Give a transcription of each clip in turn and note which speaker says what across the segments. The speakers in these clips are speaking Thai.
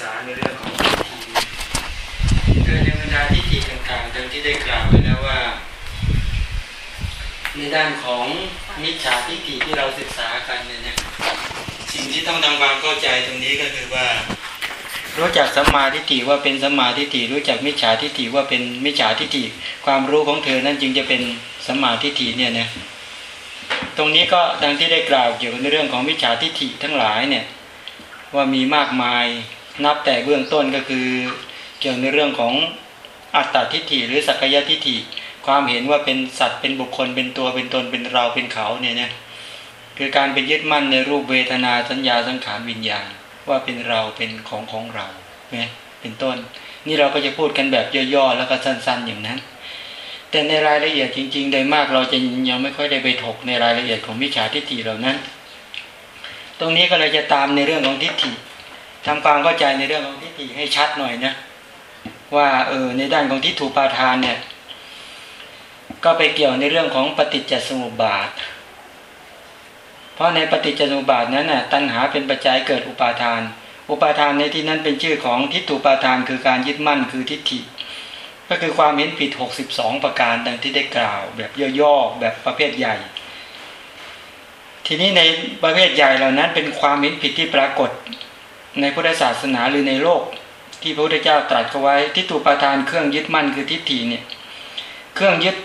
Speaker 1: ษาในเรื่องของทิฏฐิโดในบรรดาทิฏฐิต่างๆดังที่ได้กล่าวไว้แล้วว่า ในด้านของมิจฉาทิฏฐิที่เราศึกษากันเนี่ยนะสิ่งที่ต้องทำความเข้าใจตรงนี้ก็คือว่า รู้จักสัมมาทิฏฐิว่าเป็นสัมมาทิฏฐิรู้จักมิจฉาทิฏฐิว่าเป็นมิจฉาทิฏฐิความรู้ของเธอนั้นจึงจะเป็นสัมมาทิฏฐิเนี่ยนะตรงนี้ก็ดังที่ได้กล่าวเกี่ยวกับในเรื่องของมิจฉาทิฏฐิทั้งหลายเนี่ยว่ามีมากมาย นับแต่เบื้องต้นก็คือ เกี่ยวในเรื่องของอัตตาทิฏฐิหรือสักยะทิฏฐิ ความเห็นว่าเป็นสัตว์เป็นบุคคลเป็นตัวเป็นตนเป็นเราเป็นเขาเนี่ยนะคือการไปยึดมั่นในรูปเวทนาสัญญาสังขารวิญญาณ ว่าเป็นเราเป็นของของเราเนี่ยเป็นต้น นี่เราก็จะพูดกันแบบย่อๆแล้วก็สั้นๆอย่างนั้น แต่ในรายละเอียดจริง ๆ โดยมากเราจะยังไม่ค่อยได้ไปถกในรายละเอียดของมิจฉาทิฏฐิเหล่านั้น ตรงนี้ก็เลยจะตามในเรื่องของทิฏฐิ ทำความเข้าใจในเรื่องของทิฏฐิให้ชัดหน่อยนะว่าเออในด้านของทิฏฐุปาทานเนี่ย ก็ไปเกี่ยวในเรื่องของปฏิจจสมุปบาท เพราะในปฏิจจสมุปบาทนั้นน่ะตัณหาเป็นปัจจัยเกิดอุปาทาน อุปาทานในที่นั้นเป็นชื่อของทิฏฐุปาทานคือการยึดมั่นคือทิฏฐิ ก็คือความเห็นผิด 62 ประการดังที่ได้กล่าว แบบย่อๆแบบประเภทใหญ่ ทีนี้ในประเภทใหญ่เหล่านั้นเป็นความเห็นผิดที่ปรากฏ ในพุทธศาสนาหรือในโลก ที่พระพุทธเจ้าตรัสเอาไว้ทิฏฐุปาทานเครื่องยึดมั่นคือทิฏฐิเนี่ยเครื่องยึด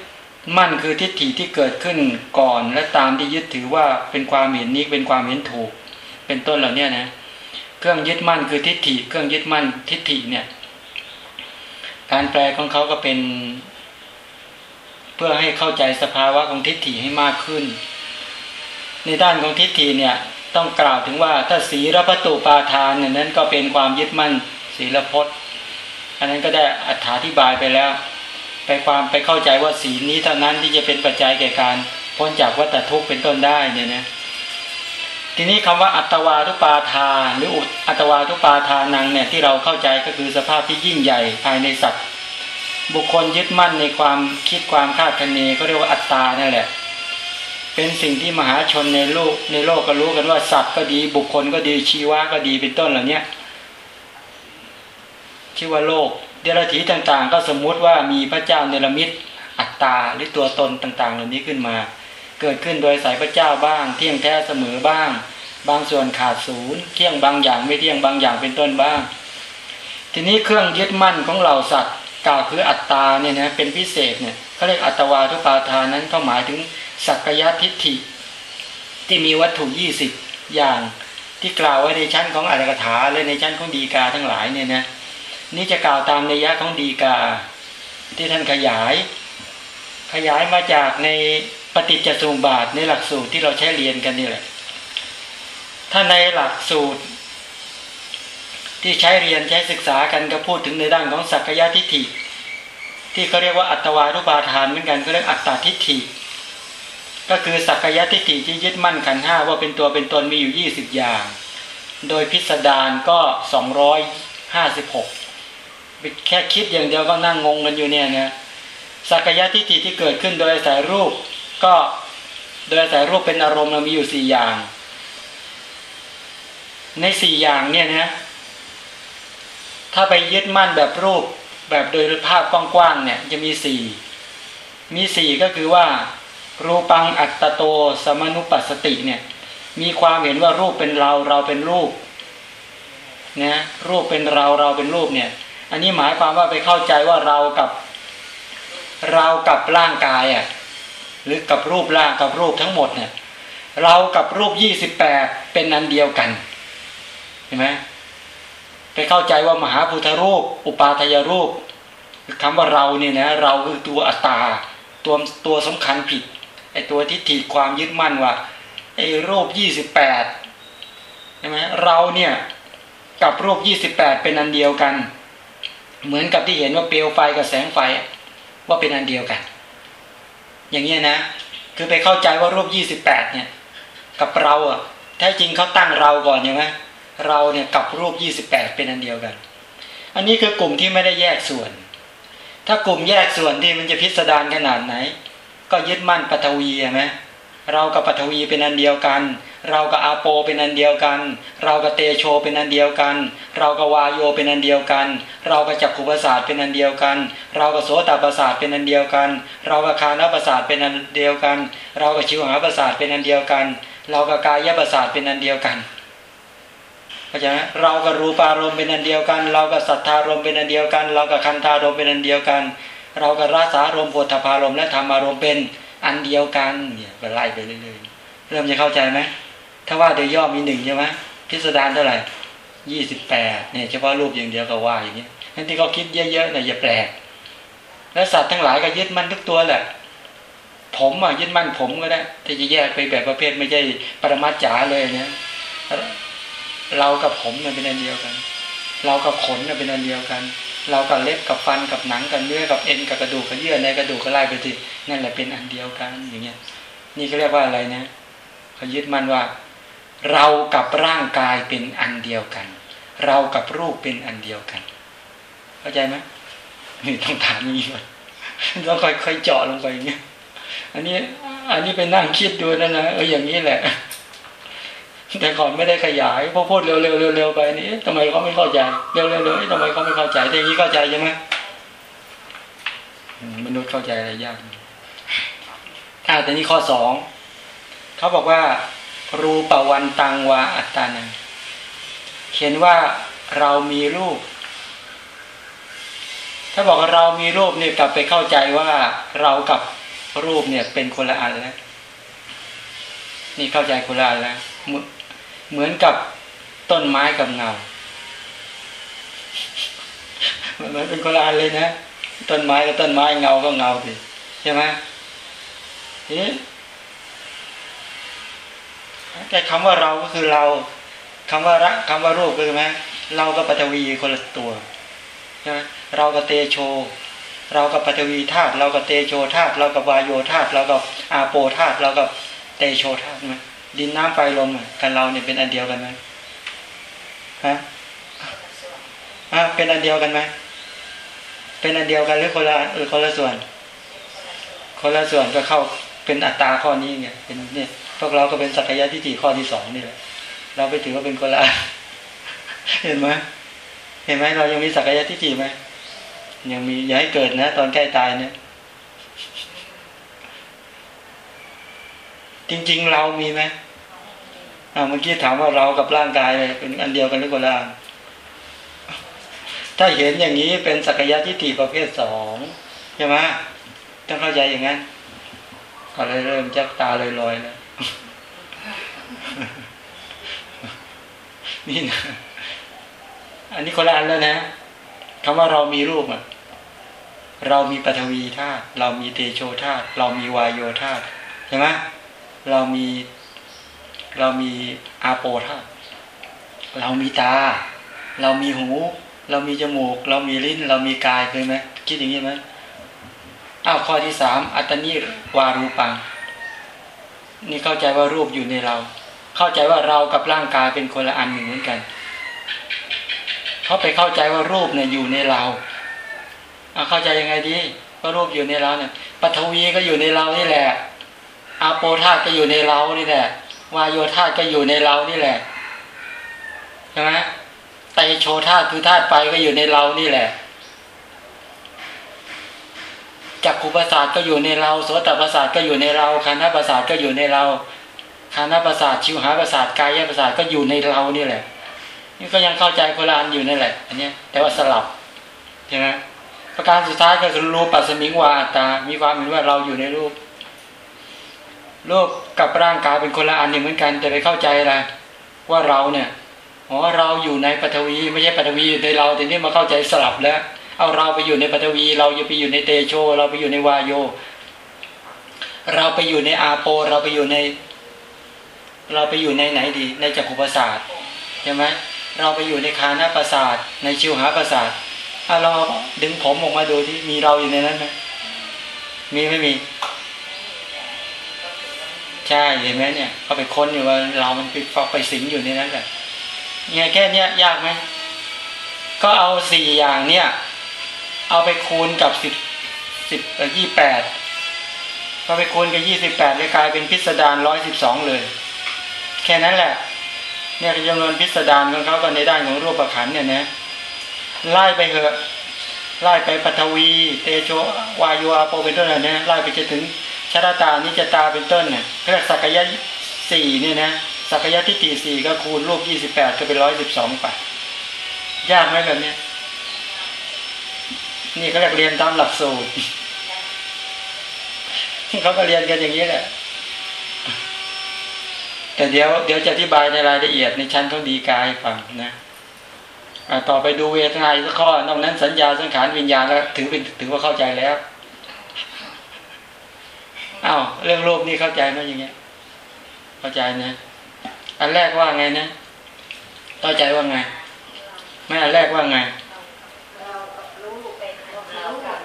Speaker 1: มั่นคือทิฏฐิที่เกิดขึ้นก่อน และตามที่ยึดถือว่าเป็นความเห็นนี้เป็นความเห็นถูก เป็นต้นเหล่านี้นะเครื่องยึดมั่นคือทิฏฐิ เครื่องยึดมั่นทิฏฐิเนี่ย การแปลของเขาก็เป็น เพื่อให้เข้าใจสภาวะของทิฏฐิให้มากขึ้น ในด้านของทิฏฐิเนี่ย ต้องกล่าวถึงว่าถ้าสีรประตูปาทานเนี่ยนั้นก็เป็นความยึดมั่นศีลพจน์อันนั้นก็ได้อธิบายไปแล้ว ไปความไปเข้าใจว่าสีนี้เท่านั้นที่จะเป็นปัจจัยแก่การพ้นจากวัฏทุกข์เป็นต้นได้เนี่ยนะทีนี้คำว่าอัตวาทุปาทา หรืออัตวาทุปาทานังเนี่ยที่เราเข้าใจก็คือสภาพที่ยิ่งใหญ่ภายในสัตว์ บุคคลยึดมั่นในความคิดความคาดคะเนก็เรียกว่าอัตตานั่นแหละ เป็นสิ่งที่มหาชนในโลกในโลกก็รู้กันว่าสัตว์ก็ดีบุคคลก็ดีชีวะก็ดีเป็นต้นเหล่านี้ชื่อว่าโลกเดรัจฉีต่างๆ ก็สมมุติว่ามีพระเจ้าเนรมิตอัตตาหรือตัวตนต่างๆ เหล่านี้ขึ้นมา เกิดขึ้นโดยสายพระเจ้าบ้าง เที่ยงแท้เสมอบ้าง บางส่วนขาดศูนย์เที่ยงบางอย่างไม่เที่ยงบางอย่างเป็นต้นบ้าง ทีนี้เครื่องยึดมั่นของเหล่าสัตว์กล่าวคืออัตตาเนี่ยนะเป็นพิเศษเนี่ยเขาเรียกอัตวาทุปาทานนั้นเขาหมายถึง สักยะทิฏฐิ ที่มีวัตถุยี่สิบอย่างที่กล่าวไว้ในชั้นของอัตถกถาและในชั้นของดีกาทั้งหลายเนี่ยนะนี่จะกล่าวตามในยะของดีกา ที่ท่านขยาย ขยายมาจากในปฏิจจสมุปบาทในหลักสูตรที่เราใช้เรียนกันนี่แหละ ถ้าในหลักสูตร ที่ใช้เรียนใช้ศึกษากันก็พูดถึงในด้านของสักยะทิฏฐิ ที่เขาเรียกว่าอัตวารุปาทานเหมือนกันเขาเรียกอัตตาทิฏฐิ ก็คือสักยะทิฏฐิที่ยึดมั่นขันห้าว่าเป็นตัวเป็นตนมีอยู่ยี่สิบอย่าง โดยพิสดารก็สองร้อยห้าสิบหกแค่คิดอย่างเดียวก็นั่งงงกันอยู่เนี่ยนะสักยะทิฏฐิที่เกิดขึ้นโดยอาศัยรูปก็โดยอาศัยรูปเป็นอารมณ์เรามีอยู่สี่อย่าง ในสี่อย่างเนี่ยนะถ้าไปยึดมั่นแบบรูปแบบโดยภาพกว้างๆเนี่ยจะมีสี่มีสี่ก็คือว่า รูปังอัตโตสมนุปัสสติเนี่ยมีความเห็นว่ารูปเป็นเราเราเป็นรูปนะรูปเป็นเราเราเป็นรูปเนี่ย อันนี้หมายความว่าไปเข้าใจว่าเรากับเรากับร่างกายอะหรือกับรูปร่างกับรูปทั้งหมดเนี่ย เรากับรูปยี่สิบแปดเป็นอันเดียวกันเห็นไหมไปเข้าใจว่ามหาพุทธรูป อุปาทายรูปคำว่าเราเนี่ยนะเราคือตัวอัตตาตัวตัวสำคัญผิด ไอตัวทิฏฐิความยึดมั่นว่าไอรูปยี่สิบแปดใช่ไหมเราเนี่ยกับรูปยี่สิบแปดเป็นอันเดียวกัน เหมือนกับที่เห็นว่าเปลวไฟกับแสงไฟว่าเป็นอันเดียวกัน อย่างเงี้ยนะ คือไปเข้าใจว่ารูปยี่สิบแปดเนี่ย กับเราอะแท้จริงเขาตั้งเราก่อนใช่ไหมเราเนี่ยกับรูปยี่สิบแปดเป็นอันเดียวกัน อันนี้คือกลุ่มที่ไม่ได้แยกส่วน ถ้ากลุ่มแยกส่วนที่มันจะพิสดารขนาดไหน ก็ยึดมั่นปฐวีใช่ไหมเรากับปฐวีเป็นอันเดียวกัน เรากับอาโปเป็นอันเดียวกัน เรากับเตโชเป็นอันเดียวกัน เรากับวายโยเป็นอันเดียวกัน เรากับจักขุประสาทเป็นอันเดียวกัน เรากับโสตประสาทเป็นอันเดียวกัน เรากับคานประสาทเป็นอันเดียวกัน เรากับชิวหาประสาทเป็นอันเดียวกัน เรากับกายประสาทเป็นอันเดียวกันเข้าใจไหมเรากับรูปารมณ์เป็นอันเดียวกัน เรากับสัทธารมณ์เป็นอันเดียวกัน เรากับคันธารมณ์เป็นอันเดียวกัน เรากับราสารมณ์โพธพารมและธรรมารมณ์เป็นอันเดียวกันเนี่ยไปไล่ไปเรื่อยๆเริ่มจะเข้าใจไหมถ้าว่าโดยย่อมีหนึ่งใช่ไหมพิสดารเท่าไหร่ยี่สิบแปดเนี่ยเฉพาะรูปอย่างเดียวก็ว่าอย่างนี้นั่นที่เขาคิดเยอะๆเนี่ยอย่าแปลกแล้วสัตว์ทั้งหลายก็ยึดมั่นทุกตัวแหละ ผมอะยึดมั่นผมก็ได้ที่จะแยกไปแบบประเภทไม่ใช่ปรมาจาเลยเนี่ยเรากับผมเนี่ยเป็นอันเดียวกัน เรากับขนเนี่ยเป็นอันเดียวกัน เรากับเล็บกับฟันกับหนังกับเนื้อกับเอ็นกับกระดูกกับเยื่อในกระดูกก็ไล่ไปสินั่นแหละเป็นอันเดียวกันอย่างเงี้ยนี่เขาเรียกว่าอะไรนะเขายึดมั่นว่า เรากับร่างกายเป็นอันเดียวกัน เรากับรูปเป็นอันเดียวกัน เข้าใจไหมนี่ต้องถามอย่างนี้ก่อนต้องค่อยๆเจาะลงไปอย่างเงี้ยอันนี้ อันนี้ไปนั่งคิดดูนะนะเอออย่างนี้แหละ แต่ก่อนไม่ได้ขยายพอพูดเร็วๆเร็วๆไปนี่ทำไมเขาไม่เข้าใจเร็วๆเร็วทำไมเขาไม่เข้าใจแต่อย่างนี้เข้าใจใช่ไหมมนุษย์เข้าใจอะไรยากอ่าแต่นี่ข้อสองเขาบอกว่า รูปวันตังวาอัตตานังเขียนว่าเรามีรูป ถ้าบอกว่าเรามีรูปเนี่ยกลับไปเข้าใจว่าเรากับรูปเนี่ยเป็นคนละอันแล้วนี่เข้าใจคนละอันแล้ว เหมือนกับต้นไม้กับเงาเหมือนเป็นคนละอันเลยนะ ต้นไม้กับต้นไม้เงาก็เงาสิใช่ไหมทีนี้แต่คำว่าเราก็คือเราคำว่ารักคำว่ารูปคือไหมเรากับปฐวีคนละตัวใช่ไหมเรากับเตโช เรากับปฐวีธาตุเรากับเตโชธาตุเรากับวายโยธาตุเรากับอาโปธาตุเรากับเตโชธาตุไหม ดินน้ำไฟลมกันเราเนี่ยเป็นอันเดียวกันไหมฮะฮะเป็นอันเดียวกันไหมเป็นอันเดียวกันหรือคนละหรือคนละส่วน คนละส่วนก็เข้าเป็นอัตตาข้อนี้ไงเป็นเนี่ยพวกเราก็เป็นสักยะทิฏฐิข้อที่สองนี่แหละเราไปถือว่าเป็นคนละเห็นไหมเห็นไหมเรายังมีสักยะทิฏฐิไหมยังมีอย่าให้เกิดนะ ตอนใกล้ตายเนี่ย จริง ๆ เรามีไหมอ่าเมื่อกี้ถามว่าเรากับร่างกายเป็นอันเดียวกันหรือคนละอันถ้าเห็นอย่างนี้เป็นสักยะทิฏฐิประเภทสองใช่ไหมต้องเข้าใจอย่างนั้นก็เลยเริ่มจักตาลอยๆแล้วนี่นะอันนี้คนละอันแล้วนะคำว่าเรามีรูปอะเรามีปฐวีธาตุเรามีเตโชธาตุเรามีวายโยธาตุใช่ไหม เรามีเรามีอาโปธาตุเรามีตา เรามีหู เรามีจมูก เรามีลิ้น เรามีกายเคยไหมคิดอย่างนี้ไหมอ้าวข้อที่สามอัตนิวารูปัง นี่เข้าใจว่ารูปอยู่ในเรา เข้าใจว่าเรากับร่างกายเป็นคนละอันหนึ่งเหมือนกันเขาไปเข้าใจว่ารูปเนี่ยอยู่ในเราเอาเข้าใจยังไงดีว่ารูปอยู่ในเราเนี่ยปฐวีก็อยู่ในเรานี่แหละ อาโปธาตุก็อยู่ในเรานี่แหละวายโยธาตุก็อยู่ในเรานี่แหละใช่ไหมไตโชธาตุคือธาตุไฟก็อยู่ในเรานี่แหละจักขุประสาทก็อยู่ในเราโสตประสาทก็อยู่ในเราคานาประสาทก็อยู่ในเราคานาประสาทชิวหาประสาทกายประสาทก็อยู่ในเรานี่แหละ นี่ก็ยังเข้าใจโบราณอยู่นั่นแหละ อันนี้แต่ว่าสลับใช่ไหมประการสุดท้ายก็คือรูปปัสมิงวาตา มีความเห็นว่าเราอยู่ในรูป โลกกับร่างกายเป็นคนละอันหนึ่งเหมือนกันแต่ไปเข้าใจอะไรว่าเราเนี่ยอ๋อเราอยู่ในปฐวีไม่ใช่ปฐวีอยู่ในเราแต่นี่มาเข้าใจสลับแล้ว เอาเราไปอยู่ในปฐวี เราจะไปอยู่ในเตโช เราไปอยู่ในวายโย เราไปอยู่ในอาโป เราไปอยู่ใน เราไปอยู่ในไหนดี ในจักรุปราสาทใช่ไหมเราไปอยู่ในคานาประสาทในชิวหาประสาทถ้าเราดึงผมออกมาดูที่มีเราอยู่ในนั้นไหมมีไม่มี ใช่เห็นไหมเนี่ยเขาไปค้นอยู่ว่าเรามันไปฟอกไปสิงอยู่ในนั้นแหละไงแค่เนี้ยยากไหมก็เอาสี่อย่างเนี่ย เอาไปคูณกับสิบสิบยี่แปดพอไปคูณกับยี่สิบแปดเลยกลายเป็นพิสดารร้อยสิบสองเลย แค่นั้นแหละ เนี่ยจำนวนพิสดารของเขาก็ในด้านของรูปขันเนี่ยนะไล่ไปเถอะไล่ไปปฐวี เตโชวายุอาโปเป็นต้นเนี่ยไล่ไปจะถึง ชาตานิจตาเป็นต้นเนี่ยเรียกสักยะสี่เนี่ยนะสักยะทิฏฐิสี่ก็คูณรูปยี่สิบแปดก็เป็นร้อยสิบสองไปยากไหมแบบนี้นี่เขาเรียกเรียนตามหลักสูตรเขาก็เรียนกันอย่างนี้แหละ แต่เดี๋ยวเดี๋ยวจะอธิบายในรายละเอียดในชั้นของดีกายฟังนะต่อไปดูเวทนาสักข้อนอกนั้นสัญญาสังขารวิญญาณแล้วถือเป็นถือว่าเข้าใจแล้ว อ้าวเรื่องรูปนี่เข้าใจไหมอย่างเงี้ย เข้าใจนะ อันแรกว่าไงนะ เข้าใจว่าไง ไม่อันแรกว่าไง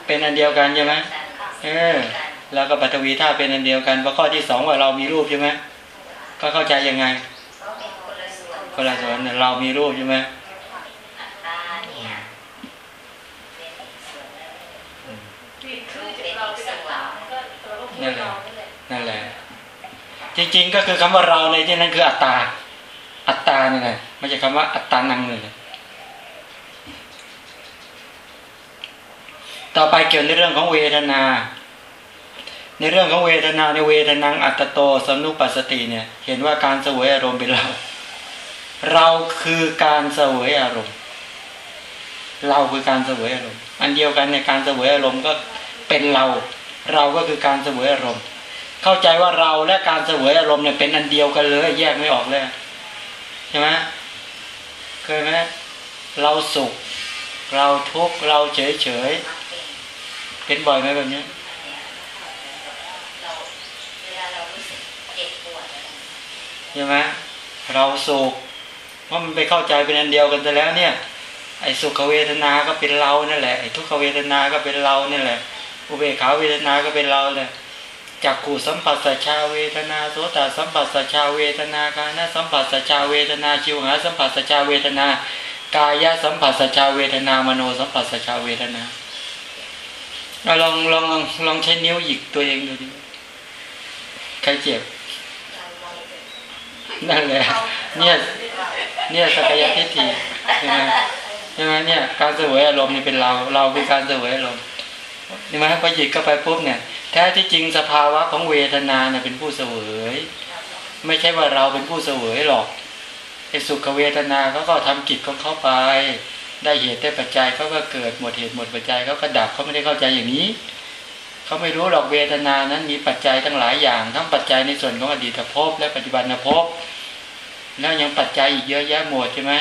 Speaker 1: เป็นอันเดียวกันใช่ไหมเออแล้วก็ปัตวีท่าเป็นอันเดียวกันพอข้อที่สองว่าเรามีรูปใช่ไหมก็เข้าใจยังไงคนละส่วนเรามีรูปใช่ไหม นั่นแหละนั่นแหละ จริงๆก็คือคำว่าเราในที่นั้นคืออัตตา อัตตาเนี่ยนะไม่ใช่คำว่าอัตตานังเลยต่อไปเกี่ยวในเรื่องของเวทนา ในเรื่องของเวทนาในเวทนังอัตโตสนุปัสสติเนี่ย เห็นว่าการเสวยอารมณ์เป็นเรา เราคือการเสวยอารมณ์ เราคือการเสวยอารมณ์ อันเดียวกันในการเสวยอารมณ์ก็เป็นเรา เราก็คือการเสวยอารมณ์ เข้าใจว่าเราและการเสวยอารมณ์เนี่ยเป็นอันเดียวกันเลยแยกไม่ออกเลยใช่ไหมเคยไหมเราสุข เราทุกข์เราเฉยเฉยเป็นบ่อยไหมแบบนี้ใช่ไหมเราสุขเพราะมันไปเข้าใจเป็นอันเดียวกันแต่แล้วเนี่ยไอ้สุขเวทนาก็เป็นเรานั่นแหละไอ้ทุกขเวทนาก็เป็นเรานี่แหละ อุเบกขาเวทนาก็เป็นเราเลยจักขูสัมผัสสชาเวทนาโสตสัมผัสสชาเวทนากานะสัมผัสสชาเวทนาชิวหาสัมผัสสชาเวทนากายสัมผัสสชาเวทนามโนสัมผัสสชาเวทนาลองลองลองลองใช้นิ้วหยิกตัวเองดูดิใครเจ็บนั่นแหละเนี่ยเนี่ยสักยทิฏฐิใช่ไหมใช่ไหมเนี่ยการเสวยอารมณ์นี่เป็นเรา เราคือการเสวยอารมณ์ ใช่ไหมพอหยิกเข้าไปปุ๊บเนี่ย แท้ที่จริงสภาวะของเวทนาเนี่ยเป็นผู้เสวย ไม่ใช่ว่าเราเป็นผู้เสวยหรอกไอ้สุขเวทนาเขาก็ทำกิจของเขาไป ได้เหตุได้ปัจจัยเขาก็เกิดหมดเหตุหมดปัจจัยเขาก็ดับเขาไม่ได้เข้าใจอย่างนี้เขาไม่รู้หรอกเวทนานั้นมีปัจจัยทั้งหลายอย่าง ทั้งปัจจัยในส่วนของอดีตภพและปัจจุบันภพแล้วยังปัจจัยอีกเยอะแยะหมดใช่ไหม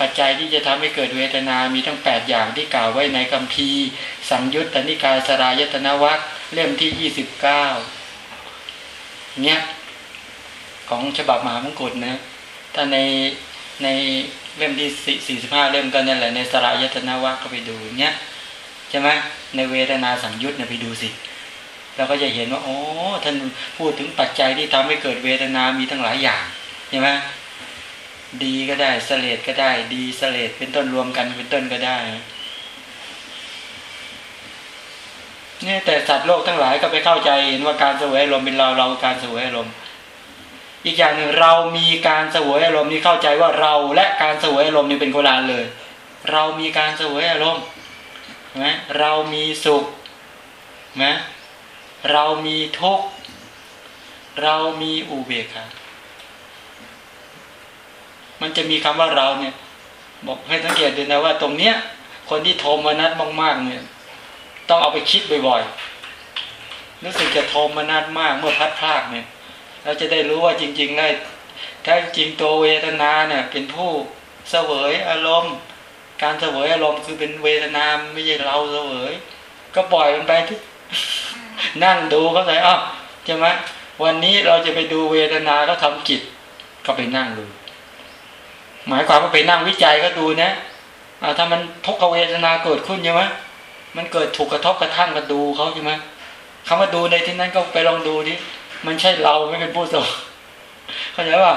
Speaker 1: ปัจจัยที่จะทำให้เกิดเวทนา มีทั้งแปดอย่างที่กล่าวไว้ในคัมภีร์สังยุตตนิกายสรายตนวัคเล่มที่ยี่สิบเก้าเนี้ยของฉบับมหามงกุฎนะถ้าในในเล่มที่สี่สิบห้าเล่มก็นั่นแหละในสรายตนวัคก็ไปดูเนี้ยใช่ไหมในเวทนาสังยุตเนี่ยไปดูสิเราก็จะเห็นว่าโอ้ท่านพูดถึงปัจจัยที่ทำให้เกิดเวทนามีทั้งหลายอย่างใช่ไหม ดีก็ได้สเลดก็ได้ ดีสเลดเป็นต้นรวมกันเป็นต้นก็ได้เนี่ยแต่สัตว์โลกทั้งหลายก็ไปเข้าใจเห็นว่าการสวยอารมณ์เป็นเราเราการสวยอารมณ์อีกอย่างหนึ่งเรามีการสวยอารมณ์นี่เข้าใจว่าเราและการสวยอารมณ์นี่เป็นโคลานเลย เรามีการสวยอารมณ์นะเรามีสุขนะเรามีทุกข์เรามีอุเบกขา มันจะมีคำว่าเราเนี่ย บอกให้สังเกตดูนะว่า ตรงเนี้ย คนที่โทมนัดมากๆเนี่ย ต้องเอาไปคิดบ่อยๆรู้สึกจะโทมนัดมากเมื่อพัดพลากเนี่ยเราจะได้รู้ว่าจริงๆแล้วแท้จริงตัวเวทนาเนี่ย เป็นผู้เสวยอารมณ์ การเสวยอารมณ์คือเป็นเวทนาไม่ใช่เราเสวย ก็ปล่อยมันไปที่นั่งดูเขาใส่อ้าวใช่ไหมวันนี้เราจะไปดูเวทนาเขาทากิจก็ไปนั่งดู หมายความว่าไปนั่งวิจัยก็ดูนะถ้ามันทุกขเวทนาเกิดขึ้นใช่ไหมมันเกิดถูกกระทบกระทั่งกันดูเขาใช่ไหมคำว่าดูในที่นั้นก็ไปลองดูดิมันใช่เราไม่เป็นผู้ส่งเข้าใจว่า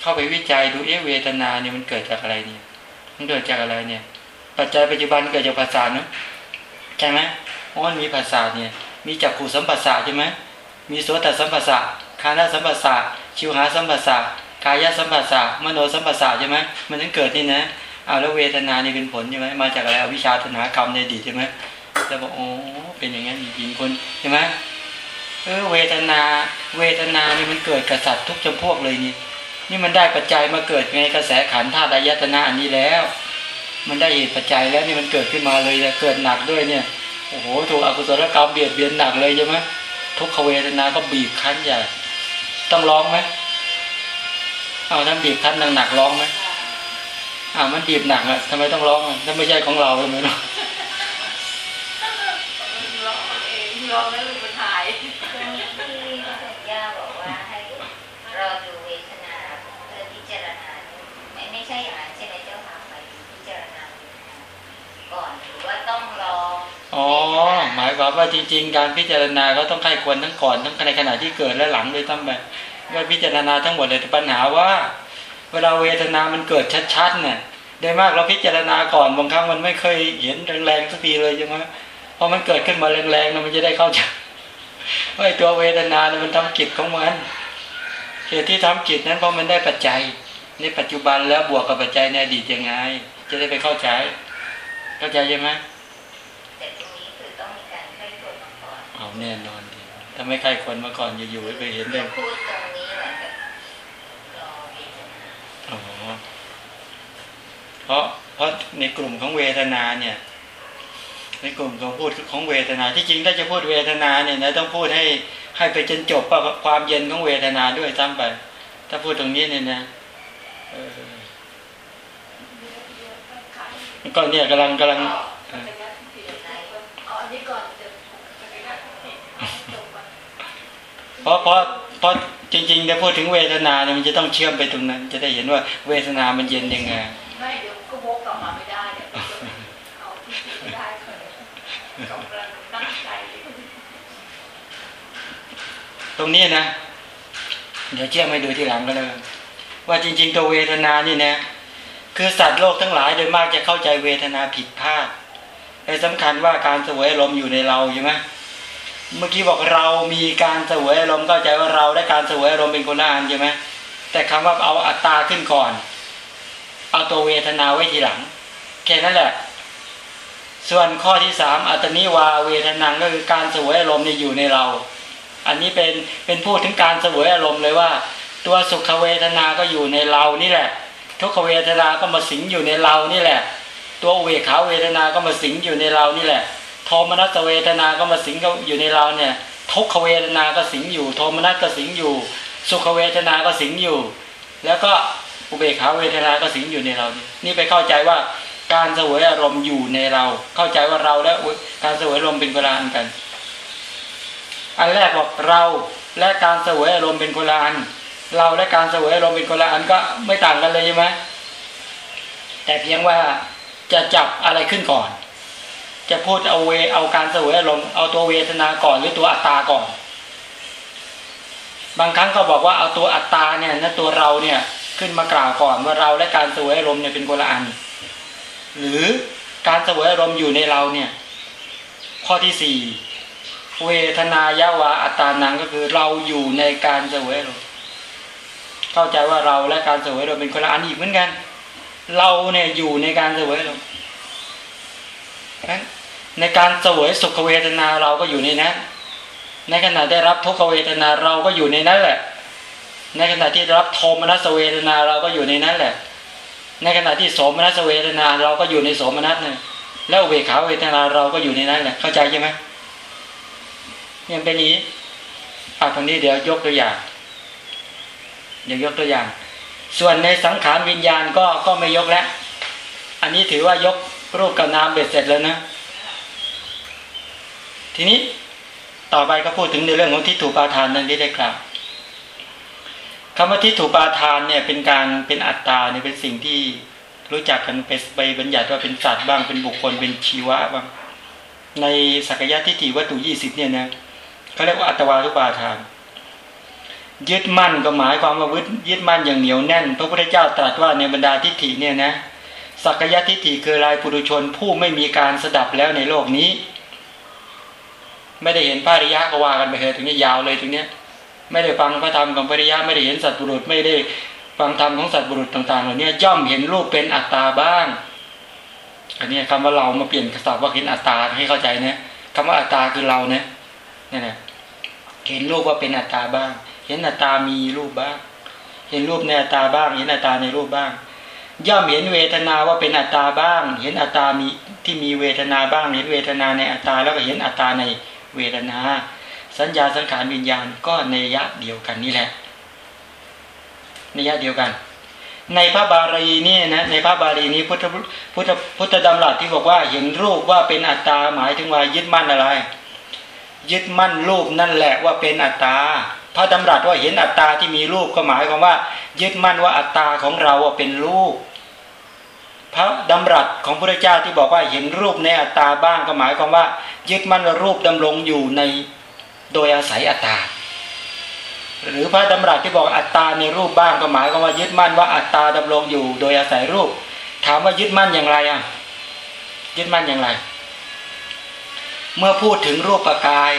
Speaker 1: เข้าไปวิจัยดูเอเวทนาเนี่ยมันเกิดจากอะไรเนี่ย มันเกิดจากอะไรเนี่ย ปัจจัยปัจจุบันเกิดจากภาษาเนาะใช่ไหมอ๋อมีภาษาเนี่ย มีจักขู่สัมปัสสะใช่ไหมมีโสตสัมปัสสะคานาสัมปัสสะชิวหาสัมปัสสะ กายสัมปัสสะมโนสัมปัสสะใช่ไหมมันถึงเกิดนี่นะเอาแล้วเวทนานี่เป็นผลใช่ไหมมาจากอะไรอวิชชาตนากรรมในอดีตใช่ไหมแล้วบอกโอ้เป็นอย่างนั้นจริงคนใช่ไหมเออเวทนา เวทนานี่มันเกิดกับสัตว์ทุกจำพวกเลยนี่ นี่มันได้ปัจจัยมาเกิดไงกระแสขันธาตุอายตนะอันนี้แล้ว มันได้เหตุปัจจัยแล้วนี่มันเกิดขึ้นมาเลยเกิดหนักด้วยเนี่ยโอ้โหถูกอกุศลกรรมเบียดเบียนหนักเลยใช่ไหมทุกขเวทนาก็บีบคั้นใหญ่ต้องร้องไหม เอาท่านบีบคั้นหนักๆร้องไหมอ่ามันบีบหนักอะทำไมต้องร้องอะถ้าไม่ใช่ของเราเลยไหมเนาะ
Speaker 2: ร้องเองร้องแล้วลืมไปถ่าย
Speaker 3: ที่พระสัญญาบอกว่าให้รอดูเวทนาเพื่อพิจารณาไม่ไม่ใช่อย่างนั้นใช่ไหมเจ้าค่ะหมายถึงพิจารณาก่อนหรือว่าต้องรอ
Speaker 1: อ๋อหมายความว่าจริง ๆ การพิจารณาก็ต้องใครควรทั้งก่อนทั้งในขณะที่เกิดและหลังด้วยทั้งแบบ ก็พิจารณาทั้งหมดเลยแต่ปัญหาว่า เวลาเวทนามันเกิดชัดๆเนี่ยโดยมากเราพิจารณาก่อนบางครั้งมันไม่เคยเห็นแรงๆสักทีเลยใช่ไหมพอมันเกิดขึ้นมาแรงๆมันจะได้เข้าใจว่าไอ้ตัวเวทนาเนี่ยมันทำกิจของมันเหตุที่ทำกิจนั้นเพราะมันได้ปัจจัย ในปัจจุบันแล้วบวกกับปัจจัยในอดีตยังไง จะได้ไปเข้าใจ เข้าใจใช่ไหม
Speaker 3: แต่ตรงนี้คือต้องมีการให้ตรวจมาก่อน
Speaker 1: เอาแน่นอนดีถ้าไม่ใครคนมาก่อนอยู่ๆไปเห็นได้
Speaker 3: พูดตรงนี้เหมือนกับรอเวทนา
Speaker 1: อ๋อ เพราะเพราะในกลุ่มของเวทนาเนี่ยในกลุ่มของพูดของเวทนาที่จริงถ้าจะพูดเวทนาเนี่ยนะต้องพูดให้ให้ไปจนจบความเย็นของเวทนาด้วยซ้ำไป ถ้าพูดตรงนี้เนี่ยนะเออก็เนี่ยกำลังกำลัง
Speaker 2: เพ
Speaker 1: ราะเพราะเพราะจริงๆถ้าพูดถึงเวทนาเนี่ยมันจะต้องเชื่อมไปตรงนั้น จะได้เห็นว่าเวทนามันเย็นยังไง
Speaker 2: ไม่เดี๋ยว ก็วกกลับมาไม่ได้เดี๋ยเอาที่ไม่ได้ก่อนกำลังตั้งใจ
Speaker 1: ตรงนี้นะ เดี๋ยวเชื่อมให้ดูทีหลังก็แล้วว่าจริง ๆ ตัวเวทนานี่นะคือสัตว์โลกทั้งหลายโดยมากจะเข้าใจเวทนาผิดพลาดแต่สำคัญว่าการเสวยอารมณ์อยู่ในเราใช่ไหมเมื่อกี้บอกเรามีการเสวยอารมณ์เข้าใจว่าเรา และการเสวยอารมณ์เป็นคนละอันใช่ไหมแต่คำว่าเอาอัตตาขึ้นก่อน เอาตัวเวทนาไว้ทีหลัง แค่นั้นแหละ ส่วนข้อที่สามอัตนิวาเวทนังก็คือการสวยอารมณ์เนี่ยอยู่ในเรา อันนี้เป็นเป็นพูดถึงการสวยอารมณ์เลยว่า ตัวสุขเวทนาก็อยู่ในเรานี่แหละ ทุกขเวทนาก็มาสิงอยู่ในเรานี่แหละ ตัวเบกขาเวทนาก็มาสิงอยู่ในเรานี่แหละโทมนัสเวทนาก็มาสิงอยู่ในเราเนี่ย ทุกขเวทนาก็สิงอยู่ โทมนัสก็สิงอยู่ สุขเวทนาก็สิงอยู่ แล้วก็ อุเบกขาเวทนาก็สิงอยู่ในเรานี่นี่ไปเข้าใจว่าการเสวยอารมณ์อยู่ในเรา เข้าใจว่าเราและการเสวยอารมณ์เป็นคนละอันกัน อันแรกบอกเราและการเสวยอารมณ์เป็นคนละอัน เราและการเสวยอารมณ์เป็นคนละอันก็ไม่ต่างกันเลยใช่ไหมแต่เพียงว่าจะจับอะไรขึ้นก่อน จะพูดเอาเวเอาการเสวยอารมณ์เอาตัวเวทนาก่อนหรือตัวอัตตาก่อน บางครั้งก็บอกว่าเอาตัวอัตตาเนี่ยนะตัวเราเนี่ย ขึ้นมากล่าวก่อนว่าเราและการเสวยอารมณ์เนี่ยเป็นคนละอัน หรือการเสวยอารมณ์อยู่ในเราเนี่ยข้อที่สี่เวทนายาวาอัตานังก็คือเราอยู่ในการเสวยอารมณ์เข้าใจว่าเราและการเสวยอารมณ์เป็นคนละอันอีกเหมือนกัน เราเนี่ยอยู่ในการเสวยอารมณ์นั้นในการเสวยสุขเวทนาเราก็อยู่ในนั้น ในขณะได้รับทุกขเวทนาเราก็อยู่ในนั้นแหละ ในขณะที่รับโทมนัสเวทนาเราก็อยู่ในนั้นแหละ ในขณะที่โสมนัสเวทนาเราก็อยู่ในโสมนัสเนี่ยแล้วอุเบกขาเวทนาเราก็อยู่ในนั้นแหละเข้าใจใช่ไหมยังเป็นอย่างนี้อะตรงนี้เดี๋ยวยกตัวอย่างเดี๋ยวยกตัวอย่าง ส่วนในสังขารวิญญาณก็ก็ไม่ยกแล้ว อันนี้ถือว่ายกรูปกับนามเบ็ดเสร็จแล้วนะ ทีนี้ต่อไปก็พูดถึงในเรื่องของทิฏฐุปาทานนั่นที่ได้กล่าว คำว่าทิฏฐุปาทานเนี่ยเป็นการเป็นอัตตาเนี่ยเป็นสิ่งที่รู้จักกันไปไปบัญญัติว่าเป็นสัตว์บ้างเป็นบุคคลเป็นชีวะบ้าง ในสักยะทิฏฐิวัตถุยี่สิบเนี่ยนะเขาเรียกว่าอัตวาทุปาทาน ยึดมั่นก็หมายความว่ายึดมั่นอย่างเหนียวแน่น พระพุทธเจ้าตรัสว่าในบรรดาทิฏฐิเนี่ยนะสักยะทิฏฐิคืออะไรปุถุชนผู้ไม่มีการสดับแล้วในโลกนี้ ไม่ได้เห็นพระริยะก็ว่ากันไปเถอะถึงนี้ยาวเลยถึงเนี้ย ไม่ได้ฟังพระธรรมของพระอริยะไม่ได้เห็นสัตว์บุรุษไม่ได้ฟังธรรมของสัตว์บุรุษต่างๆเหล่านี้ย่อมเห็นรูปเป็นอัตตาบ้าง อันนี้คำว่าเรามาเปลี่ยนศัพท์ว่าเห็นอัตตาให้เข้าใจนะคำว่าอัตตาคือเราเนี่ยนี่แหละเห็นรูปว่าเป็นอัตตาบ้าง เห็นอัตตามีรูปบ้าง เห็นรูปในอัตตาบ้าง เห็นอัตตาในรูปบ้าง ย่อมเห็นเวทนาว่าเป็นอัตตาบ้าง เห็นอัตตามีที่มีเวทนาบ้าง เห็นเวทนาในอัตตาแล้วก็เห็นอัตตาในเวทนา สัญญาสังขารวิญญาณก็ในยะเดียวกันนี่แหละในยะเดียวกัน ในพระบาลีนี่นะในพระบาลีนี้พุทธพุทธพุทธดำรัสที่บอกว่าเห็นรูปว่าเป็นอัตตาหมายถึงว่ายึดมั่นอะไร ยึดมั่นรูปนั่นแหละว่าเป็นอัตตาพระดำรัสว่าเห็นอัตตาที่มีรูปก็หมายความว่า ยึดมั่นว่าอัตตาของเราว่าเป็นรูป พระดำรัสของพระเจ้าที่บอกว่าเห็นรูปในอัตตาบ้างก็หมายความว่า ยึดมั่นว่ารูปดำรงอยู่ใน โดยอาศัยอัตตา หรือพระดำรัสที่บอกอัตตาในรูปบ้างก็หมายความว่ายึดมั่นว่าอัตตาดำรงอยู่ โดยอาศัยรูป ถามว่ายึดมั่นอย่างไรอะยึดมั่นอย่างไร เมื่อพูดถึงรูปปกาย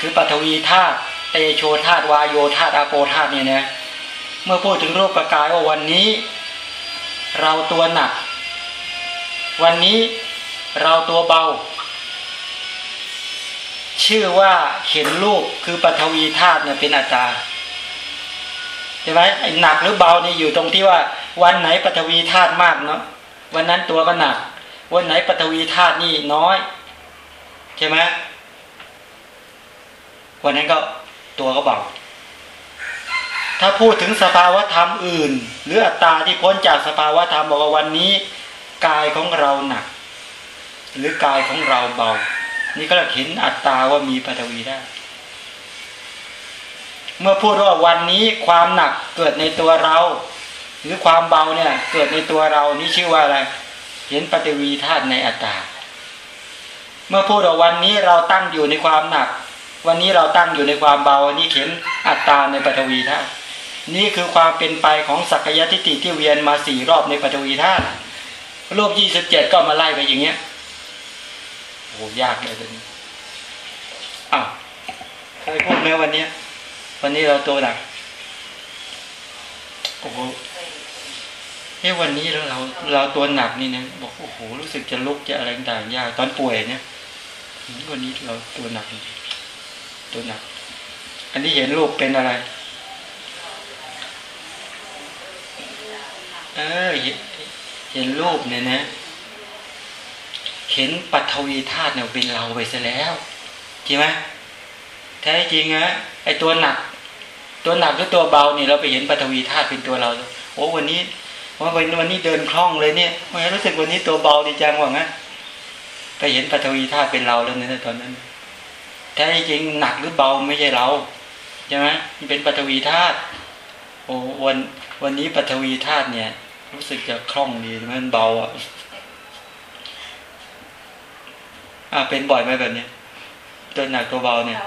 Speaker 1: คือปฐวีธาตุเตโชธาตุวายโยธาตุอาโปธาตุเนี่ยนะเมื่อพูดถึงรูปปกายว่าวันนี้ เราตัวหนัก วันนี้เราตัวเบา ชื่อว่าเห็นรูปคือปฐวีธาตุเนี่ยเป็นอัตตาใช่ไหมไอ้หนักหรือเบานี่อยู่ตรงที่ว่า วันไหนปฐวีธาตุมากเนาะวันนั้นตัวก็หนัก วันไหนปฐวีธาตุนี่น้อยใช่ไหมวันนั้นก็ตัวก็เบาถ้าพูดถึงสภาวธรรมอื่น หรืออัตตาที่พ้นจากสภาวธรรมบอกว่าวันนี้ กายของเราหนัก หรือกายของเราเบา นี่ก็เห็นอัตตาว่ามีปฐวีได้ เมื่อพูดว่าวันนี้ความหนักเกิดในตัวเรา หรือความเบาเนี่ย เกิดในตัวเรานี่ชื่อว่าอะไร เห็นปฐวีธาตุในอัตตา เมื่อพูดว่าวันนี้เราตั้งอยู่ในความหนัก วันนี้เราตั้งอยู่ในความเบาวันนี้เห็นอัตตาในปฐวีธาตุนี่คือความเป็นไปของสักยทิฏฐิที่เวียนมาสี่รอบในปฐวีธาตุรูปยี่สิบเจ็ดก็มาไล่ไปอย่างเงี้ย โอ้ยากเลยตอนนี้อ้าวใครพูดไหมวันเนี้ย วันนี้เราตัวหนักโอ้โหเฮ้วันนี้เราเราเราตัวหนักนี่นะบอกโอ้โหรู้สึกจะลุกจะอะไรต่างๆยากตอนป่วยเนี่ยวันนี้เราตัวหนักตัวหนัก อันนี้เห็นรูปเป็นอะไร เออเห็นเห็นรูปเนี่ยนะ เห็นปัทวีธาตุเนี่ยเป็นเราไปซะแล้วจริงไหมแท้จริงนะไอตัวหนัก ตัวหนักหรือตัวเบาเนี่ยเราไปเห็นปัทวีธาตุเป็นตัวเรา โอ้วันนี้ว่าวันวันนี้เดินคล่องเลยเนี่ยไมรู้สึกวันนี้ตัวเบาดีจังว่างั้นไปเห็นปัทวีธาตุเป็นเราแล้วเนี่ยตอนนั้นแท้จริงหนักหรือเบาไม่ใช่เราใช่ไหมมันเป็นปัทวีธาตุโอ้วันวันนี้ปัทวีธาตุเนี่ย รู้สึกจะคล่องดีมันเบาอะ อ่าเป็นบ่อยไหมแบบเนี้ยตัวหนักตัวเบาเนี่ย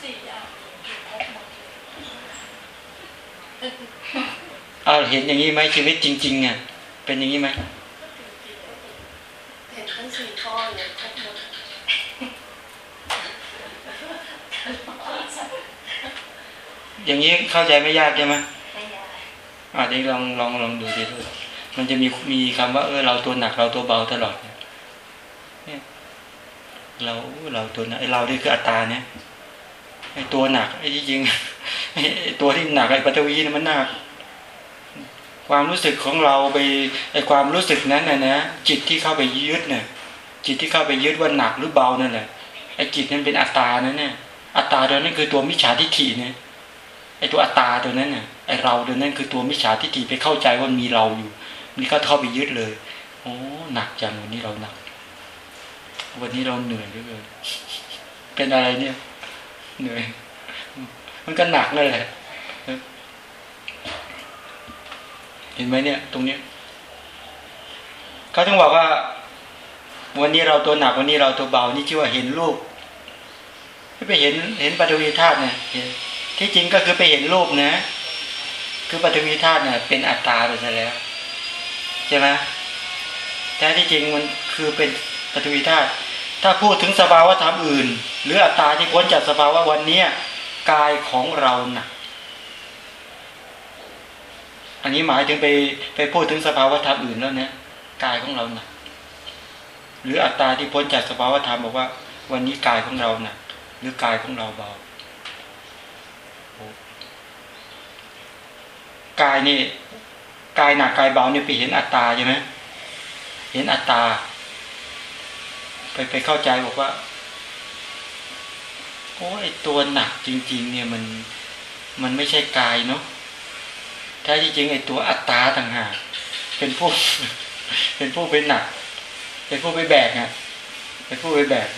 Speaker 2: สี่อย่างครบหมด
Speaker 1: อ้าวเห็นอย่างนี้ไหมชีวิตจริงๆเนี่ยเป็นอย่างนี้ไหม
Speaker 2: เห็นทั้งสี่ข้อเลยครบหมด
Speaker 1: อย่างนี้เข้าใจไม่ยากใช่ไหม
Speaker 3: ไม่ได้
Speaker 1: อ่าเดี๋ยวลองลองลองดูดิลูก มันจะมีมีคำว่าเออเราตัวหนักเราตัวเบาตลอดเนี่ยเราเราตัวหนักเรานี่คืออัตตาเนี่ยไอตัวหนักไอ้ที่จริงไอตัวที่หนักไอปัทวีนี่มันหนัก ความรู้สึกของเราไปไอความรู้สึกนั้นน่ะนะจิตที่เข้าไปยึดเนี่ยจิตที่เข้าไปยึดว่าหนักหรือเบานั่นแหละไอจิตนั้นเป็นอัตตานั่นเนี่ยอัตตาตัวนั้นคือตัวมิจฉาทิฏฐิเนี่ยไอตัวอัตตาตัวนั้นเนี่ยไอเราตัวนั้นคือตัวมิจฉาทิฏฐิไปเข้าใจว่ามีเราอยู่ นี่ก็เข้าไปยึดเลย โอ้หนักจังวันนี้เราหนัก วันนี้เราเหนื่อยเหลือเกินเป็นอะไรเนี่ย เหนื่อย มันก็หนักนั่นแหละเห็นไหมเนี่ย ตรงเนี้ยเขาต้องบอกว่า วันนี้เราตัวหนักวันนี้เราตัวเบานี่ชื่อว่าเห็นรูปไปเห็นเห็นปฐวีธาตุเนี่ยที่จริงก็คือไปเห็นรูปนะ คือปฐวีธาตุเนี่ยเป็นอัตตาไปซะแล้ว ใช่ไหมแท้ที่จริงมันคือเป็นปฐวีธาตุถ้าพูดถึงสภาวะธรรมอื่น หรืออัตตาที่พ้นจากสภาวะวันเนี้ยกายของเราหนักอันนี้หมายถึงไปไปพูดถึงสภาวะธรรมอื่นแล้วเนี่ยกายของเราหนักหรืออัตตาที่พ้นจากสภาวะธรรมบอกว่า วันนี้กายของเราหนักหรือกายของเราเบากายนี่ กายหนักกายเบาเนี่ยไปเห็นอัตตาใช่ไหมเห็นอัตตา ไปไปเข้าใจบอกว่าโอ้ไอตัวหนักจริง ๆ เนี่ยมันมันไม่ใช่กายเนาะแท้จริงไอตัวอัตตาต่างหากเป็นผู้เป็นผู้เป็นหนัก เป็นผู้ไปแบกอะเป็นผู้ไปแบก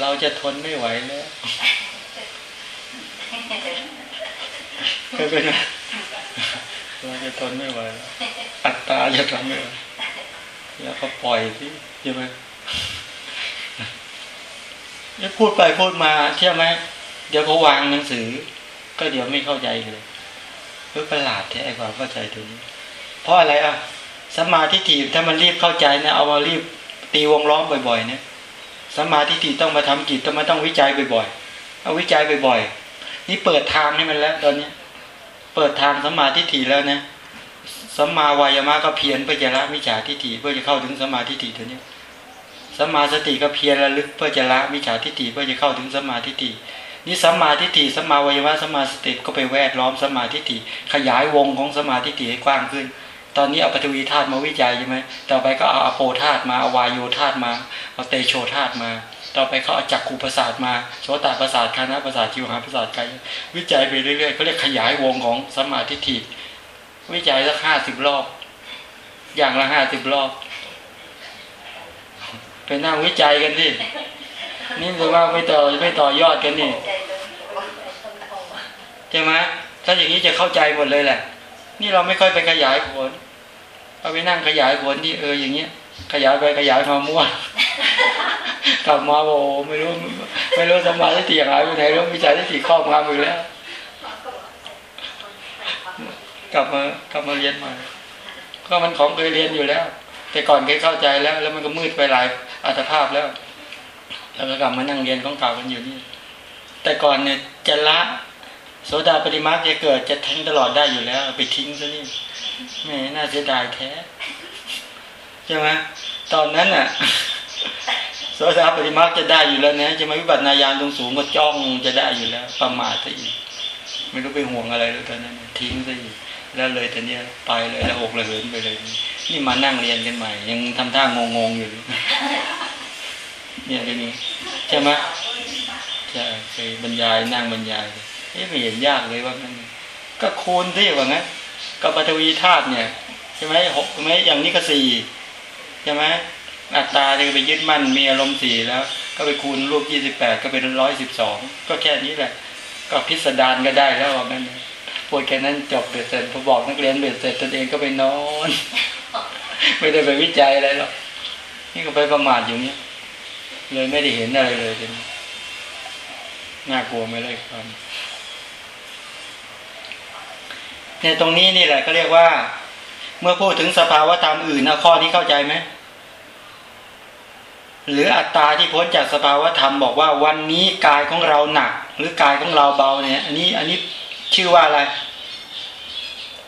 Speaker 1: เราจะทนไม่ไหวแล้ว เคยเป็นไหมเราจะทนไม่ไหวแล้วอัตตาจะทนไม่ไหวแล้วก็ปล่อยสิใช่ไหมนี่พูดไปพูดมาเชื่อไหมเดี๋ยวเขาวางหนังสือ ก็เดี๋ยวไม่เข้าใจเลยเพื่อประหลาดแท้ไอ้ความเข้าใจตัวนี้ เพราะอะไรอะสมาธิถีถ้ามันรีบเข้าใจนะเอามารีบตีวงล้อมบ่อยๆเนี่ยสมาธิถีต้องมาทำกิจต้องมาต้องวิจัยบ่อยๆเอาวิจัยบ่อยๆ นี่เปิดทางให้มันแล้ว ตอนนี้ เปิดทางสมาธิถีแล้วนะสัมมาวายามะก็เพียรเพื่อจะละมิจฉาทิฏฐิเพื่อจะเข้าถึงสมาธิฏฐิตัวนี้สัมมาสติก็เพียรระลึกเพื่อจะละมิจฉาทิฏฐิเพื่อจะเข้าถึงสมาธิฏฐินี่สัมมาทิฏฐิสัมมาวายามะสัมมาสติก็ไปแวดล้อมสมาธิฏฐิขยายวงของสมาธิฏฐิให้กว้างขึ้น ตอนนี้เอาปฐวีธาตุมาวิจัยใช่ไหมต่อไปก็เอาอโปธาตุมาเอาวายโยธาตุมาเอาเตโชธาตุมา ต่อไปเขาเอาจักขูประสาทมาโสตประสาทคานะประสาทจิวหาประสาทกายวิจัยไปเรื่อยๆเขาเรียกขยายวงของสมาธิฏฐิวิจัยสักห้าสิบรอบ อย่างละห้าสิบรอบไปนั่งวิจัยกันที่นี่หรือว่าไม่ต่อไม่ต่อยอดกันนี่ใช่ไหมถ้าอย่างนี้จะเข้าใจหมดเลยแหละ นี่เราไม่ค่อยไปขยายผลเอาไปนั่งขยายผลที่เอออย่างเงี้ย ขยายไปขยายมามั่วกลับมาโอ้ไม่รู้ ไม่รู้สมาธิหายไปไหนรู้วิจัยที่ครอบงำอยู่แล้ว กลับมากลับมาเรียนใหม่ก็มันของเคยเรียนอยู่แล้ว แต่ก่อนเคยเข้าใจแล้ว แล้วมันก็มืดไปหลายอัตภาพแล้ว แล้วก็กลับมานั่งเรียนของเก่ากันอยู่นี่แต่ก่อนเนี่ยจะละโสดาปฏิมาจะเกิดจะทิ้งตลอดได้อยู่แล้ว ไปทิ้งซะนี่แม่น่าเสียดายแท้ ใช่ไหมตอนนั้นน่ะโสดาปฏิมาจะได้อยู่แล้วนะจะมาวิบัตินายานตรงสูงก็จ้องจะได้อยู่แล้ว ประมาทซะอีกไม่รู้ไปห่วงอะไรเลยตอนนั้นทิ้งซะอีกแล้วเลยแต่เนี้ยไปเลยแล้วหกระเหินไปเลยนี่มานั่งเรียนกันใหม่ ยังทำท่างงๆอยู่ เนี่ยทีนี้ใช่ไหมใช่ไปบรรยายนั่งบรรยายเอ๊ะไม่เห็นยากเลยว่ามันก็คูณที่ว่างั้นก็ปฐวีธาตุเนี่ยใช่ไหมหกไหมอย่างนี้ก็สี่ ใช่ไหมอัตตาเนี่ยไปยึดมั่นมีอารมณ์สี่แล้ว ก็ไปคูณรูปยี่สิบแปดก็เป็นร้อยสิบสองก็แค่นี้แหละ ก็พิสดารก็ได้แล้วว่างั้นพูดแค่นั้นจบเบ็ดเสร็จพอบอกนักเรียนเบ็ดเสร็จตนเองก็ไปนอน ไม่ได้ไปวิจัยอะไรหรอกนี่ก็ไปประมาทอยู่เนี้ยเลยไม่ได้เห็นอะไรเลยจนน่ากลัวไม่เลยครับเนี่ยตรงนี้นี่แหละก็เรียกว่า เมื่อพูดถึงสภาวะธรรมอื่นนะข้อนี้เข้าใจไหม หรืออัตตาที่พ้นจากสภาวะธรรมบอกว่าวันนี้กายของเราหนัก หรือกายของเราเบาเนี่ย อันนี้อันนี้ชื่อว่าอะไร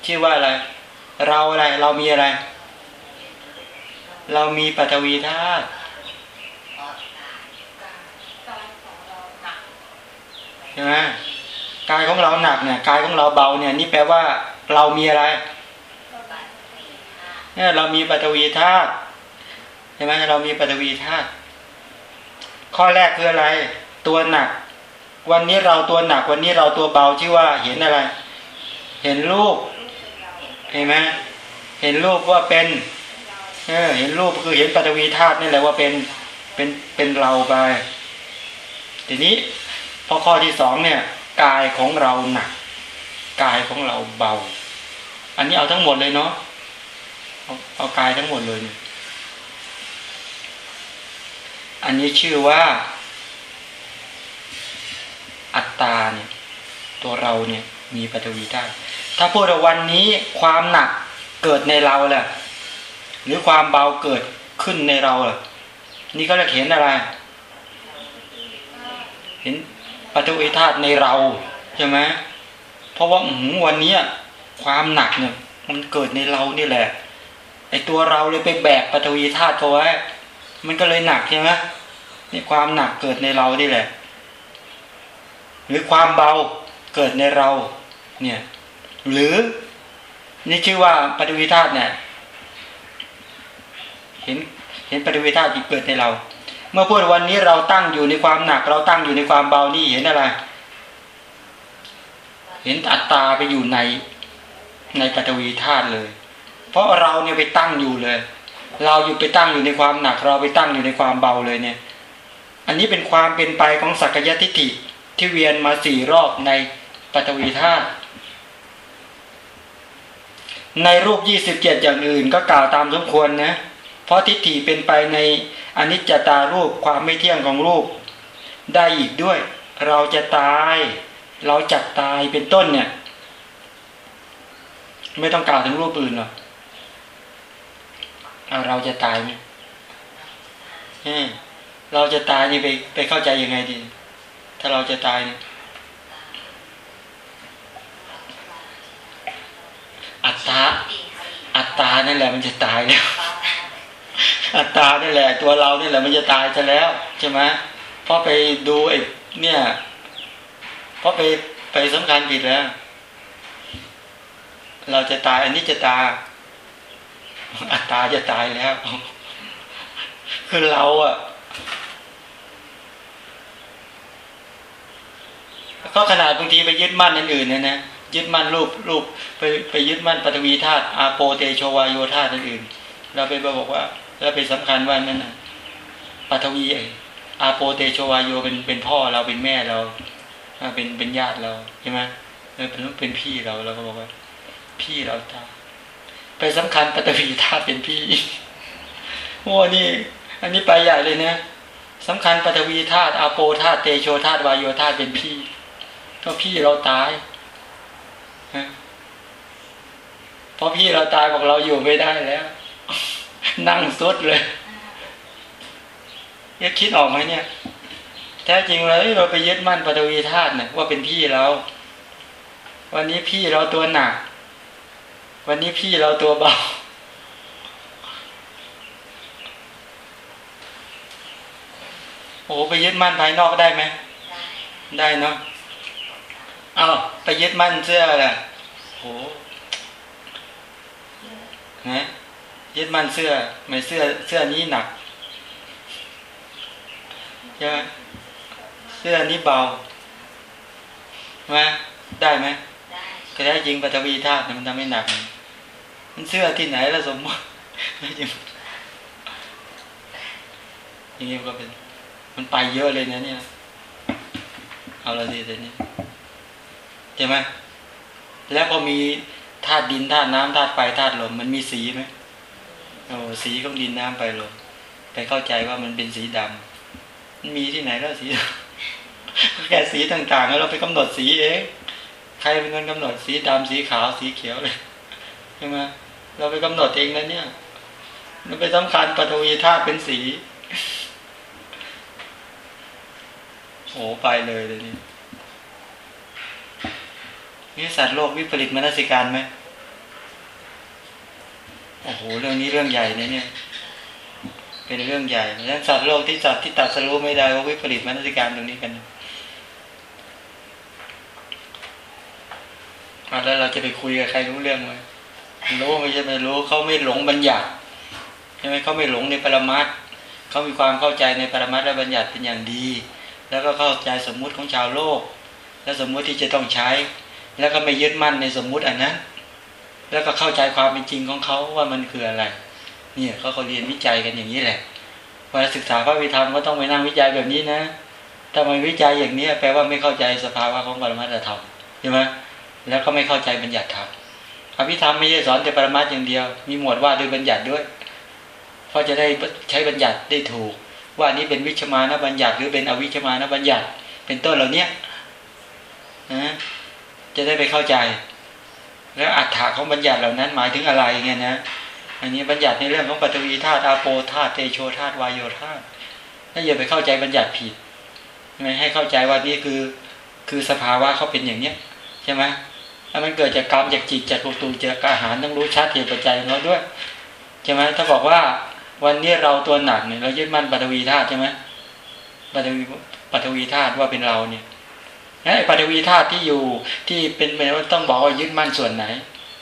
Speaker 1: ชื่อว่าอะไร เราอะไร เรามีอะไร เรามีปัทวีธาตุใช่ไหมกายของเราหนักเนี่ยกายของเราเบาเนี่ย นี่แปลว่า เรามีอะไรเนี่ยเรามีปัทวีธาตุ ใช่ไหมเรามีปัทวีธาตุข้อแรกคืออะไร ตัวหนัก วันนี้เราตัวหนักวันนี้เราตัวเบาชื่อว่าเห็นอะไร เห็นรูปเห็นไหมเห็นรูปว่าเป็นเออเห็นรูปคือเห็นปัทวีธาตุนี่แหละว่าเป็นเป็นเป็นเราไป ทีนี้พอข้อที่สองเนี่ยกายของเราหนักกายของเราเบา อันนี้เอาทั้งหมดเลยเนาะเอาเอากายทั้งหมดเลย อันนี้ชื่อว่า อัตตาเนี่ยตัวเราเนี่ยมีปฐวีธาตุถ้าพูดว่าวันนี้ความหนักเกิดในเราแหละหรือความเบาเกิดขึ้นในเราล่ะนี่ก็จะเห็นอะไร เห็นปฐวีธาตุในเราใช่ไหมเพราะว่าอืมวันนี้ความหนักเนี่ย มันเกิดในเรานี่แหละไอตัวเราเลยไปแบกปฐวีธาตุเขาไว้ มันก็เลยหนักใช่ไหมนี่ความหนักเกิดในเรานี่แหละ หรือความเบาเกิดในเรา เนี่ย หรือนี่ชื่อว่าปฐวีธาตุเนี่ยเห็นเห็นปฐวีธาตุที่เกิดในเรา เมื่อพูดวันนี้เราตั้งอยู่ในความหนัก เราตั้งอยู่ในความเบานี่เห็นอะไร เห็นอัตตาไปอยู่ในในปฐวีธาตุเลย เพราะเราเนี่ยไปตั้งอยู่เลย เราอยู่ไปตั้งอยู่ในความหนัก เราไปตั้งอยู่ในความเบาเลยเนี่ย อันนี้เป็นความเป็นไปของสักยทิฏฐิที่เวียนมาสี่รอบในปฐวีธาตุในรูปยี่สิบเจ็ดอย่างอื่นก็กล่าวตามสมควรนะ เพราะทิฏฐิเป็นไปในอนิจจตารูปความไม่เที่ยงของรูป ได้อีกด้วย เราจะตาย เราจักตายเป็นต้นเนี่ย ไม่ต้องกล่าวถึงรูปอื่นหรอก เอาเราจะตายไหมเออเราจะตายนี่ไปไปเข้าใจยังไงดี ถ้าเราจะตายเนี่ยอัตตาอัตตานั่นแหละมันจะตายแล้ว อัตตานี่แหละ ตัวเรานี่แหละมันจะตายซะแล้วใช่ไหมเพราะไปดูไอ้เนี่ยเพราะไปไปสำคัญผิดแล้ว เราจะตายอันนี้จะตาย อัตตาจะตายแล้วคือเราอะก็ขนาดบางทีไปยึดมั่นอันอื่นเนี่ยนะยึดมั่นรูปรูปไปไปยึดมั่นปฐวีธาตุอาโปเตโชวายโยธาตุอื่นเราไปบอกว่าเราไปสำคัญว่านั่นนะปฐวีอาโปเตโชวายโยเป็นเป็นพ่อเราเป็นแม่เราเป็นเป็นญาติเราใช่ไหมเป็นเป็นพี่เราเราก็บอกว่า พี่เราตาย ไปสำคัญปฐวีธาตุเป็นพี่โอ้นี่ อันนี้ไปใหญ่เลยนะสำคัญปฐวีธาตุอาโปธาตุเตโชธาตุวายโยธาตุเป็นพี่ ก็พี่เราตายเพราะพี่เราตายบอกเราอยู่ไม่ได้แล้ว นั่งสุดเลยยังคิดออกไหมเนี่ย แท้จริงเลยเราไปยึดมั่นปฐวีธาตุเนี่ยว่าเป็นพี่เรา วันนี้พี่เราตัวหนัก วันนี้พี่เราตัวเบา โอ้ไปยึดมั่นภายนอกได้ไหม ได้เนาะเอาไปยึดมั่นเสื้อแหละโหนะยึดมั่นเสื้อไม่เสื้อเสื้อนี้หนักใช่ไหมเสื้อนี้เบาไหมได้ไหมแต่ได้จริงปฐวีธาตุมันทำให้หนัก มันเสื้อที่ไหนแล้วสมมติไม่จริงอย่างนี้ก็เป็น มันไปเยอะเลยนะเนี่ย เอาละสิแต่นี้ใช่ไหมแล้วพอมีธาตุดินธาตุน้ำธาตุไฟธาตุลมมันมีสีไหมโอ้สีของดินน้ำไฟลมไปเข้าใจว่ามันเป็นสีดำมันมีที่ไหนแล้วสีแค่สีต่างๆแล้วเราไปกำหนดสีเองใครเป็นคนกำหนดสีดำสีขาวสีเขียวเลยใช่ไหม เราไปกำหนดเองนะเนี่ย มันไปสำคัญปฐวีธาตุเป็นสีโอ้ไปเลยเลยนี่นี่สัตว์โลกวิปริตมนสิการไหมโอ้โหเรื่องนี้เรื่องใหญ่นะเนี่ย เป็นเรื่องใหญ่ดังสัตว์โลกที่สัตว์ที่ตัดสรู้ไม่ได้ก็วิปริตมนสิการตรงนี้กันแล้วเราจะไปคุยกับใครรู้เรื่องไหม รู้ไม่ใช่ไม่รู้เขาไม่หลงบัญญัติใช่ไหมเขาไม่หลงในปรมัตเขามีความเข้าใจในปรมัตและบัญญัติเป็นอย่างดี แล้วก็เข้าใจสมมุติของชาวโลก และสมมุติที่จะต้องใช้ แล้วก็ไม่ยึดมั่นในสมมุติอันนั้น แล้วก็เข้าใจความเป็นจริงของเขาว่ามันคืออะไร เนี่ยเขาเขาเรียนวิจัยกันอย่างนี้แหละเวลาศึกษาพระวิธรรมก็ต้องไปนั่งวิจัยแบบนี้นะถ้ามันวิจัยอย่างนี้แปลว่าไม่เข้าใจสภาวะของปรมัตธรรมใช่ไหมแล้วก็ไม่เข้าใจบัญญัติธรรม อภิธรรมไม่ใช่สอนแต่ปรมัตอย่างเดียว มีหมวดว่าด้วยบัญญัติด้วย เพราะจะได้ใช้บัญญัติได้ถูก ว่านี้เป็นวิชมานะบัญญัติ หรือเป็นอวิชมานะบัญญัติ เป็นต้นเหล่านี้นะจะได้ไปเข้าใจ แล้วอัฏฐะของบัญญัติเหล่านั้นหมายถึงอะไรเงี้ยนะอันนี้บัญญัติในเรื่องของปฐวีธาตุอาโปธาตุเตโชธาตุวายโยธาตุถ้าอย่าไปเข้าใจบัญญัติผิดไม่ให้เข้าใจว่านี่คือคือสภาวะเขาเป็นอย่างเนี้ยใช่ไหม ถ้ามันเกิดจากกรรมจากจิตจากอุตุจากอาหารต้องรู้ชัดเหตุปัจจัยของเราด้วยใช่ไหมถ้าบอกว่าวันนี้เราตัวหนักเนี่ยเรายึดมั่นปฐวีธาตุใช่ไหมปฐวีปฐวีธาตุว่าเป็นเราเนี่ยไอ้ปฐวีธาตุที่อยู่ที่เป็นไปว่าต้องบอกว่ายึดมั่นส่วนไหน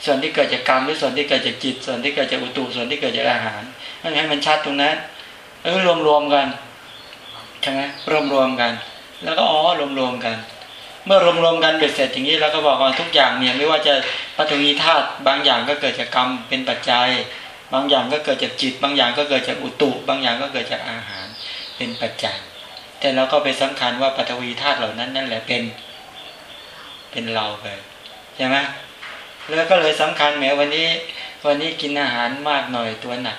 Speaker 1: ส่วนที่เกิดจากกรรมหรือส่วนที่เกิดจากจิต ส่วนที่เกิดจากอุตุส่วนที่เกิดจากอาหารนั่นให้มันชัดตรงนั้นเออรวมๆกันใช่ไหมรวมๆกัน แล้วก็อ๋อรวมๆกัน เมื่อรวมๆกันเบ็ดเสร็จอย่างนี้แล้วก็บอกว่าทุกอย่างเนี่ยไม่ว่าจะปฐวีธาตุบางอย่างก็เกิดจากกรรมเป็นปัจจัย บางอย่างก็เกิดจากจิต บางอย่างก็เกิดจากอุตุ บางอย่างก็เกิดจากอาหารเป็นปัจจัย แต่เราก็ไปสำคัญว่าปฐวีธาตุเหล่านั้นนั่นแหละเป็นเป็นเราไปใช่ไหมแล้วก็เลยสำคัญแม้วันนี้วันนี้กินอาหารมากหน่อยตัวหนัก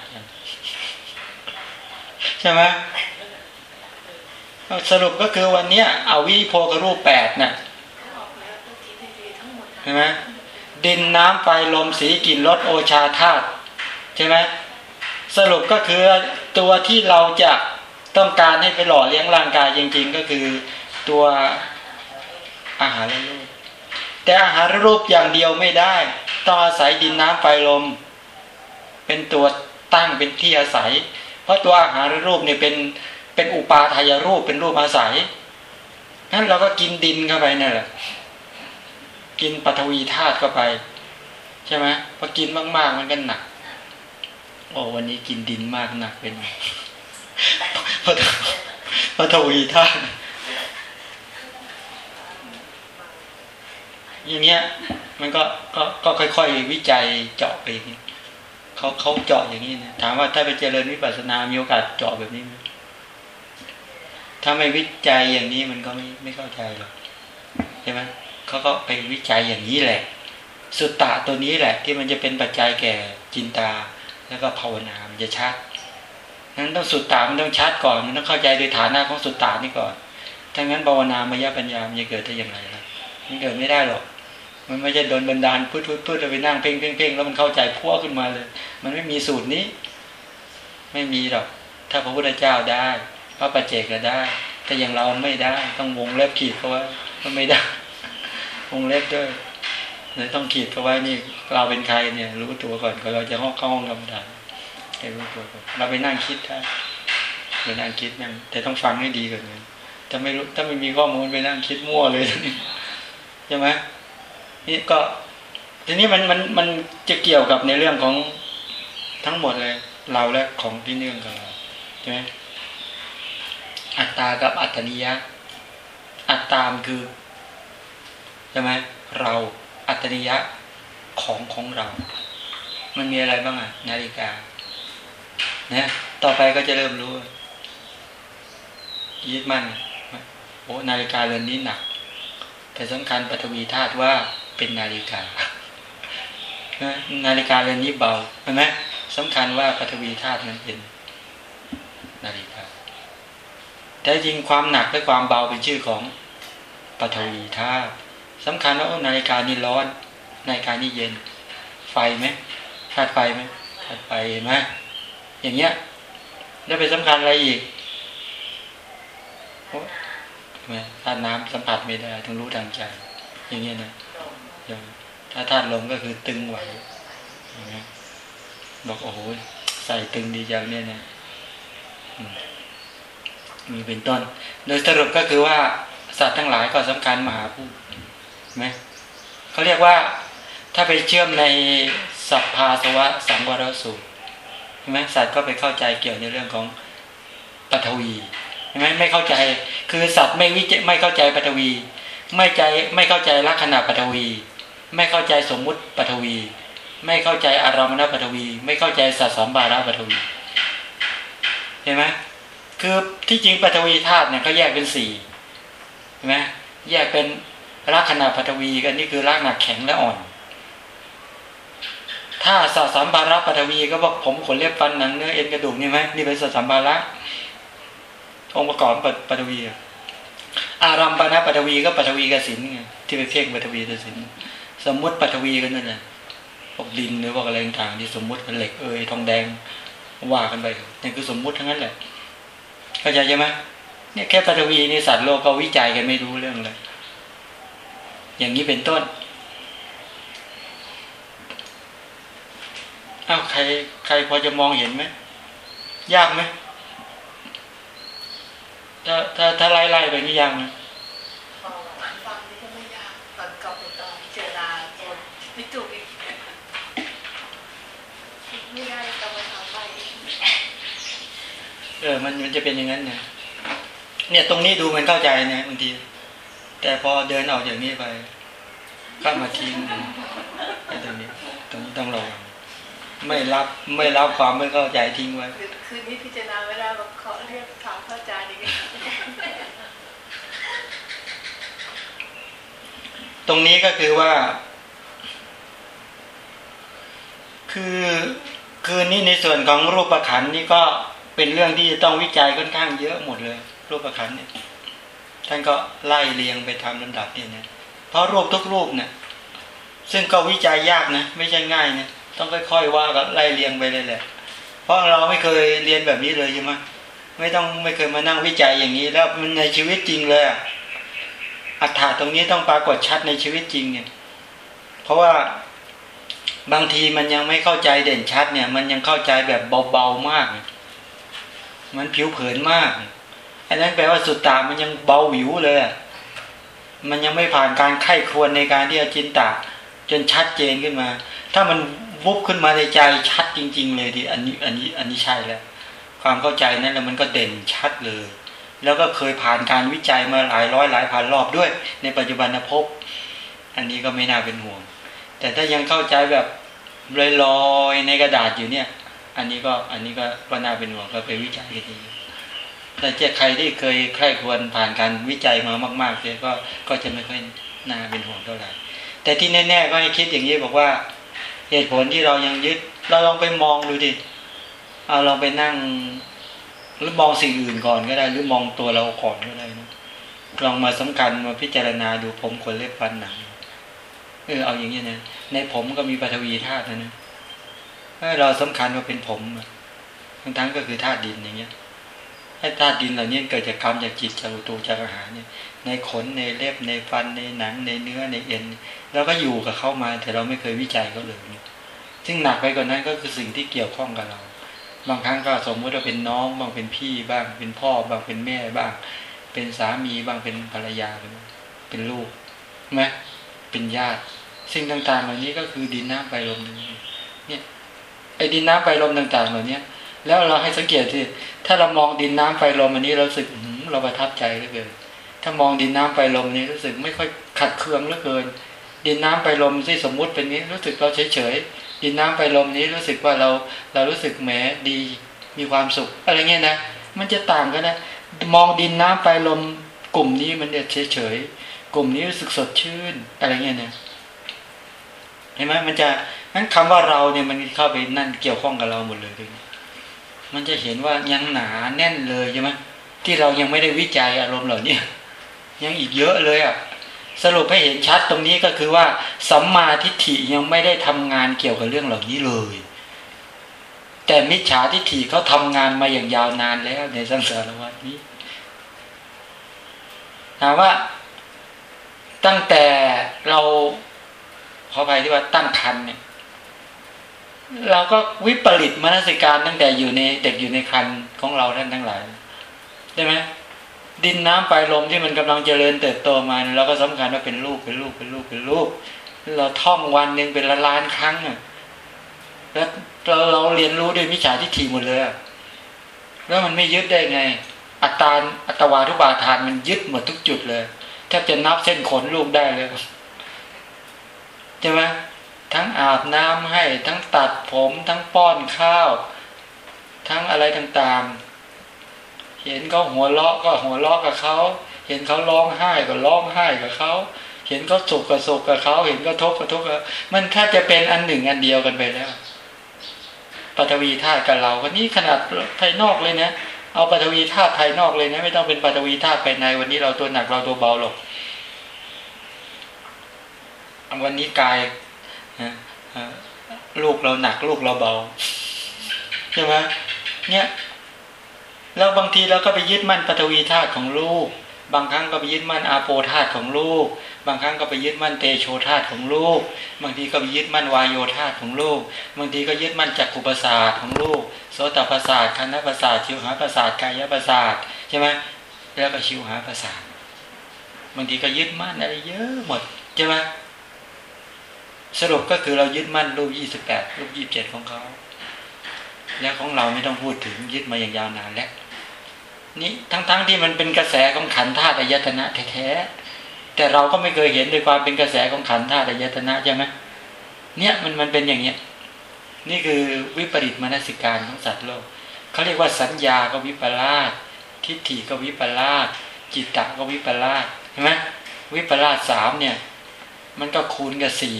Speaker 1: ใช่ไหม สรุปก็คือวันเนี้ยเอาวิโพกรูปแปดน่ะ
Speaker 2: ออกแล้วตัวที่ดีๆทั้งหมด
Speaker 1: ใช่ไหมดินน้ำไฟลมสีกลิ่นรสโอชาธาตุใช่ไหมสรุปก็คือตัวที่เราจะต้องการให้ไปหล่อเลี้ยงร่างกายจริง ๆ ก็คือตัวอาหารรูป แต่อาหารรูปอย่างเดียวไม่ได้ ต้องอาศัยดินน้ำไฟลม เป็นตัวตั้งเป็นที่อาศัย เพราะตัวอาหารรูปเนี่ยเป็น เป็นอุปาทายรูปเป็นรูปอาศัยนั้นเราก็กินดินเข้าไปนั่นแหละกินปฐวีธาตุเข้าไป ใช่ไหมพอกินมากๆมันก็หนักโอ้วันนี้กินดินมากหนักเป็นไปฐปฐวีธาตุอย่างเงี้ย มันก็ก็ก็ค่อยๆวิจัยเจาะไปเขาเขาเจาะอย่างนี้นะถามว่าถ้าไปเจริญวิปัสสนา มีโอกาสเจาะแบบนี้ไหม ถ้าไม่วิจัยอย่างนี้มันก็ไม่ไม่เข้าใจหรอกใช่ไหมเขาก็ไปวิจัยอย่างนี้แหละ สุตตะตัวนี้แหละ ที่มันจะเป็นปัจจัยแก่จินตา แล้วก็ภาวนามันจะชัดนั้นต้องสุตตามันต้องชัดก่อนมันต้องเข้าใจโดยฐานะของสุตตานี่ก่อนถ้างั้นภาวนามายปัญญามันจะเกิดได้อย่างไรล่ะมันเกิดไม่ได้หรอก มันไม่ใช่โดนบันดาลพุทธพุทธไปนั่งเพ่งเพ่งเพ่งแล้วมันเข้าใจพัวขึ้นมาเลย มันไม่มีสูตรนี้ ไม่มีหรอก ถ้าพระพุทธเจ้าได้ พระปัจเจกก็ได้ แต่อย่างเราไม่ได้ ต้องวงเล็บขีดเขาไว้ก็ไม่ได้ วงเล็บด้วยเลยต้องขีดเขาไว้นี่ เราเป็นใครเนี่ย รู้ตัวก่อนก่อนเราจะห้องเข้าห้องกรรมฐานให้รู้ตัวก่อนเราไปนั่งคิดถ้ไปนั่งคิดนั่งแต่ต้องฟังให้ดีก่อนเลยถ้าไม่รู้ถ้าไม่มีข้อมูลไปนั่งคิดมั่วเลยใช่ไหมนี่ก็ทีนี้มันมันมันจะเกี่ยวกับในเรื่องของทั้งหมดเลย เราและของที่เนื่องกับเราใช่ไหม อัตตากับอัตนิยะ อัตตามคือใช่ไหมเราอัตนิยะของของเรา มันมีอะไรบ้างอะนาฬิกาเนี่ยต่อไปก็จะเริ่มรู้ยึดมั่นโอ้นาฬิกาเรือนนี้หนัก แต่สำคัญปฐวีธาตุว่าเป็นนาฬิกานาฬิกาเรือนนี้เบาเห็นไหมสำคัญว่าปฐวีธาตุนั้นเป็นนาฬิกา แต่จริงความหนักและความเบาเป็นชื่อของปฐวีธาตุสำคัญว่านาฬิกานี่ร้อนนาฬิกานี่เย็น ไฟไหมธาตุไฟไหมธาตุไฟไหมอย่างเงี้ยแล้วเป็นสำคัญอะไรอีกธาตุน้ำสัมผัสไม่ได้ต้องรู้ทางใจ อย่างเงี้ยนะถ้าธาตุลมก็คือตึงไหวบอกโอ้โหใส่ตึงดีจังเนี่ยนะ มีเป็นต้น โดยสรุปก็คือว่าสัตว์ทั้งหลายก็สำคัญมหาพูดไหมเขาเรียกว่าถ้าไปเชื่อมในสัพพาสวะสังวรสูตรใช่ไหมสัตว์ก็ไปเข้าใจเกี่ยวในเรื่องของปฐวีใช่ไหมไม่เข้าใจ คือสัตว์ไม่วิจไม่เข้าใจปฐวี ไม่ใจไม่เข้าใจลักษณะปฐวี ไม่เข้าใจสมมุติปฐวี ไม่เข้าใจอารมณปฐวี ไม่เข้าใจสัตสัมบาระปฐวีเห็นไหม คือที่จริงปฐวีธาตุเนี่ยเขาแยกเป็นสี่เห็นไหมแยกเป็นลักษณะปฐวีกันนี่คือลักษณะแข็งและอ่อน ถ้าสัตสัมบาระปฐวีก็บอกผมขนเล็บฟันหนังเนื้อเอ็นกระดูกนี่ไหมนี่เป็นสัตสัมบาระองค์ประกอบปฐวีอารัมปนะปัทวีก็ปัทวีกสินไงที่ไปเพ่งปัทวีกสินสมมุติปัทวีกันนั่นแหละพวกดินหรือพวกอะไรต่างๆที่สมมุติเป็นเหล็กเอยทองแดงว่ากันไปนี่คือสมมุติทั้งนั้นแหละ เข้าใจใช่ไหมเนี่ยแค่ปัทวีนี่สัตว์โลกก็วิจัยกันไม่รู้เรื่องเลย อย่างนี้เป็นต้นอ้าวใคร ใครพอจะมองเห็นไหมยากไหมถ้าถ้าถ้าไล่ไล่ไปนี่ยากไหม
Speaker 2: ฟังนี่ก็ไม่ยากตอนกลับไปตอนพิจรณาคนพิจูอีกไม่ได้กลับมาทำไป
Speaker 1: เออ มันมันจะเป็นอย่างนั้นเนี่ยเนี่ยตรงนี้ดูมันเข้าใจนะบางทีแต่พอเดินออกจากนี้ไปก็มาทิ้งไอ้ตรงนี้ตรงนี้ต้องระวังไม่รับไม่รับความไม่เข้าใจทิ้งไว้
Speaker 2: คือคืนนี้พิจารณาไม่ได้บอกเขาเรียกถามพระอาจารย์อีก
Speaker 1: ตรงนี้ก็คือว่า คือคือนี่ในส่วนของรูปประขันนี่ก็ เป็นเรื่องที่ต้องวิจัยค่อนข้างเยอะหมดเลย รูปประขันเนี่ยท่านก็ไล่เรียงไปทำลำดับเนี่ยนะเพราะรูปทุกรูปเนี่ยซึ่งก็วิจัยยากนะไม่ใช่ง่ายนะต้องค่อยๆว่าก็ไล่เรียงไปเลยแหละ เพราะเราไม่เคยเรียนแบบนี้เลยใช่ไหมไม่ต้องไม่เคยมานั่งวิจัยอย่างนี้ แล้วมันในชีวิตจริงเลยอัฏฐาตรงนี้ต้องปรากฏชัดในชีวิตจริงเนี่ย เพราะว่าบางทีมันยังไม่เข้าใจเด่นชัดเนี่ย มันยังเข้าใจแบบเบาๆมาก มันผิวเผินมากอันนั้นแปลว่าสุดตามันยังเบาหวิวเลย มันยังไม่ผ่านการไข้ควรในการที่จะจินตะจนชัดเจนขึ้นมา ถ้ามันวุบขึ้นมาในใจชัดจริง ๆ เลยดิอันนี้อันนี้อันนี้ใช่แล้ว ความเข้าใจนั้นแล้วมันก็เด่นชัดเลย แล้วก็เคยผ่านการวิจัยมาหลายร้อยหลายพันรอบด้วย ในปัจจุบันภพอันนี้ก็ไม่น่าเป็นห่วง แต่ถ้ายังเข้าใจแบบลอยๆในกระดาษอยู่เนี่ย อันนี้ก็อันนี้ก็ก็น่าเป็นห่วงก็ไปวิจัยกันดีแต่เจ้าใครที่เคยใคร่ควรผ่านการวิจัยมามากๆเนี่ยก็ก็จะไม่ค่อยน่าเป็นห่วงเท่าไหร่แต่ที่แน่ๆก็ให้คิดอย่างนี้บอกว่า เหตุผลที่เรายังยึด เราลองไปมองดูดิเอาลองไปนั่ง หรือมองสิ่งอื่นก่อนก็ได้ หรือมองตัวเราก่อนก็ได้นะลองมาสำคัญมาพิจารณาดูผมขนเล็บฟันหนังเออเอาอย่างนี้นะในผมก็มีปฐวีธาตุนะนะ เราสำคัญว่าเป็นผมทั้งทั้งก็คือธาตุดินอย่างเงี้ยให้ธาตุดินเหล่านี้เกิดจากกรรมจากจิตจากอุตูจากอาหารเนี่ย ในขนในเล็บในฟันในหนังในเนื้อในเอ็นเราก็อยู่กับเข้ามาแต่เราไม่เคยวิจัยเขาเลยซึ่งหนักไปกว่านั้นก็คือสิ่งที่เกี่ยวข้องกับเรา บางครั้งก็สมมติว่าเป็นน้องบางเป็นพี่บ้าง เป็นพ่อ บางเป็นแม่บ้าง เป็นสามีบ้างเป็นภรรยาเป็นเป็นลูกไหมเป็นญาติ สิ่งต่างๆเหล่านี้ก็คือดินน้ำไฟลมเนี่ย ไอ้ดินน้ำไฟลมต่างๆ เหล่านี้แล้วเราให้สังเกตสิถ้าเรามองดินน้ำไฟลมอันนี้เราสึกเราประทับใจเหลือเกินถ้ามองดินน้ำไฟลมนี้รู้สึกไม่ค่อยขัดเคืองเหลือเกิน ดินน้ำไฟลมที่สมมุติเป็นนี้รู้สึกเราเฉยๆดินน้ำไฟลมนี้รู้สึกว่าเราเรารู้สึกแหมดีมีความสุข อะไรเงี้ยนะมันจะต่างกันนะมองดินน้ำไฟลมกลุ่มนี้มันจะเฉยๆกลุ่มนี้รู้สึกสดชื่นอะไรเงี้ยนะเห็นไหมมันจะ นั้นคำว่าเราเนี่ยมันเข้าไปนั่นเกี่ยวข้องกับเราหมดเลยเลยมันจะเห็นว่ายังหนาแน่นเลยใช่ไหมที่เรายังไม่ได้วิจัยอารมณ์เหล่านี้ยังอีกเยอะเลยอะสรุปให้เห็นชัดตรงนี้ก็คือว่าสัมมาทิฏฐิยังไม่ได้ทำงานเกี่ยวกับเรื่องเหล่านี้เลย แต่มิจฉาทิฏฐิเขาทำงานมาอย่างยาวนานแล้วในสังสารวัฏนี้ถามว่าตั้งแต่เราขออภัยที่ว่าตั้งคันเนี่ย เราก็วิปริตมนสิการตั้งแต่อยู่ในเด็กอยู่ในคันของเราท่านทั้งหลายใช่ไหมดินน้ำไฟลมที่มันกำลังเจริญเติบโตมาเราก็สำคัญว่าเป็นลูกเป็นลูกเป็นลูกเป็นลูกเราท่องวันหนึ่งเป็นละล้านครั้งอะแล้วเราเราเรียนรู้ด้วยมิจฉาทิฏฐิหมดเลยแล้วมันไม่ยึดได้ไง อัตตาอัตวาทุบาทานมันยึดหมดทุกจุดเลยแทบจะนับเส้นขนลูกได้เลยใช่ไหม ทั้งอาบน้ำให้ ทั้งตัดผมทั้งป้อนข้าว ทั้งอะไรต่างๆ เห็นเขาหัวเราะก็หัวเราะกับเขา เห็นเขาร้องไห้ก็ร้องไห้กับเขา เห็นเขาสุขก็สุขกับเขา เห็นเขาทุกข์ก็ทุกข์มันแค่จะเป็นอันหนึ่งอันเดียวกันไปแล้วปฐวีธาตุกับเราคนนี้ขนาดภายนอกเลยนะเอาปฐวีธาตุภายนอกเลยนะ ไม่ต้องเป็นปฐวีธาตุภายใน วันนี้เราตัวหนักเราตัวเบาหรอกวันนี้กาย ลูกเราหนักลูกเราเบาใช่ไหมเนี่ยแล้วบางทีเราก็ไปยึดมั่นปฐวีธาตุของลูก บางครั้งก็ไปยึดมั่นอาโปธาตุของลูก บางครั้งก็ไปยึดมั่นเตโชธาตุของลูก บางทีก็ไปยึดมั่นวายโยธาตุของลูก บางทีก็ยึดมั่นจักขุปสาทของลูกโสตประสาทคณะประสาทชิวหาประสาทกายประสาทใช่ไหมแล้วก็ชิวหาประสาทบางทีก็ยึดมั่นอะไรเยอะหมดใช่ไหม สรุปก็คือเรายึดมั่นรูปยี่สิบแปดรูปยี่สิบเจ็ดของเขา แล้วของเราไม่ต้องพูดถึงยึดมาอย่างยาวนานแล้วนี่ทั้งๆทที่มันเป็นกระแสของขันธาตุอายตนะแท้ๆแต่เราก็ไม่เคยเห็นด้วยความเป็นกระแสของขันธาตุอายตนะใช่ไหมเนี่ยมันมันเป็นอย่างเนี้ย นี่คือวิปริตมนสิการของสัตว์โลกเขาเรียกว่าสัญญาก็วิปลาสทิฏฐิก็วิปลาสจิตตะก็วิปลาสเห็นไหมวิปลาสสามเนี่ย มันก็คูณกับสี่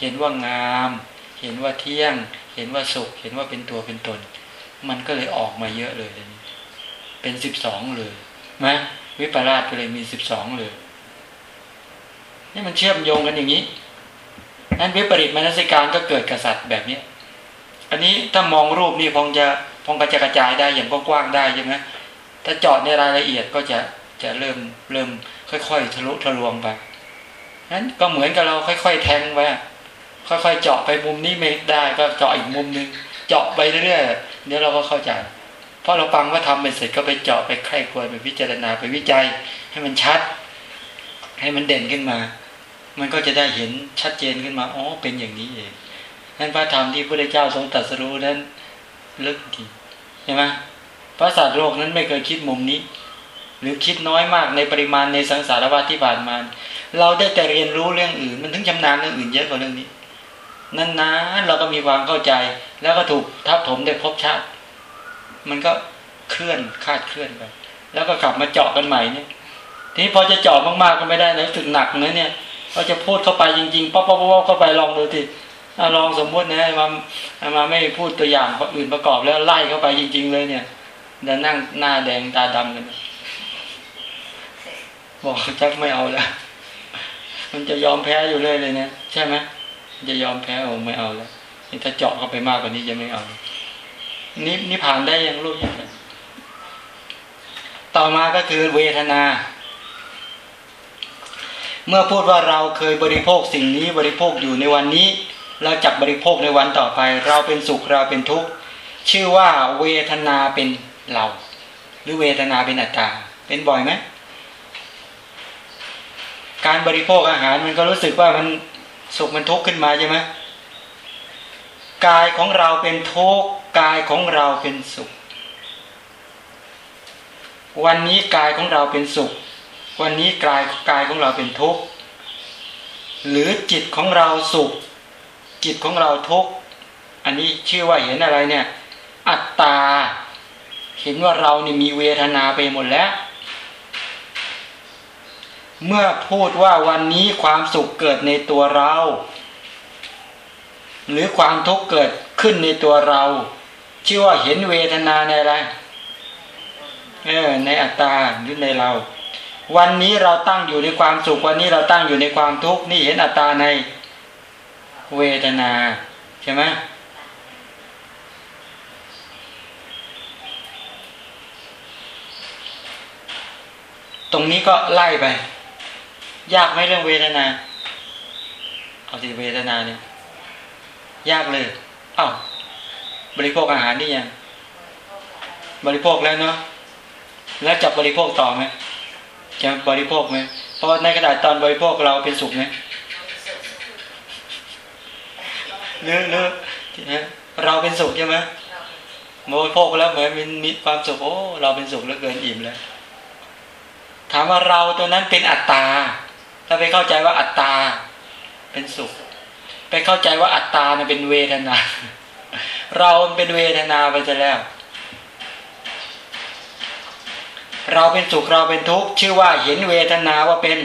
Speaker 1: เห็นว่างาม เห็นว่าเที่ยง เห็นว่าสุข เห็นว่าเป็นตัวเป็นตน มันก็เลยออกมาเยอะเลย เป็นสิบสองเลยนะวิปลาสก็เลยมีสิบสองเลยนี่มันเชื่อมโยงกันอย่างนี้นั้นวิปริตมนสิการก็เกิดกษัตริย์แบบนี้อันนี้ถ้ามองรูปนี่พองจะพองกระจกระจายได้อย่างกว้างๆได้ใช่ไหมถ้าจาะในรายละเอียดก็จะจะเริ่มเริ่มค่อย ๆ ทะลุทะลวงไปนั้นก็เหมือนกับเราค่อย ๆ แทงไป ค่อยๆเจาะไปมุมนี้ไม่ได้ก็เจาะอีกมุมหนึ่งเจาะไปเรื่อยๆเดี๋ยวเราก็เข้าใจเพราะเราฟังว่าทำไปเสร็จก็ไปเจาะไปใคร่ควรไปพิจารณาไปวิจัย ให้มันชัด ให้มันเด่นขึ้นมา มันก็จะได้เห็นชัดเจนขึ้นมาอ๋อเป็นอย่างนี้เองนั่นพระธรรมที่พระเจ้าทรงตรัสรู้นั้นลึกจริงใช่ไหมพระศาสตร์โลกนั้นไม่เคยคิดมุมนี้ หรือคิดน้อยมากในปริมาณในสังสารวัฏที่ผ่านมาเราได้แต่เรียนรู้เรื่องอื่น มันถึงชำนาญเรื่องอื่นเยอะกว่าเรื่องนี้ นานๆเราก็มีความเข้าใจ แล้วก็ถูกทับถมได้พบชาติ มันก็เคลื่อนคาดเคลื่อนไป แล้วก็กลับมาเจาะกันใหม่เนี่ย ทีนี้พอจะเจาะมากๆก็ไม่ได้นะถึงหนักเนื้อเนี่ยเราจะพูดเข้าไปจริงๆป๊อปป๊อปป๊อปเข้าไปลองดูสิลองสมมตินะมามาไม่พูดตัวอย่างอื่นประกอบแล้วไล่เข้าไปจริง ๆ เลยเนี่ยเดินนั่งหน้าแดงตาดำกันบอกจักไม่เอาแล้วมันจะยอมแพ้อยู่เลยเลยเนะใช่ไหม จะยอมแพ้โอ้ไม่เอาแล้วนี่ถ้าเจาะเข้าไปมากกว่านี้จะไม่เอานี่นี่ผ่านได้ยังลูกยังต่อมาก็คือเวทนา เมื่อพูดว่าเราเคยบริโภคสิ่งนี้บริโภคอยู่ในวันนี้ เราจับบริโภคในวันต่อไป เราเป็นสุขเราเป็นทุกข์ชื่อว่าเวทนาเป็นเรา หรือเวทนาเป็นอัตตา เป็นบ่อยไหมการบริโภคอาหารมันก็รู้สึกว่ามัน สุขมันทุกข์ขึ้นมาใช่ไหมกายของเราเป็นทุกข์กายของเราเป็นสุข วันนี้กายของเราเป็นสุข วันนี้กายกายของเราเป็นทุกข์หรือจิตของเราสุข จิตของเราทุกข์อันนี้ชื่อว่าเห็นอะไรเนี่ย อัตตา เห็นว่าเรานี่มีเวทนาไปหมดแล้ว เมื่อพูดว่าวันนี้ความสุขเกิดในตัวเรา หรือความทุกข์เกิดขึ้นในตัวเราชื่อว่าเห็นเวทนาในอะไรเออในอัตตาหรือในเรา วันนี้เราตั้งอยู่ในความสุขวันนี้เราตั้งอยู่ในความทุกข์นี่เห็นอัตตาในเวทนาใช่ไหมตรงนี้ก็ไล่ไป ยากไหมเรื่องเวทนา เอาสิเวทนาเนี่ยยากเลยเอา้าบริโภคอาหารนี่ยังบริโภคแล้วเนาะแล้วจับบริโภคต่อไหมจะบริโภคไหมเพราะในกระดาษตอนบริโภคเราเป็นสุขไหมเนื้อเนื้อเราเป็นสุขใช่ไหมบริโภคแล้วเหมือนมีมีความสุขโอ้เราเป็นสุขแล้วเกินอิ่มแล้วถามว่าเราตัวนั้นเป็นอัตตา ถ้าไปเข้าใจว่าอัตตาเป็นสุข ไปเข้าใจว่าอัตตาเป็นเวทนา เราเป็นเวทนาไปจะแล้ว เราเป็นสุขเราเป็นทุกข์ชื่อว่าเห็นเวทนาว่าเป็น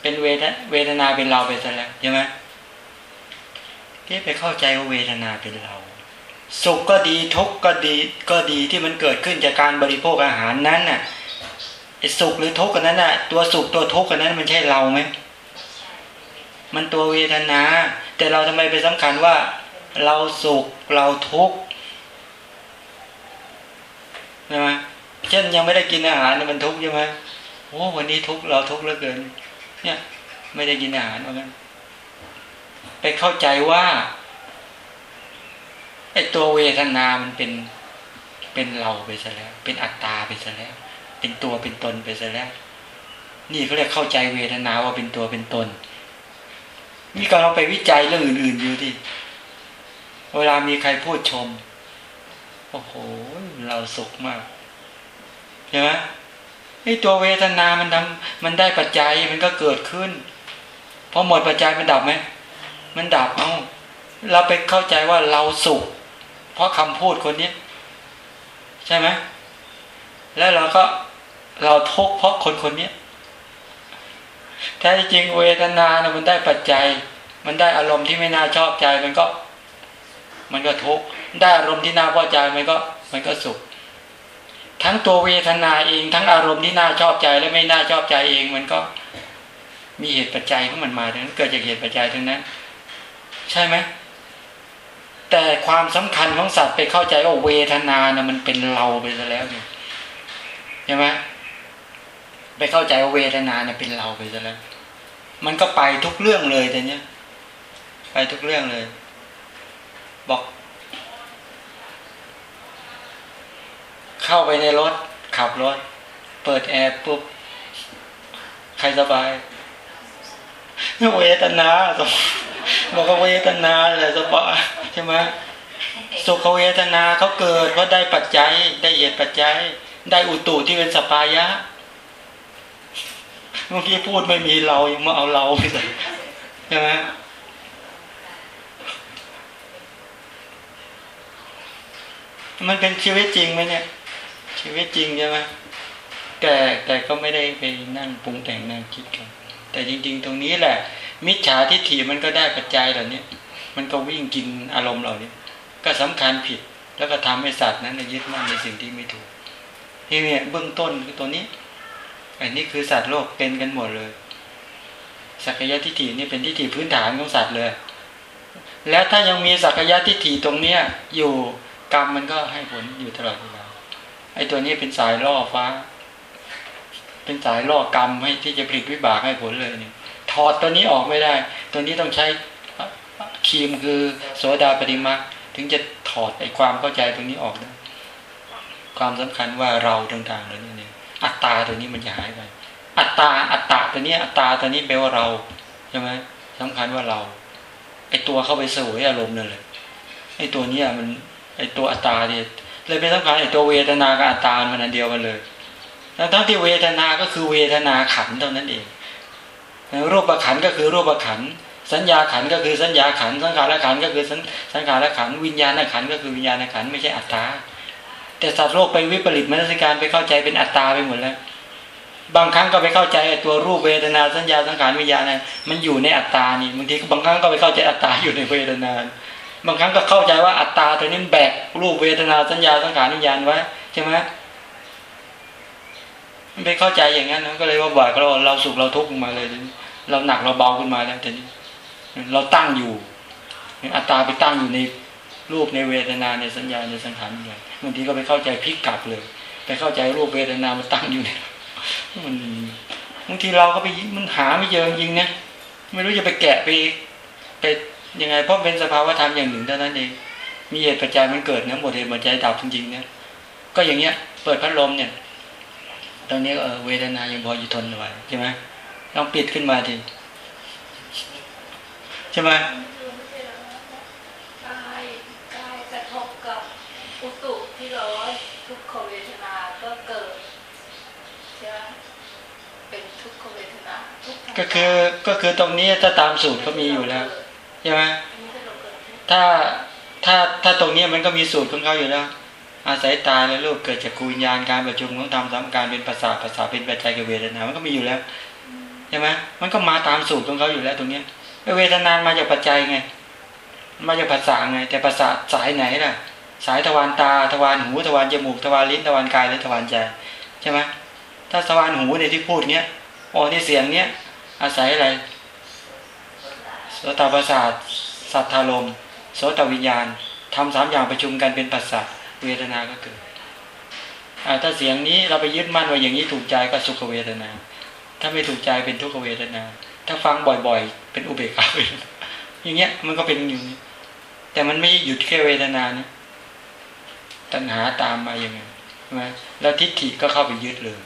Speaker 1: เป็นเวทเวทนาเป็นเราไปซะแล้วใช่ไหมที่ไปเข้าใจว่าเวทนาเป็นเรา สุขก็ดีทุกข์ก็ดีก็ดีที่มันเกิดขึ้นจากการบริโภคอาหารนั้นน่ะ ไอ้สุขหรือทุกข์กันนั้นน่ะตัวสุขตัวทุกข์กันนั้นมันใช่เราไหมมันตัวเวทนา แต่เราทำไมไปสำคัญว่า เราสุขเราทุกข์ใช่ไหมเช่นยังไม่ได้กินอาหารมันทุกข์ใช่ไหมโอ้วันนี้ทุกข์เราทุกข์เหลือเกิน เนี่ย ไม่ได้กินอาหารเหมือนกันไปเข้าใจว่าไอ้ตัวเวทนามันเป็นเป็นเราไปซะแล้ว เป็นอัตตาไปซะแล้ว เป็นตัวเป็นตนไปซะแล้ว นี่เขาเรียกเข้าใจเวทนาว่าเป็นตัวเป็นตน นี่ก็เราไปวิจัยเรื่องอื่นๆอยู่ที่เวลามีใครพูดชม โอ้โห เราสุขมากใช่ไหมไอ้ตัวเวทนามันทำมันได้ปัจจัยมันก็เกิดขึ้นพอหมดปัจจัยมันดับไหมมันดับเอ้าเราไปเข้าใจว่าเราสุข เพราะคำพูดคนนี้ ใช่ไหมแล้วเราก็ เราทุกข์เพราะคนคนนี้แท้จริงเวทนานะมันได้ปัจจัย มันได้อารมณ์ที่ไม่น่าชอบใจมันก็ มันก็ทุกข์ได้อารมณ์ที่น่าพอใจมันก็ มันก็สุข ทั้งตัวเวทนาเองทั้งอารมณ์ที่น่าชอบใจและไม่น่าชอบใจเองมันก็มีเหตุปัจจัยของมันมาทั้งนั้นเกิดจากเหตุปัจจัยทั้งนั้น ใช่ไหมแต่ความสำคัญของสัตว์ไปเข้าใจว่าเวทนานะมันเป็นเราไปซะแล้วเนี่ยใช่ไหม ไปเข้าใจว่าเวทนาเนี่ยเป็นเราไปซะแล้ว มันก็ไปทุกเรื่องเลยแต่เนี้ย ไปทุกเรื่องเลย บอก เข้าไปในรถ ขับรถ เปิดแอร์ปุ๊บ ใครสบาย เวทนาบอกว่าเวทนาแหละสบายใช่ไหมสุขเวทนาเขาเกิดเพราะได้ปัจจัย ได้เหตุปัจจัย ได้อุตุที่เป็นสปายะ เมื่อกี้พูดไม่มีเรายังมาเอาเราไปใส่ใช่ไหมมันเป็นชีวิตจริงไหมเนี่ย ชีวิตจริงใช่ไหมแต่แต่ก็ไม่ได้ไปนั่งปรุงแต่งนั่งคิดกันแต่จริง ๆ ตรงนี้แหละ มิจฉาทิฏฐิมันก็ได้ปัจจัยเหล่านี้มันก็วิ่งกินอารมณ์เหล่านี้ก็สำคัญผิดแล้วก็ทำให้สัตว์นั้นยึดมั่นในสิ่งที่ไม่ถูกที่เนี่ยเบื้องต้นคือตัวนี้ อันนี้คือสัตว์โลกเป็นกันหมดเลย สักยะทิฏฐินี่เป็นทิฏฐิพื้นฐานของสัตว์เลย แล้วถ้ายังมีสักยะทิฏฐิตรงเนี้ย อยู่กรรมมันก็ให้ผลอยู่ตลอดเวลาไอ้ตัวนี้เป็นสายล่อฟ้า เป็นสายล่อกรรมให้ที่จะผลิตวิบากให้ผลเลยเนี่ยถอดตัวนี้ออกไม่ได้ ตัวนี้ต้องใช้ครีมคือโสดาปฏิมาถึงจะถอดไอ้ความเข้าใจตรงนี้ออกได้ความสำคัญว่าเราต่างๆเหล่านี้เนี่ย อัตตาตัวนี้มันจะหายไป อัตตาอัตตาตัวนี้อัตตาตัวนี้แปลว่าเราใช่ไหมสำคัญว่าเรา ไอตัวเข้าไปสวยอารมณ์นั่นแหละไอตัวเนี้ยมัน ไอตัวอัตตาเนี่ยเลยเป็นสำคัญไอตัวเวทนากับอัตตามันอันเดียวกันเลยทั้งทั้งที่เวทนาก็คือเวทนาขันเท่านั้นเองรูปขันก็คือรูปขันสัญญาขันก็คือสัญญาขันสังขารขันก็คือสังขารขันวิญญาณขันก็คือวิญญาณขันไม่ใช่อัตตา แต่สัตว์โลกไปวิปริตมนสิการไปเข้าใจเป็นอัตตาไปหมดแล้ว บางครั้งก็ไปเข้าใจตัวรูปเวทนาสัญญาสังขารวิญญาณมันอยู่ในอัตตานี่บางทีบางครั้งก็ไปเข้าใจอัตตาอยู่ในเวทนา บางครั้งก็เข้าใจว่าอัตตาตัวนี้แบกรูปเวทนาสัญญาสังขารวิญญาณไว้ใช่ไหมไปเข้าใจอย่างนั้นก็เลยว่าบ่อยก็เราเราสุขเราทุกข์มาเลยเราหนักเราเบาขึ้นมาแล้วแต่นี้เราตั้งอยู่อัตตาไปตั้งอยู่ใน รูปในเวทนาในสัญญาในสังขารเลยบางทีก็ไปเข้าใจพลิกกลับเลย ไปเข้าใจรูปเวทนามันตั้งอยู่เนี่ยมันบางทีเราก็ไปมันหาไม่เจอจริงนี่ยไม่รู้จะไปแกะไปไปยังไงเพราะเป็นสภาวะธรรมอย่างหนึ่งเท่านั้นเองมีเหตุปัจจัยมันเกิดนะหมดเหตุปัจจัยดับจริงๆเนี่ยก็อย่างเงี้ย เปิดพัดลมเนี่ยตอนนี้เออเวทนายังพออยู่ทนไหวใช่ไหมลองปิดขึ้นมาทีใช่ไหม
Speaker 2: กายกายกระทบกับอุตุที่ร้อนทุกขเวทนาก็เกิดใช่ไหมเป็นทุกขเวทนาทุ ก็
Speaker 1: คือก็คือตรงนี้ถ้าตามสูตรเขามีอยู่แล้วใช่ไหมถ้าถ้าถ้าตรงนี้มันก็มีสูตรของเขาอยู่แล้ว อาศัยตาและรูปเกิดจากกุญญาณการประชุมของธรรมสามการเป็นภาษาภาษาเป็นปัจจัยกับเวทนา มันก็มีอยู่แล้วใช่ไหมมันก็มาตามสูตรของเขาอยู่แล้ว ตรงเนี้ยเวทนานมาจากปัจจัยไง มาจากภาษาไง แต่ภาษาสายไหนล่ะ สายทวารตาทวารหูทวารจมูกทวารลิ้นทวารกายและทวารใจใช่ไหมถ้าทวารหูในที่พูดเนี้ยโอ้นี่เสียงเนี้ย อาศัยอะไรโสตประสาทสัทธารมโสตวิญญาณทำสามอย่างประชุมกันเป็นปัสสะเวทนาก็เกิดถ้าเสียงนี้เราไปยึดมั่นว่าอย่างนี้ถูกใจก็สุขเวทนา ถ้าไม่ถูกใจเป็นทุกขเวทนา ถ้าฟังบ่อยๆ เป็นอุเบกขาอย่างเงี้ยมันก็เป็นอยู่นี้แต่มันไม่หยุดแค่เวทนานะตัณหาตามมาอย่างไงใช่ไหมแล้วทิฏฐิก็เข้าไปยึดเลย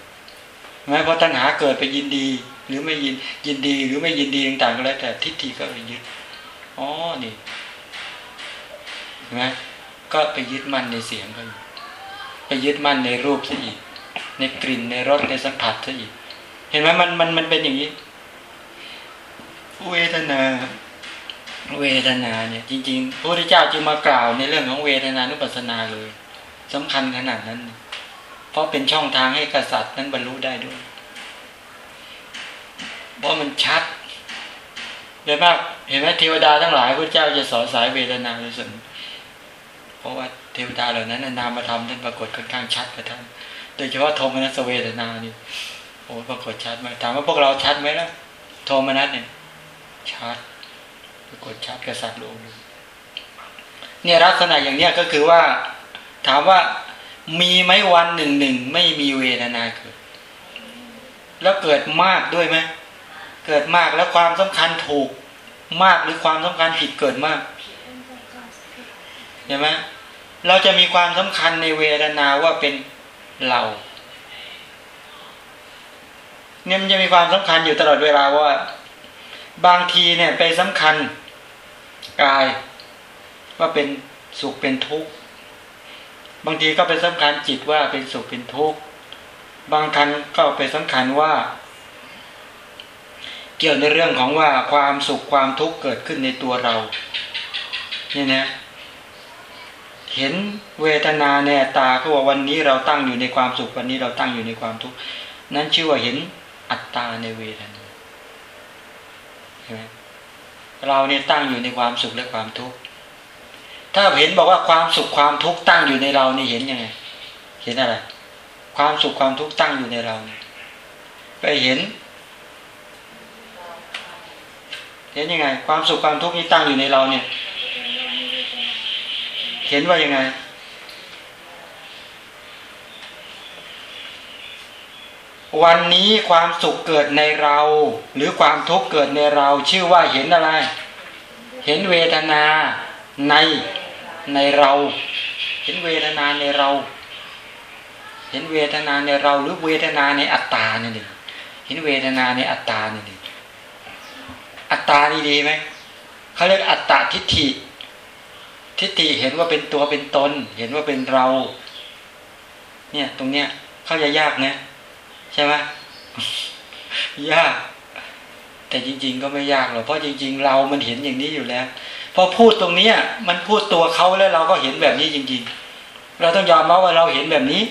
Speaker 1: ไหมเพราะตัณหาเกิดไปยินดี หรือไม่ยินยินดีหรือไม่ยินดีต่างๆก็แล้วแต่ทิฏฐิก็ไปยึดอ๋อนี่เห็นไหมก็ไปยึดมั่นในเสียงก็อีกไปยึดมั่นในรูปซะอีก ในกลิ่นในรสในสัมผัสซะอีก เห็นไหมมันมันมันเป็นอย่างนี้ เวทนาเวทนาเนี่ย จริงๆพระพุทธเจ้าจึงมากล่าวในเรื่องของเวทนานุปัสสนาเลยสำคัญขนาดนั้น เพราะเป็นช่องทางให้กษัตริย์นั้นบรรลุได้ด้วย เพราะมันชัดเห็นไหมเห็นไหมเทวดาทั้งหลายพระเจ้าจะสอนสายเวทนาโดยส่วนเพราะว่าเทวดาเหล่านั้นนามธรรมท่านปรากฏค่อนข้างชัดกับท่านโดยเฉพาะโทมนัสเวทนานี่โอ้ปรากฏชัดมากถามว่าพวกเราชัดไหมล่ะโทมนัสเนี่ยชัดปรากฏชัดกับสัตว์โลกเนี่ยลักษณะอย่างเนี้ยก็คือว่า ถามว่ามีไหมวันหนึ่งหนึ่งไม่มีเวทนาเกิด แล้วเกิดมากด้วยไหม เกิดมากแล้วความสำคัญถูกมากหรือความสำคัญผิดเกิดมากเห็นไหมเราจะมีความสำคัญในเวทนาว่าเป็นเรา เนี่ยมันจะมีความสำคัญอยู่ตลอดเวลาว่า บางทีเนี่ยไปสำคัญกาย ว่าเป็นสุขเป็นทุกข์บางทีก็ไปสำคัญจิตว่าเป็นสุขเป็นทุกข์บางครั้งก็ไปสำคัญว่า กี่ยวในเรื่องของว่าความสุขความทุกข์เกิดขึ้นในตัวเราเนี่ยนะเห็นเวทนาแน่ตาก็ว่าวันนี้เราตั้งอยู่ในความสุขวันนี้เราตั้งอยู่ในความทุกข์นั้นชื่อว่าเห็นอัตตาในเวทนาใช่ไหมเราเนี่ยตั้งอยู่ในความสุขและความทุกข์ถ้าเห็นบอกว่าความสุขความทุกข์ตั้งอยู่ในเรานี่เห็นยังไง เห็นอะไร ความสุขความทุกข์ตั้งอยู่ในเราไปเห็น เห็นยังไง ความสุขความทุกข์นี่ตั้งอยู่ในเราเนี่ย เห็นว่ายังไง วันนี้ความสุขเกิดในเรา หรือความทุกข์เกิดในเรา ชื่อว่าเห็นอะไร เห็นเวทนาในในเรา เห็นเวทนาในเรา เห็นเวทนาในเราหรือเวทนาในอัตตาเนี่ยเห็นเวทนาในอัตตาเนี่ย อัตตานี่ดีไหมเขาเรียกอัตตาทิฏฐิ ทิฏฐิเห็นว่าเป็นตัวเป็นตน เห็นว่าเป็นเรา เนี่ยตรงเนี้ยเขาจะยากนะใช่ไหมยาก แต่จริง ๆ ก็ไม่ยากหรอกเพราะจริง ๆ เรามันเห็นอย่างนี้อยู่แล้วพอพูดตรงเนี้ย มันพูดตัวเขาแล้วเราก็เห็นแบบนี้จริง ๆ เราต้องยอมรับว่าเราเห็นแบบนี้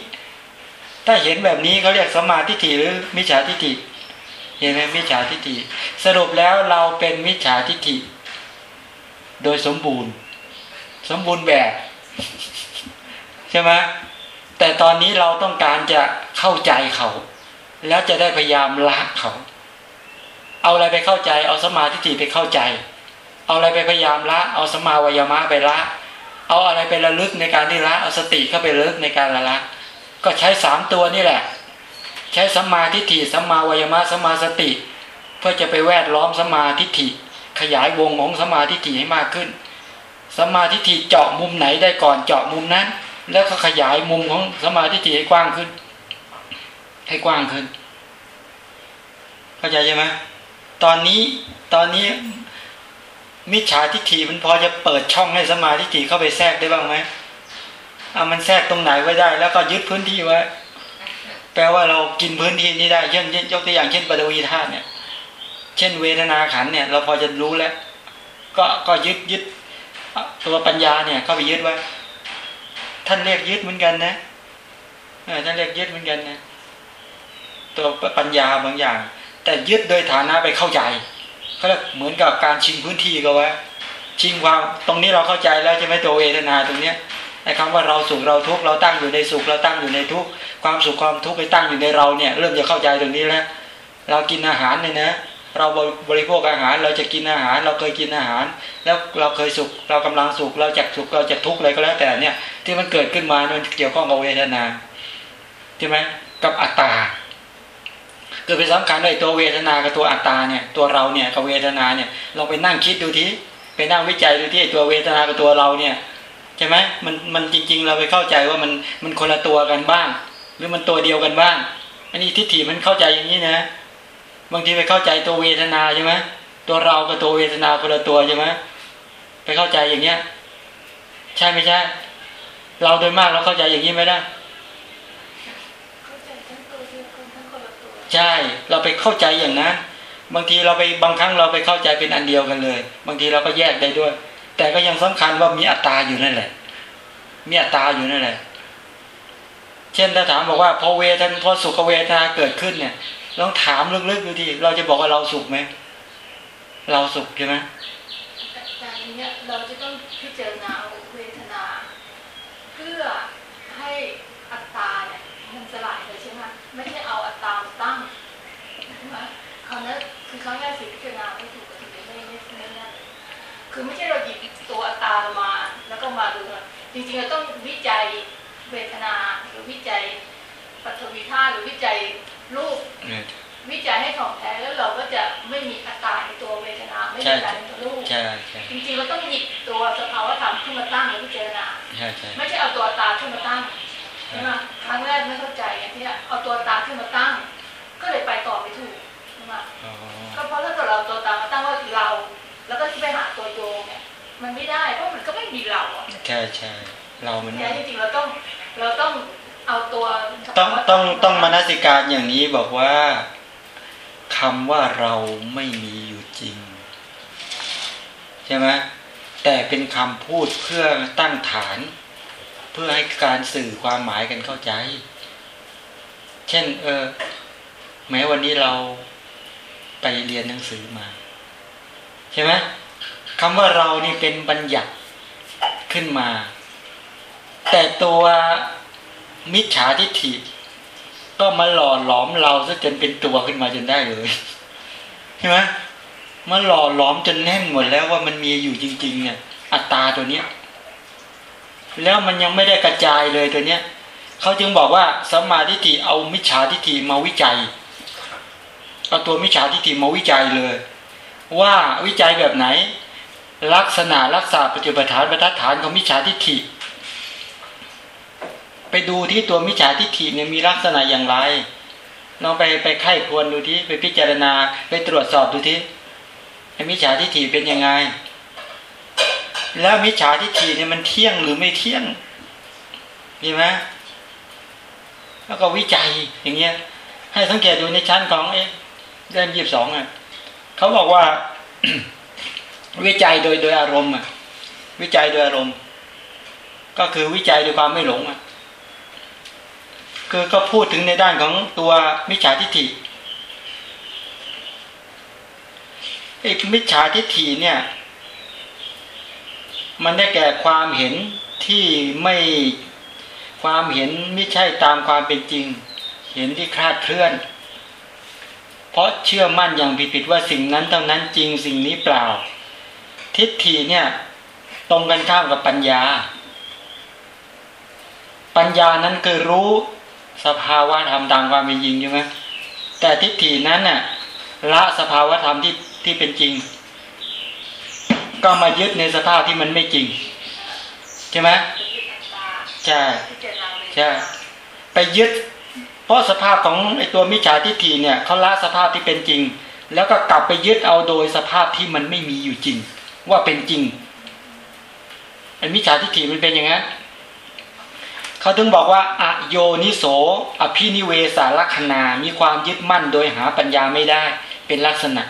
Speaker 1: ถ้าเห็นแบบนี้เขาเรียกสมาธิฏฐิหรือมิจฉาทิฏฐิ ห็นไหมมิจฉาทิฏฐิสรุปแล้วเราเป็นมิจฉาทิฏฐิ โดยสมบูรณ์ สมบูรณ์แบบ ใช่ไหมแต่ตอนนี้เราต้องการจะเข้าใจเขา แล้วจะได้พยายามละเขา เอาอะไรไปเข้าใจ เอาสมาธิฏฐิไปเข้าใจ เอาอะไรไปพยายามละ เอาสมาวยามะไปละ เอาอะไรไประลึกในการที่ละ เอาสติเข้าไประลึกในการละละ ก็ใช้สามตัวนี่แหละ ใช้สมาทิฏฐิสมาวยามะสมาสติ เพื่อจะไปแวดล้อมสมาทิฏฐิ ขยายวงของสมาทิฏฐิให้มากขึ้นสมาทิฏฐิเจาะมุมไหนได้ก่อนเจาะมุมนั้น แล้วก็ขยายมุมของสมาทิฏฐิให้กว้างขึ้น ให้กว้างขึ้นเข้าใจใช่ไหมตอนนี้ตอนนี้มิจฉาทิฏฐิมันพอจะเปิดช่องให้สมาธิฏฐิเข้าไปแทรกได้บ้างไหมเอามันแทรกตรงไหนไว้ได้ แล้วก็ยึดพื้นที่ไว้ แปลว่าเรากินพื้นที่นี้ได้เช่นยกตัวอย่างเช่นปฐวีธาตุเนี่ย เช่นเวทนาขันเนี่ย เราพอจะรู้แล้ว ก็ก็ยึดยึดตัวปัญญาเนี่ยเข้าไปยึดไว้ท่านเรียกยึดเหมือนกันนะท่านเรียกยึดเหมือนกันนะตัวปัญญาบางอย่าง แต่ยึดโดยฐานะไปเข้าใจเขาเรียกเหมือนกับการชิงพื้นที่ก็ว่าชิงความตรงนี้เราเข้าใจแล้วใช่ไหมตัวเวทนาตรงเนี้ย ไอ้คำว่าเราสุขเราทุกข์เราตั้งอยู่ในสุขเราตั้งอยู่ในทุกข์ความสุขความทุกข์ไปตั้งอยู่ในเราเนี่ย เริ่มจะเข้าใจตรงนี้แล้วเรากินอาหารเนี่ยนะ เราบริโภคอาหารเราจะกินอาหาร เราเคยกินอาหาร แล้วเราเคยสุขเรากำลังสุขเราจะสุขเราจะทุกข์อะไรก็แล้วแต่เนี่ย ที่มันเกิดขึ้นมามันเกี่ยวข้องกับเวทนาใช่ไหมกับอัตตาเกิดเป็นสำคัญด้วยตัวเวทนากับตัวอัตตาเนี่ยตัวเราเนี่ยกับเวทนาเนี่ยเราไปนั่งคิดดูทีไปนั่งวิจัยดูที่ตัวเวทนากับตัวเราเนี่ย ใช่ไหมมันมันจริง ๆ เราไปเข้าใจว่ามันมันคนละตัวกันบ้าง หรือมันตัวเดียวกันบ้าง อันนี้ทิฏฐิมันเข้าใจอย่างนี้นะ บางทีไปเข้าใจตัวเวทนาใช่ไหมตัวเรากับตัวเวทนาคนละตัวใช่ไหมไปเข้าใจอย่างเนี้ย ใช่ไม่ใช่ เราโดยมากเราเข้าใจอย่างนี้ไหมล่ะ
Speaker 2: เข้าใจทั้งตัวเดียวกันทั้งคนละตัว
Speaker 1: ใช่ เราไปเข้าใจอย่างนั้น บางทีเราไปบางครั้งเราไปเข้าใจเป็นอันเดียวกันเลย บางทีเราก็แยกได้ด้วย แต่ก็ยังสำคัญว่ามีอัตตาอยู่นั่นแหละ มีอัตตาอยู่นั่นแหละ เช่นถ้าถามบอกว่าพอเวทนพอสุขเวทนาเกิดขึ้นเนี่ยลองถามลึกๆดูทีเราจะบอกว่าเราสุขไหมเราสุขใช่ไหม
Speaker 2: แต่แต่อันเนี้ยเราจะต้องพิจารณาเวทนา เพื่อให้อัตตาเนี่ยมันสลายใช่ไหมไม่ใช่เอาอัตตามาตั้งใช่ไหมคราวนั้นคือครั้งแรกสิพิจารณาไม่ถูกกับทีนี้ไม่ไม่ไม่นั่น คือไม่ใช่เราหยิบตัวอัตตามาแล้วก็มาดูว่าจริงๆเราต้องวิจัยเวทนาหรือวิจัยปัทวีธาตุหรือวิจัยรูป
Speaker 1: เนี่ย
Speaker 2: วิจัยให้ถ่องแท้แล้วเราก็จะไม่มีอัตตาในตัวเวทนาไม่มีอัตตาในตัวรูป
Speaker 1: ใช่ใช่
Speaker 2: จริงๆเราต้องหยิบตัวสภาวะธรรมขึ้นมาตั้งแล้วพิจารณา
Speaker 1: ใช่ใช่
Speaker 2: ไม่ใช่เอาตัวตาขึ้นมาตั้งใช่ไหมครั้งแรกไม่เข้าใจอย่างที่เอาตัวตาขึ้นมาตั้ง ก็เลยไปต่อไม่ถูกใช่ไหม
Speaker 1: อ๋อ
Speaker 2: ก็เพราะถ้าเกิดเราเอาตัวตามาตั้งว่าเรา แล้วก็ไปหาตัวโยงเนี่ย มันไม่ได้เพราะมันก็ไม่มีเราอะ
Speaker 1: ใช่ใช่เรามัน
Speaker 2: แท้จริงๆเราต้องเราต้องเอาตัว
Speaker 1: ต้องต้องต้องมนสิการอย่างนี้บอกว่าคำว่าเราไม่มีอยู่จริง ใช่ไหมแต่เป็นคำพูดเพื่อตั้งฐาน เพื่อให้การสื่อความหมายกันเข้าใจ เช่น เออ แม้วันนี้เราไปเรียนหนังสือมา ใช่ไหมคำว่าเรานี่เป็นบัญญัติขึ้นมา แต่ตัวมิจฉาทิฏฐิก็มาหล่อหลอมเราซะจนเป็นตัวขึ้นมาจนได้เลยใช่ไหมมาหล่อหลอมจนแน่นหมดแล้วว่ามันมีอยู่จริง ๆ เนี่ย อัตตาตัวเนี้ย แล้วมันยังไม่ได้กระจายเลยตัวเนี้ยเขาจึงบอกว่าสัมมาทิฏฐิเอามิจฉาทิฏฐิมาวิจัยเอาตัวมิจฉาทิฏฐิมาวิจัยเลย ว่าวิจัยแบบไหน ลักษณะรักษาปัจจุบันฐานบรรทัดฐานของมิจฉาทิฏฐิ ไปดูที่ตัวมิจฉาทิฏฐิเนี่ยมีลักษณะอย่างไรลองไปไปไข้ควรดูที่ไปพิจารณาไปตรวจสอบดูที่ไอ้มิจฉาทิฏฐิเป็นยังไง แล้วมิจฉาทิฏฐิเนี่ยมันเที่ยงหรือไม่เที่ยงดีไหมแล้วก็วิจัยอย่างเงี้ยให้สังเกตดูในชั้นของเอ๊ะเล่มยี่สิบสองอะ เขาบอกว่า วิจัยโดยโดยอารมณ์อะ วิจัยโดยอารมณ์ ก็คือวิจัยโดยความไม่หลงอะคือก็พูดถึงในด้านของตัวมิจฉาทิฏฐิไอ้มิจฉาทิฏฐิเนี่ย มันได้แก่ความเห็นที่ไม่ความเห็นไม่ใช่ตามความเป็นจริง เห็นที่คลาดเคลื่อน เพราะเชื่อมั่นอย่างผิดๆว่าสิ่งนั้นเท่านั้นจริงสิ่งนี้เปล่า ทิฏฐิเนี่ย ตรงกันข้ามกับปัญญา ปัญญานั้นคือรู้สภาวะธรรมตามความเป็นจริงใช่ไหมแต่ทิฏฐินั้นน่ะละสภาวะธรรมที่ที่เป็นจริง ก็มายึดในสภาพที่มันไม่จริง ใช่ไหมใช่ใช่ไปยึด เพราะสภาพของไอตัวมิจฉาทิฏฐิเนี่ยเขาละสภาพที่เป็นจริง แล้วก็กลับไปยึดเอาโดยสภาพที่มันไม่มีอยู่จริง ว่าเป็นจริงไอมิจฉาทิฏฐิมันเป็นอย่างนั้นเขาถึงบอกว่าอโยนิโสอภินิเวสาลักษณามีความยึดมั่นโดยหาปัญญาไม่ได้เป็นลักษณะ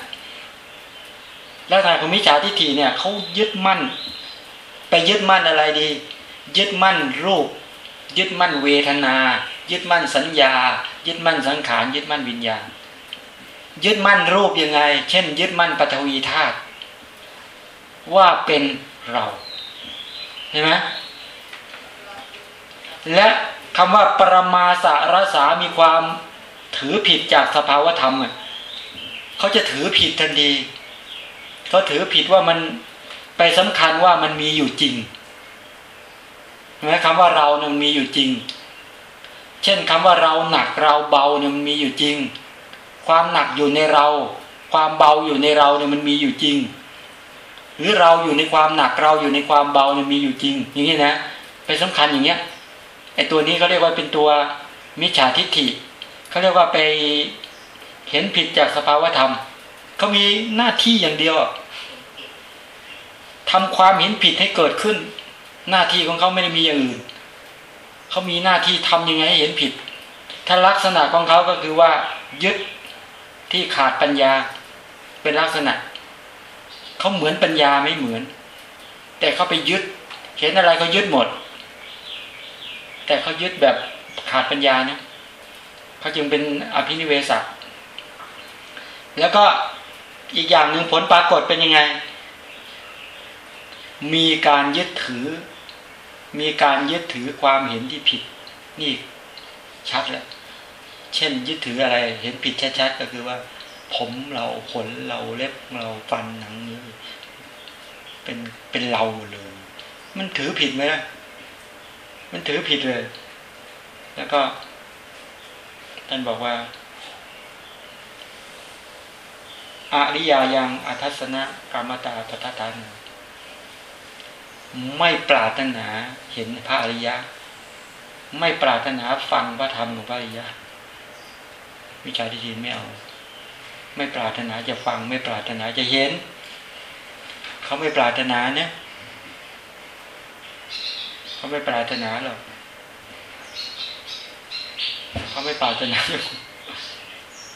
Speaker 1: ลักษณะของมิจฉาทิฏฐิเนี่ยเขายึดมั่น ไปยึดมั่นอะไรดี ยึดมั่นรูป ยึดมั่นเวทนา ยึดมั่นสัญญา ยึดมั่นสังขารยึดมั่นวิญญาณ ยึดมั่นรูปยังไง เช่น ยึดมั่นปฐวีธาตุว่าเป็นเราเห็นไหมและคำว่าปรมาสารสามีความถือผิดจากสภาวธรรมเขาจะถือผิดทันทีเขาถือผิดว่ามันไปสำคัญว่ามันมีอยู่จริง นไหมคำว่าเราเนี่ยมันมีอยู่จริง เช่นคำว่าเราหนักเราเบาเนี่ยมันมีอยู่จริง ความหนักอยู่ในเรา ความเบาอยู่ในเราเนี่ยมันมีอยู่จริง หรือเราอยู่ในความหนักเราอยู่ในความเบาเนี่ยมีอยู่จริง อย่างนี้นะไปสำคัญอย่างเงี้ยไอ้ตัวนี้เขาเรียกว่าเป็นตัวมิจฉาทิฏฐิเขาเรียกว่าไปเห็นผิดจากสภาวธรรมเขามีหน้าที่อย่างเดียวทำความเห็นผิดให้เกิดขึ้น หน้าที่ของเขาไม่ได้มีอย่างอื่นเขามีหน้าที่ทำยังไงให้เห็นผิด ถ้าลักษณะของเขาก็คือว่า ยึดที่ขาดปัญญา เป็นลักษณะเขาเหมือนปัญญาไม่เหมือน แต่เขาไปยึด เห็นอะไรเขายึดหมด แต่เขายึดแบบขาดปัญญาเนี่ยเขาจึงเป็นอภินิเวศแล้วก็อีกอย่างหนึ่งผลปรากฏเป็นยังไง มีการยึดถือ มีการยึดถือความเห็นที่ผิด นี่ชัดแล้วเช่น ยึดถืออะไรเห็นผิดชัดๆก็คือว่า ผมเราขนเราเล็บเราฟันหนังนี้เป็นเป็นเราเลย มันถือผิดไหมล่ะมันถือผิดเลย แล้วก็ท่านบอกว่าอริยายังอัทัศนะกรรมตาตถาทาน ไม่ปรารถนาเห็นพระอริยะ ไม่ปรารถนาฟังพระธรรมของพระอริยะวิชาที่ทีไม่เอา ไม่ปรารถนาจะฟัง ไม่ปรารถนาจะเห็น เขาไม่ปรารถนาเนี่ยเขาไม่ปรารถนาหรอกเขาไม่ปรารถนา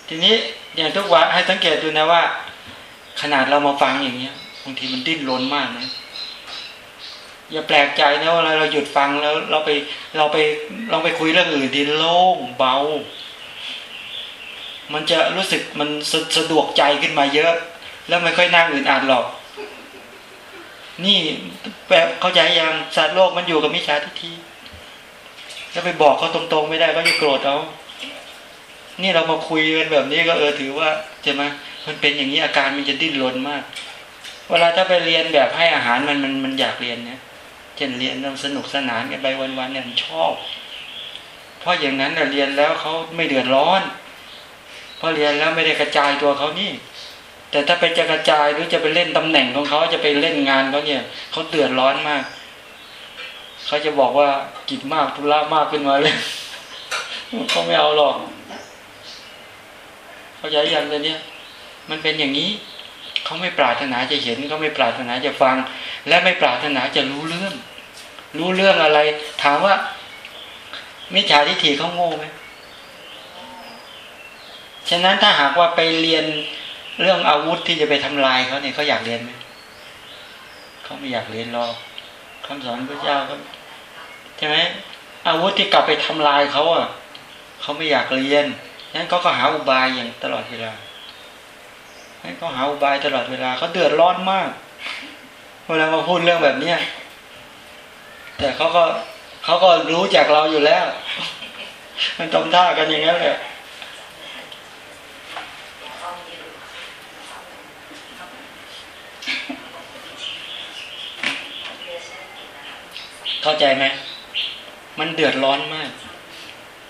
Speaker 1: ทีนี้อย่างทุกวันให้สังเกตดูนะว่า ขนาดเรามาฟังอย่างเงี้ยบางทีมันดิ้นรนมากนะ อย่าแปลกใจนะว่าเราหยุดฟังแล้ว เราไปเราไปเราไปคุยเรื่องอื่นที่โล่งเบา มันจะรู้สึกมันสสะดวกใจขึ้นมาเยอะ แล้วไม่ค่อยนั่งอื่นอ่านหรอก นี่แบบเข้าใจยังสัตว์โลกมันอยู่กับมิจฉาทิฏฐิแล้วไปบอกเขาตรงๆ ไม่ได้ก็จะโกรธเอานี่เรามาคุยกันแบบนี้ก็เออถือว่าใช่ไหมมันเป็นอย่างนี้อาการมันจะดิ้นรนมาก เวลาถ้าไปเรียนแบบให้อาหารมันมันมันอยากเรียนเนี่ย เช่นเรียนเราสนุกสนานกันไปวันๆเนี่ยชอบ เพราะอย่างนั้นเรียนแล้วเขาไม่เดือดร้อน เพราะเรียนแล้วไม่ได้กระจายตัวเขานี่ แต่ถ้าไปจะกระจายหรือจะไปเล่นตำแหน่งของเขาจะไปเล่นงานเขาเนี่ยเขาเดือดร้อนมากเขาจะบอกว่ากิจมากธุระมากขึ้นมาเลยเขาไม่เอาหรอกเขาใจยังเลยเนี่ย มันเป็นอย่างนี้เขาไม่ปรารถนาจะเห็นเขาไม่ปรารถนาจะฟัง และไม่ปรารถนาจะรู้เรื่อง รู้เรื่องอะไร ถามว่า มิจฉาทิฏฐิเขาโง่ไหมฉะนั้นถ้าหากว่าไปเรียนเรื่องอาวุธที่จะไปทำลายเขาเนี่ยเขาอยากเรียนไหมเขาไม่อยากเรียนหรอกคำสอนพระเจ้าก็ใช่ไหมอาวุธที่กลับไปทำลายเขาอะเขาไม่อยากเรียนฉะนั้นเขาก็หาอุบายอย่างตลอดเวลานั้นเขาหาอุบายตลอดเวลาเขาเดือดร้อนมาก เวลามาพูดเรื่องแบบเนี้ยแต่เขาก็เขาก็รู้จากเราอยู่แล้ว มันจำท่ากันอย่างนั้นแหละเข้าใจไหมมันเดือดร้อนมาก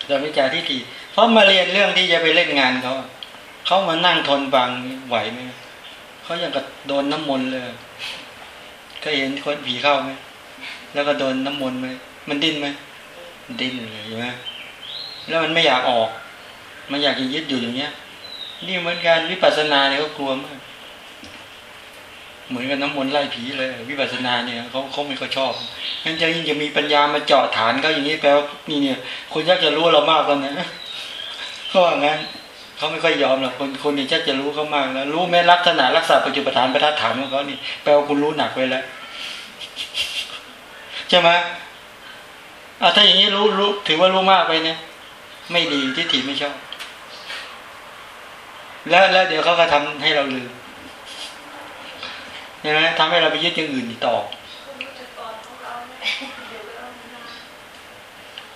Speaker 1: เราวิจารที่ทีเพราะมาเรียนเรื่องที่จะไปเล่นงานเขาเขามานั่งทนฟังไหวไหมเขาย่างกับโดนน้ำมนต์เลย เคยเห็นคนผีเข้าไหมแล้วก็โดนน้ำมนต์ไหมมันดิ้นไหมดิ้นเลยใช่ไหมแล้วมันไม่อยากออก มันอยากจะยึดอยู่อย่างเนี้ย นี่เหมือนกันวิปัสสนาเนี่ยก็กลัวมากเหมือนกับน้ำมนต์ไล่ผีเลย วิปัสสนาเนี่ยเขาเขาไม่ค่อยชอบงั้นจะยิ่งจะมีปัญญามาเจาะฐานเขาอย่างนี้แปลว่านี่เนี่ย คนยากจะรู้เรามากแล้วนะเขาว่างั้น เขาไม่ค่อยยอมหรอกคนคนนี้ชักจะรู้เขามากแล้ว รู้แม้ลักษณะรักษาปัจจุบันประทัดฐานของเขานี่แปลว่าคุณรู้หนักไปแล้วใช่ไหมอ่าถ้าอย่างนี้รู้รู้ถือว่ารู้มากไปเนี่ยไม่ดีที่ถีไม่ชอบ แล้วแล้วเดี๋ยวเขาก็ทำให้เราลืมใช่ไหมทำให้เราไปยึดอย่างอื่นต่อ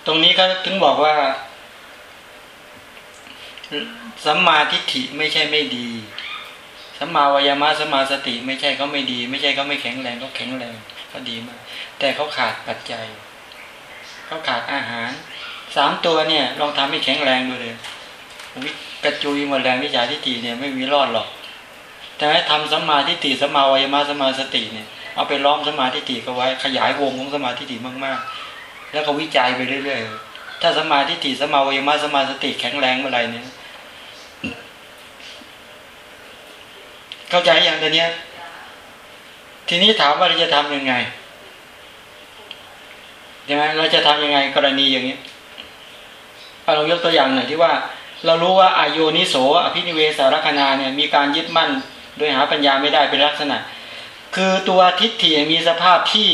Speaker 1: ตรงนี้ก็ถึงบอกว่า สัมมาทิฏฐิไม่ใช่ไม่ดี สัมมาวายามะสัมมาสติไม่ใช่เขาไม่ดี ไม่ใช่เขาไม่แข็งแรงเขาแข็งแรงเขาดีมาก แต่เขาขาดปัจจัยเขาขาดอาหารสามตัวเนี่ยลองทำให้แข็งแรงดูเลยวิกระจุยหมดแรงวิชาทิฏฐิเนี่ยไม่มีรอดหรอก แต่ให้ทำสัมมาทิฏฐิสัมมาวายามะสัมมาสติเนี่ยเอาไปล้อมสัมมาทิฏฐิก็ไว้ ขยายวงของสัมมาทิฏฐิมากๆ แล้วก็วิจัยไปเรื่อยๆ ถ้าสัมมาทิฏฐิสัมมาวายามะสัมมาสติแข็งแรงเมื่อไหร่เนี่ย เข้าใจอย่างตัวเนี้ย ทีนี้ถามว่าเราจะทํำยังไงใช่ไหมเราจะทํำยังไงกรณีอย่างนี้เราลองยกตัวอย่างหน่อยที่ว่า เรารู้ว่าอายุนิโสอภินิเวสารคณาเนี่ยมีการยึดมั่น โดยหาปัญญาไม่ได้เป็นลักษณะ คือตัวทิฏฐิมีสภาพที่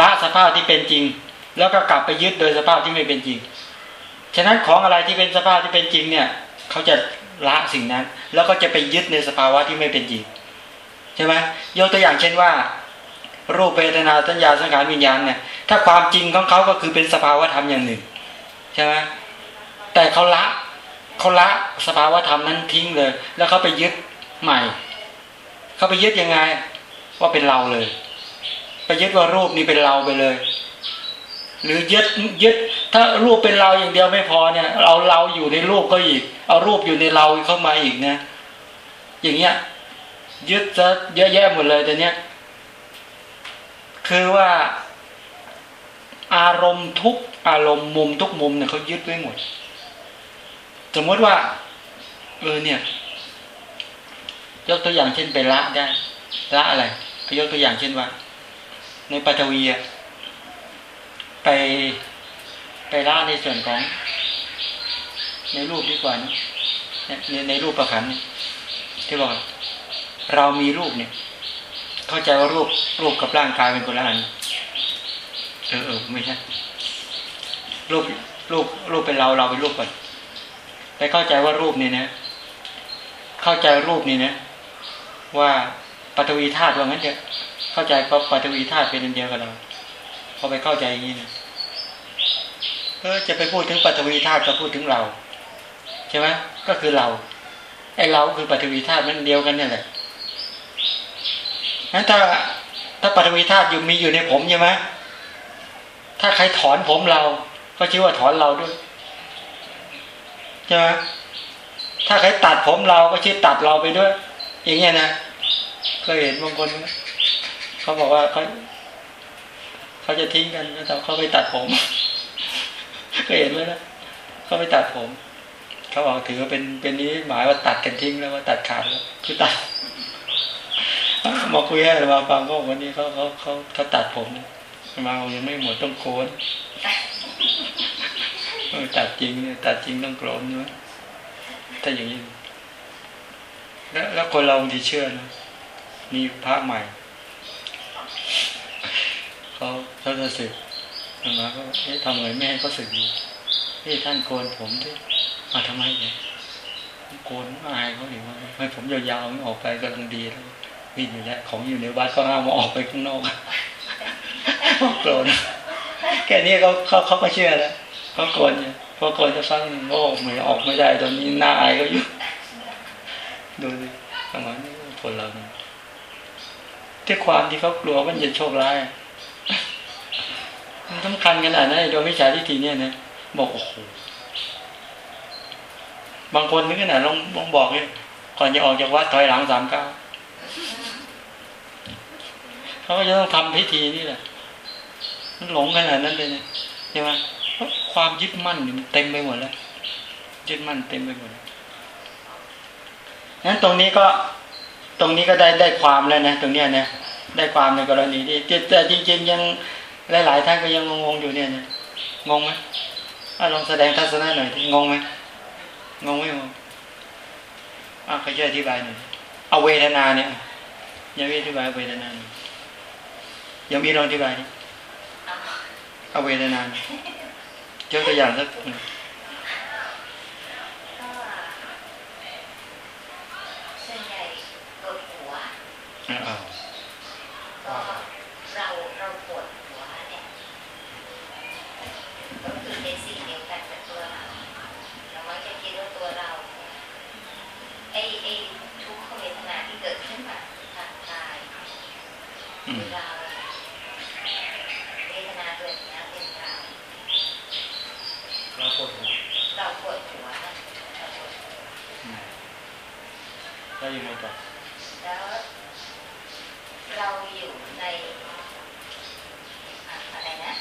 Speaker 1: ละสภาพที่เป็นจริง แล้วก็กลับไปยึดโดยสภาพที่ไม่เป็นจริง ฉะนั้นของอะไรที่เป็นสภาพที่เป็นจริงเนี่ย เขาจะ ละสิ่งนั้น แล้วก็จะไปยึดในสภาวะที่ไม่เป็นจริงใช่ไหมยกตัวอย่างเช่นว่า รูปเวทนาสัญญาสังขารวิญญาณเนี่ยถ้าความจริงของเขาก็คือเป็นสภาวะธรรมอย่างหนึ่งใช่ไหมแต่เขาละเขาละสภาวะธรรมนั้นทิ้งเลย แล้วเขาไปยึดใหม่เขาไปยึดยังไงว่าเป็นเราเลย ไปยึดว่ารูปนี้เป็นเราไปเลย หรือยึดยึดถ้ารูปเป็นเราอย่างเดียวไม่พอเนี่ยเอาเราอยู่ในรูปก็อีก เอารูปอยู่ในเราเข้ามาอีกนะ อย่างเงี้ย ยึดจะเยอะแยะหมดเลยแต่เนี้ยคือว่า อารมณ์ทุกอารมณ์มุมทุกมุมเนี่ยเขายึดไว้หมด สมมติว่า เออเนี่ย ยกตัวอย่างเช่นไปละได้ละอะไรยกตัวอย่างเช่นว่า ในปัทวี ไปไปละในส่วนของ ในรูปดีกว่านะในในรูปประคันที่บอกเรามีรูปเนี่ย เข้าใจว่ารูปรูปกับร่างกายเป็นคนละอันเออเออไม่ใช่รูปรูปรูปเป็นเราเราเป็นรูปก่อนไปเข้าใจว่ารูปนี่นะ เข้าใจรูปนี่นะ ว่าปฐวีธาตุว่างั้นเถอะเข้าใจว่าปฐวีธาตุเป็นอันเดียวกับเรา อไปเข้าใจอย่างนี้นะเออจะไปพูดถึงปฐวีธาตุก็พูดถึงเราใช่ไหมก็คือเราไอ้เราคือปฐวีธาตุมันเดียวกันนี่แหละนั้นถ้าถ้าปฐวีธาตุอยู่มีอยู่ในผมใช่ไหมถ้าใครถอนผมเรา ก็ชื่อว่าถอนเราด้วยใช่ไหมถ้าใครตัดผมเราก็ชื่อตัดเราไปด้วย อย่างเงี้ยนะเคยเห็นบางคนเขาบอกว่าเขา เขาจะทิ้งกันแล้วเขาไปตัดผมเคยเห็นไหมนะเขาไปตัดผม เขาบอกถือว่าเป็นเป็นนี้หมายว่าตัดกันทิ้งแล้วว่าตัดขาดแล้วคือตัดมาคุยให้มาฟังก็วันนี้เขาเขาเขาเขาตัดผมมายังไม่หมดต้องโกนตัดจริงเนี่ยตัดจริงต้องโกนด้วยถ้าอย่างนี้แล้วแล้วคนเราที่เชื่อนะมีพระใหม่ เขาเขาจะสึกมาก็เอ๊ะทำไงแม่ให้เขาสึกดีเฮ้ท่านโกนผมด้วยมาทำไมเนี่ยโกนอายเขาหรือว่าให้ผมยาวๆออกไปก็ต้องดีแล้ววิ่งอยู่แล้วของอยู่ในวัดก็ห้ามออกไปข้างนอกโกรธแค่นี้เขาเขาเขาก็เชื่อแล้วเขาโกนเนี่ยพอโกนจะฟังโอ้ไม่ออกไม่ได้ตอนนี้หน้าอายก็อยู่ดูสิประมาณนี้คนเราเนี่ยที่ความที่เขากลัวมันจะโชคร้าย มันสำคัญขนาดนั้นโดยวิชาทิฏฐิเนี่ยนะบอกโอ้โหบางคนนึกขนาดลองลองบอกเลยก่อนจะออกจากวัดถอยหลังสามเก้าเขาก็จะต้องทำพิธีนี่แหละมันหลงขนาดนั้นเลยเนี่ยใช่ไหมความยึดมั่นมันเต็มไปหมดแล้วยึดมั่นเต็มไปหมดนั้นตรงนี้ก็ตรงนี้ก็ได้ได้ความแล้วนะตรงเนี้ยนะ ได้ความในกรณีที่แต่จริงๆยังหลายๆท่านก็ยังงงๆอยู่เนี่ยนะงงไหมลองแสดงทัศนะหน่อยงงไหมงงไหมงงอะเขาช่วยอธิบายหน่อยเอาเวทนาเนี่ยยังไม่อธิบายเวทนายังมีลองอธิบายดิเอาเวทนายกตัวอย่างสัก
Speaker 3: ก็เราเราปวดหัว
Speaker 1: เนี่ย
Speaker 3: ก็คือเป็นสิ่งเดียวกันกับตัวเรา
Speaker 1: เรามักจะคิดว่าตัว
Speaker 3: เราไอไอทุกขเวทนาที่เกิ
Speaker 1: ดขึ้นแบาทางกา
Speaker 3: ยคือเราเวทนาตัวนี้เป็นเราเราปวดหัวเราปวดหัว
Speaker 2: เรปวดหัวยังไงต่
Speaker 3: อแล้ว เราคือะไรนะ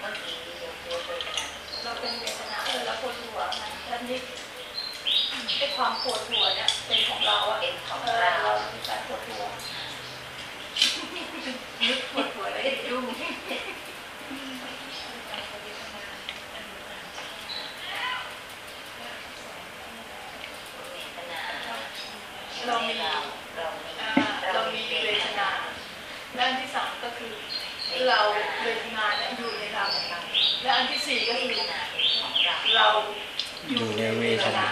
Speaker 3: เมื่อกี้ยกตัวเป็นขนาด
Speaker 2: เราเป็นเวทนาเออเราปวดหัวนแล้วนี่ไอ้ความปวดหัวเนี่ยเป็นของเราอะ
Speaker 3: เป็นของ
Speaker 2: เออ
Speaker 3: เรา
Speaker 2: เรามีการปวดหัวนึกปวดหัวแล้วยุ่ง
Speaker 3: เวทนา
Speaker 2: เรามี
Speaker 3: เรามี
Speaker 2: เรามีเวทนาและอันที่สามก็คือเราเวทนาเนี่ยอยู่ในเราและอันที่สี่ก็คือ
Speaker 3: เรา
Speaker 1: อยู่ในเวทนา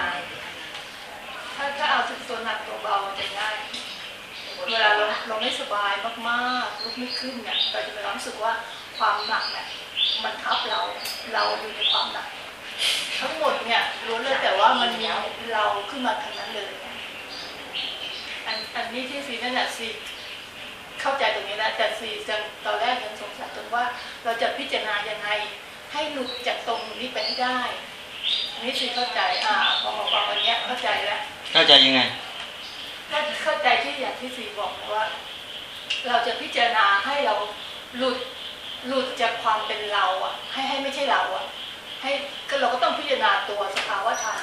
Speaker 2: ถ้าถ้าเอาถึงตัวหนักตัวเบาจะง่ายเวลาเราเราไม่สบายมากๆลุกไม่ขึ้นเนี่ยเราจะมีความรู้สึกว่าความหนักเนี่ยมันทับเราเราอยู่ในความหนัก ทั้งหมดเนี่ยรู้เลยแต่ว่ามันมีเราขึ้นมาทั้งนั้นเลย อันอันนี้ที่ซีนั่นแหละซีเข้าใจตรงนี้แล้วแต่ซีจะตอนแรกยังสงสัยตรงว่า เราจะพิจารณายังไง ให้หลุดจากตรงนี้ไปให้ได้อันนี้ซีเข้าใจอ่าพอมาฟังวันเนี้ยเข้าใจแล้ว
Speaker 1: เข้าใจยังไง
Speaker 2: ก็เข้าใจที่อย่างที่สีบอกนะว่า เราจะพิจารณาให้เราหลุดหลุดจากความเป็นเราอะ ให้ให้ไม่ใช่เราอะ ให้ก็เราก็ต้องพิจารณาตัวสภาวะธรรม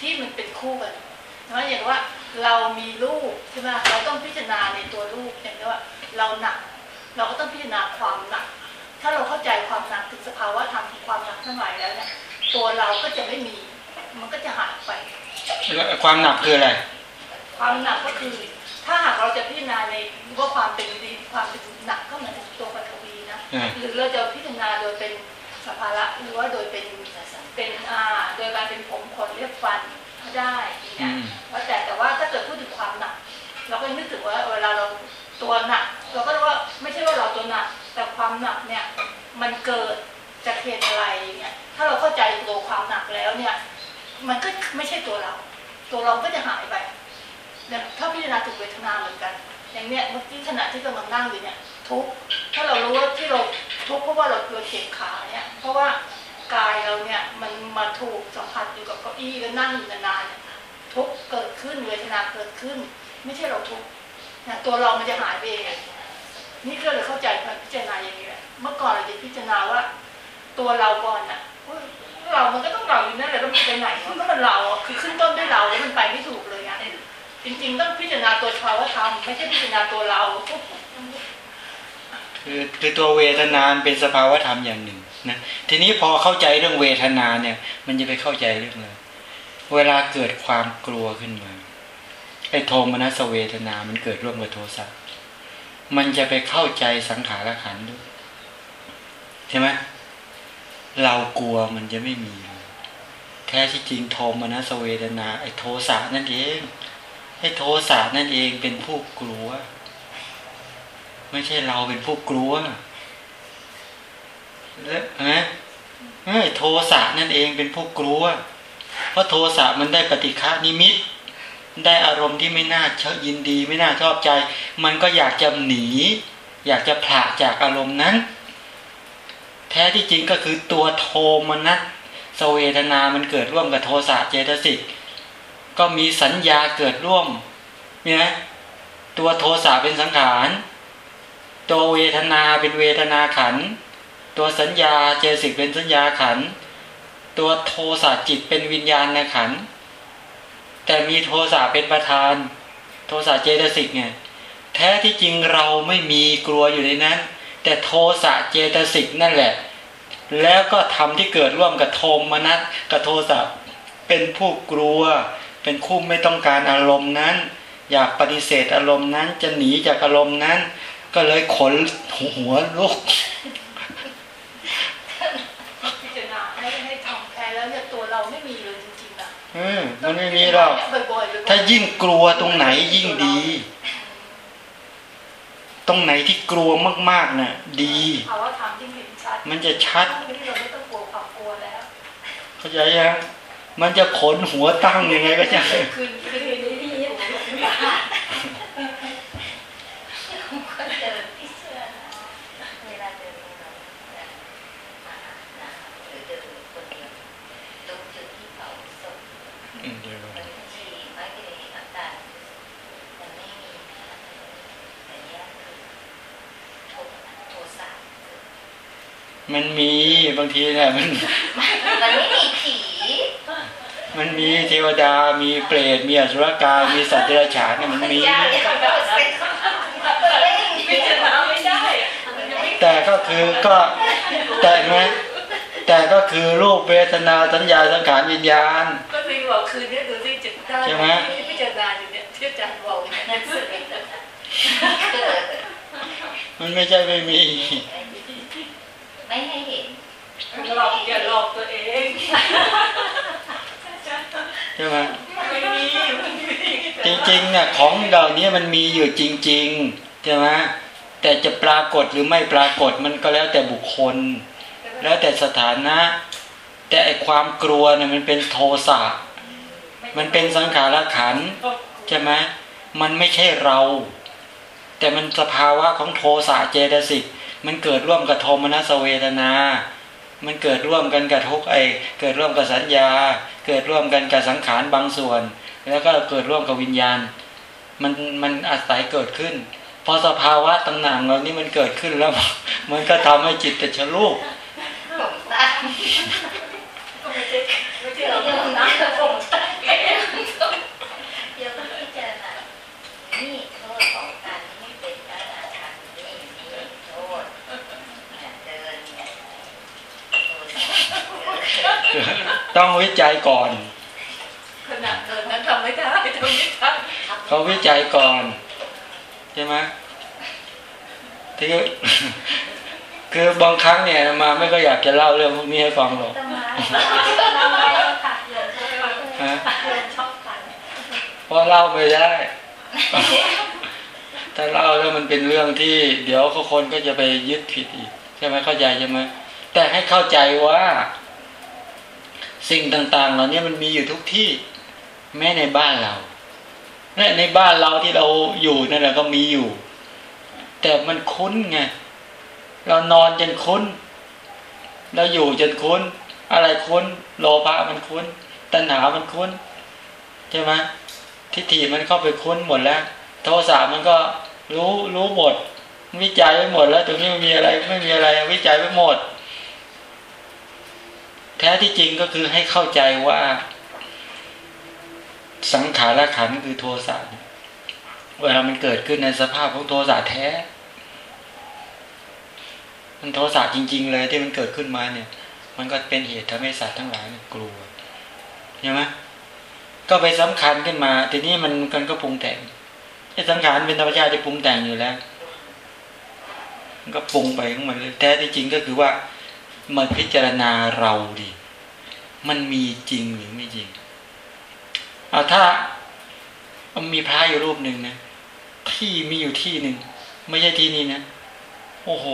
Speaker 2: ที่มันเป็นคู่กัน นะอย่างว่าเรามีรูปใช่ไหมเราต้องพิจารณาในตัวรูปอย่างที่ว่าเราหนัก เราก็ต้องพิจารณาความหนัก ถ้าเราเข้าใจความหนักถึงสภาวะธรรมของความหนักทั้งหลายแล้วเนี่ยตัวเราก็จะไม่มี มันก็จะหายไป
Speaker 1: แล้วความหนักคืออะไร
Speaker 2: ความหนักก็คือ ถ้าหากเราจะพิจารณาในว่าความเป็นดีความเป็นหนักก็เหมือนตัวปฐวีนะ
Speaker 1: อ่า
Speaker 2: หรือเราจะพิจารณาโดยเป็นสภาระหรือว่าโดยเป็นเป็นอ่าโดยการเป็นผมขนเรียบฟันก็ ได้อย่าง
Speaker 1: อื
Speaker 2: เงี้ย
Speaker 1: ม
Speaker 2: ว่าแต่แต่ว่าถ้าเกิดพูดถึงความหนัก เราก็นึกถึงว่าเวลาเราตัวหนัก เราก็รู้ว่าไม่ใช่ว่าเราตัวหนัก แต่ความหนักเนี่ยมันเกิดจากเหตุอะไรอย่างเงี้ยถ้าเราเข้าใจตัวความหนักแล้วเนี่ยมันก็ไม่ใช่ตัวเรา ตัวเราก็จะหายไปเนี่ยถ้าพิจารณาถึงเวทนาเหมือนกัน อย่างเนี้ยเมื่อกี้ขณะที่กำลังนั่งอยู่เนี่ยทุกข์ถ้าเรารู้ว่าที่เราทุกข์เพราะว่าเราเราเจ็บขาเนี่ยเพราะว่า กายเราเนี่ยมันมาถูกสัมผัสอยู่กับเก้าอี้แล้วนั่งอยู่นานๆเนี่ยทุกเกิดขึ้นเวทนาเกิดขึ้น ไม่ใช่เราทุกนะตัวเรามันจะหายไปเองนี่ก็เลยเข้าใจการพิจารณาอย่างนี้แหละเมื่อก่อนเราจะพิจารณาว่า ตัวเราก่อนน่ะเฮ้ยเรามันก็ต้องเราอยู่นั่นแหละแล้วมันไปไหนมันก็มันเราคือขึ้นต้นด้วยเราแล้วมันไปไม่ถูกเลยอะจริง ๆ ต้องพิจารณาตัวภาวะธรรมไม่ใช่พิจารณาตัวเรา
Speaker 1: คือคือตัวเวทนาเป็นสภาวะธรรมอย่างหนึ่ง นะทีนี้พอเข้าใจเรื่องเวทนาเนี่ย มันจะไปเข้าใจเรื่องอะไรเวลาเกิดความกลัวขึ้นมาไอ้โทมนัสเวทนา มันเกิดร่วมกับโทสะมันจะไปเข้าใจสังขารขันด้วยใช่ไหมเรากลัวมันจะไม่มีเลยแท้ที่จริงโทมนัสเวทนา ไอ้โทสะนั่นเองไอ้โทสะนั่นเองเป็นผู้กลัว ไม่ใช่เราเป็นผู้กลัวแล้ว นะโทสะนั่นเองเป็นผู้กลัว เพราะโทสะมันได้ปฏิฆานิมิต ได้อารมณ์ที่ไม่น่าชอบยินดี ไม่น่าชอบใจ มันก็อยากจะหนี อยากจะผละจากอารมณ์นั้น แท้ที่จริงก็คือตัวโทมนัสสเวทนา มันเกิดร่วมกับโทสะเจตสิก ก็มีสัญญาเกิดร่วมเนี่ยตัวโทสะเป็นสังขาร ตัวเวทนาเป็นเวทนาขันธ์ ตัวสัญญาเจสิกเป็นสัญญาขัน ตัวโทสะจิตเป็นวิญญาณในขัน แต่มีโทสะเป็นประธาน โทสะเจตสิกเนี่ย แท้ที่จริงเราไม่มีกลัวอยู่ในนั้น แต่โทสะเจตสิกนั่นแหละ แล้วก็ทำที่เกิดร่วมกับโทมนัสกับโทสะเป็นผู้กลัว เป็นคู่ไม่ต้องการอารมณ์นั้น อยากปฏิเสธอารมณ์นั้นจะหนีจากอารมณ์นั้น ก็เลยขนหัวลุก
Speaker 2: พิจารณาให้ให้ทำแพ้แล้วเนี่ยตัวเราไม่มีเลยจริงๆนะ
Speaker 1: เออมันไม่มีหรอก
Speaker 2: บ่อยๆบ่อยๆ
Speaker 1: ถ้ายิ่งกลัวตรงไหนยิ่งดี ตรงไหนที่กลัวมากๆน่ะ ดี
Speaker 2: ภาวะธรรมที่เห็นชัด
Speaker 1: มันจะชัด
Speaker 2: ที่เราไม่ต้องกลัวความกลัวแล้ว
Speaker 1: เข้าใจยังมันจะขนหัวตั้งยังไงก็จะ
Speaker 2: คืนคืนนี้ที่
Speaker 3: ก็เดินพิจ
Speaker 1: อืมเดี๋ยวก่อน
Speaker 3: บางทีไม่ได้อาการมันไม่มีนะแต่เนี้ยคือโทโทสะ
Speaker 1: มันมีบางทีเนี่ยมัน
Speaker 3: มันไม่มีผี
Speaker 1: มันมีเทวดา มีเปรต มีอสุรกาย มีสัตว์เดรัจฉานเนี่ยมันมี
Speaker 3: ยากอย่างแบบเป็นมันไม่มี
Speaker 2: พิจารณาไม่ได้อะมันยังไม่
Speaker 1: แต่ก็คือก็แต่ไหมแต่ก็คือรูปเวทนาสัญญาสังขารวิญญาณ
Speaker 2: ก็ถึงบอกคืนนี้ดูที่จิตได้
Speaker 1: ใช่ไหม
Speaker 2: ที่พิจารณาอยู่เนี่ยที่อาจารย์บอกเนี่ยนั่นสุดเลยนะ
Speaker 1: มันไม่ใช่ไม่มี
Speaker 3: ไม่ให้เห็น
Speaker 2: หลอกอย่าหลอกตัวเอง
Speaker 1: ใช่ไหม
Speaker 2: ไม่มีมันไม่มี
Speaker 1: จริงๆเนี่ยของเหล่านี้มันมีอยู่จริงๆใช่ไหมแต่จะปรากฏหรือไม่ปรากฏมันก็แล้วแต่บุคคล แล้วแต่สถานะ แต่ไอความกลัวเนี่ยมันเป็นโทสะมันเป็นสังขารขันธ์ใช่ไหมมันไม่ใช่เรา แต่มันสภาวะของโทสะเจตสิก มันเกิดร่วมกับโทมนัสเวทนา มันเกิดร่วมกันกับทุกไอเกิดร่วมกับสัญญา เกิดร่วมกันกับสังขารบางส่วน แล้วก็เกิดร่วมกับวิญญาณ มันมันอาศัยเกิดขึ้น พอสภาวะต่างๆเหล่านี้มันเกิดขึ้นแล้ว มันก็ทำให้จิตตชะลูก
Speaker 3: เดี๋ยว
Speaker 2: เรา
Speaker 3: เดี๋ยว
Speaker 2: นะ
Speaker 3: นะผมตั้งเดี๋ยวต้องพิจารณานี่โทษของการที่ไม่เป็นพระอรหันต์นี่นี่โทษเนี่ยเดินเนี่ยโทษเดิน
Speaker 1: ต้องวิจัยก่อน
Speaker 2: ขนาดเดินนั้นทำไม่ได้ทำไม่ได้
Speaker 1: เขาวิจัยก่อนใช่ไหมที่คือบางครั้งเนี่ยมาไม่ก็อยากจะเล่าเรื่องพวกนี้ให้ฟังหรอก
Speaker 3: ต้องมาเราไม่ต้องขัดเดินชอบ
Speaker 1: ฮะ
Speaker 3: เดินชอบกัน
Speaker 1: เพราะเล่าไม่ได้ ถ้าเล่าแล้วมันเป็นเรื่องที่ เดี๋ยวคนก็จะไปยึดผิดอีก ใช่ไหมเข้าใจใช่ไหมแต่ให้เข้าใจว่า สิ่งต่างๆ เหล่านี้มันมีอยู่ทุกที่ แม้ในบ้านเราและในบ้านเราที่เราอยู่นั่นแหละก็มีอยู่ แต่มันคุ้นไงเรานอนจนคุ้น เราอยู่จนคุ้น อะไรคุ้น โลภะมันคุ้น ตัณหามันคุ้นใช่ไหมทิฏฐิมันเข้าไปคุ้นหมดแล้ว โทสะมันก็รู้รู้หมด วิจัยไปหมดแล้วตรงนี้มันมีอะไรไม่มีอะไร วิจัยไปหมด แท้ที่จริงก็คือให้เข้าใจว่า สังขารขันคือโทสะเวลามันเกิดขึ้นในสภาพของโทสะแท้ มันโทสะจริง ๆ เลยที่มันเกิดขึ้นมาเนี่ย มันก็เป็นเหตุทำให้สัตว์ทั้งหลายกลัวใช่ไหมก็ไปสำคัญขึ้นมา ทีนี้มันกันก็ปรุงแต่งไอ้สังขารเป็นธรรมชาติที่ปรุงแต่งอยู่แล้ว มันก็ปรุงไปของมันเลยแท้ที่จริงก็คือว่า มันพิจารณาเราดิ มันมีจริงหรือไม่จริง เอาถ้ามีพระอยู่รูปหนึ่งนะ ที่มีอยู่ที่หนึ่ง ไม่ใช่ที่นี้นะ โอ้โห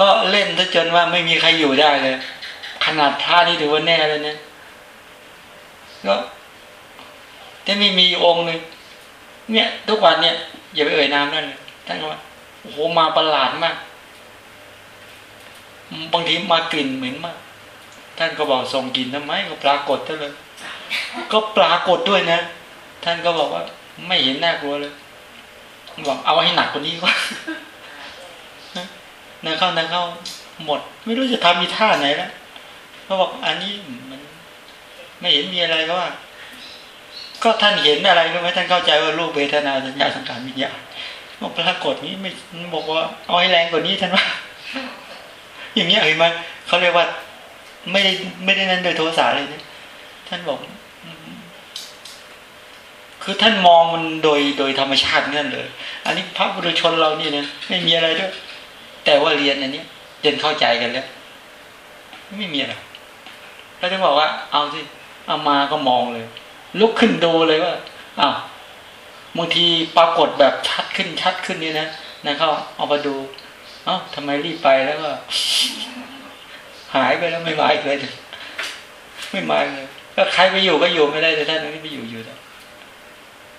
Speaker 1: ก็เล่นซะจนว่าไม่มีใครอยู่ได้เลย ขนาดพระนี่ถือว่าแน่เลยนะก็แต่ม่มีองค์หนึ่งเนี่ย ทุกวันเนี่ย อย่าไปเอ่ยนามนั่นเลยท่านว่าโอ้โหมาประหลาดมาก บางทีมากลิ่นเหม็นมาก ท่านก็บอกส่งกลิ่นทำไมก็ปรากฏซะเลย ก็ปรากฏด้วยนะ ท่านก็บอกว่า ไม่เห็นน่ากลัวเลยบอกเอาให้หนักกว่านี้ว่านะเข้านะเข้าหมด ไม่รู้จะทำมีท่าไหนแล้วเขาบอกอันนี้มันไม่เห็นมีอะไรก็ว่า ก็ท่านเห็นอะไรรู้ไหมท่านเข้าใจว่ารูปเวทนาสัญญาสังขารวิญญาณบอกปรากฏนี้ไม่บอกว่าเอาให้แรงกว่านี้ท่านว่า อย่างเงี้ยเห็นไหมเขาเรียกว่า ไม่ได้ไม่ได้นั้นโดยโทสะเลยนะท่านบอกอืมคือท่านมองมันโดยโดยธรรมชาตินั่นเลย อันนี้พระบุรุชนเรานี่นะไม่มีอะไรด้วย แต่ว่าเรียนอันเนี้ยเรียนเข้าใจกันแล้ว ไม่มีอะไรแล้วท่านบอกว่า เอาสิเอามาก็มองเลย ลุกขึ้นดูเลยว่าอ้าวบางทีปรากฏแบบชัดขึ้นชัดขึ้นนี่นะนะเขาเอามาดู เอ้าทำไมรีบไปแล้วก็ หายไปแล้วไม่มาอีกเลยไม่มาเลยก็ใครไปอยู่ก็อยู่ไม่ได้แต่ท่านนี้ไปอยู่อยู่แล้ว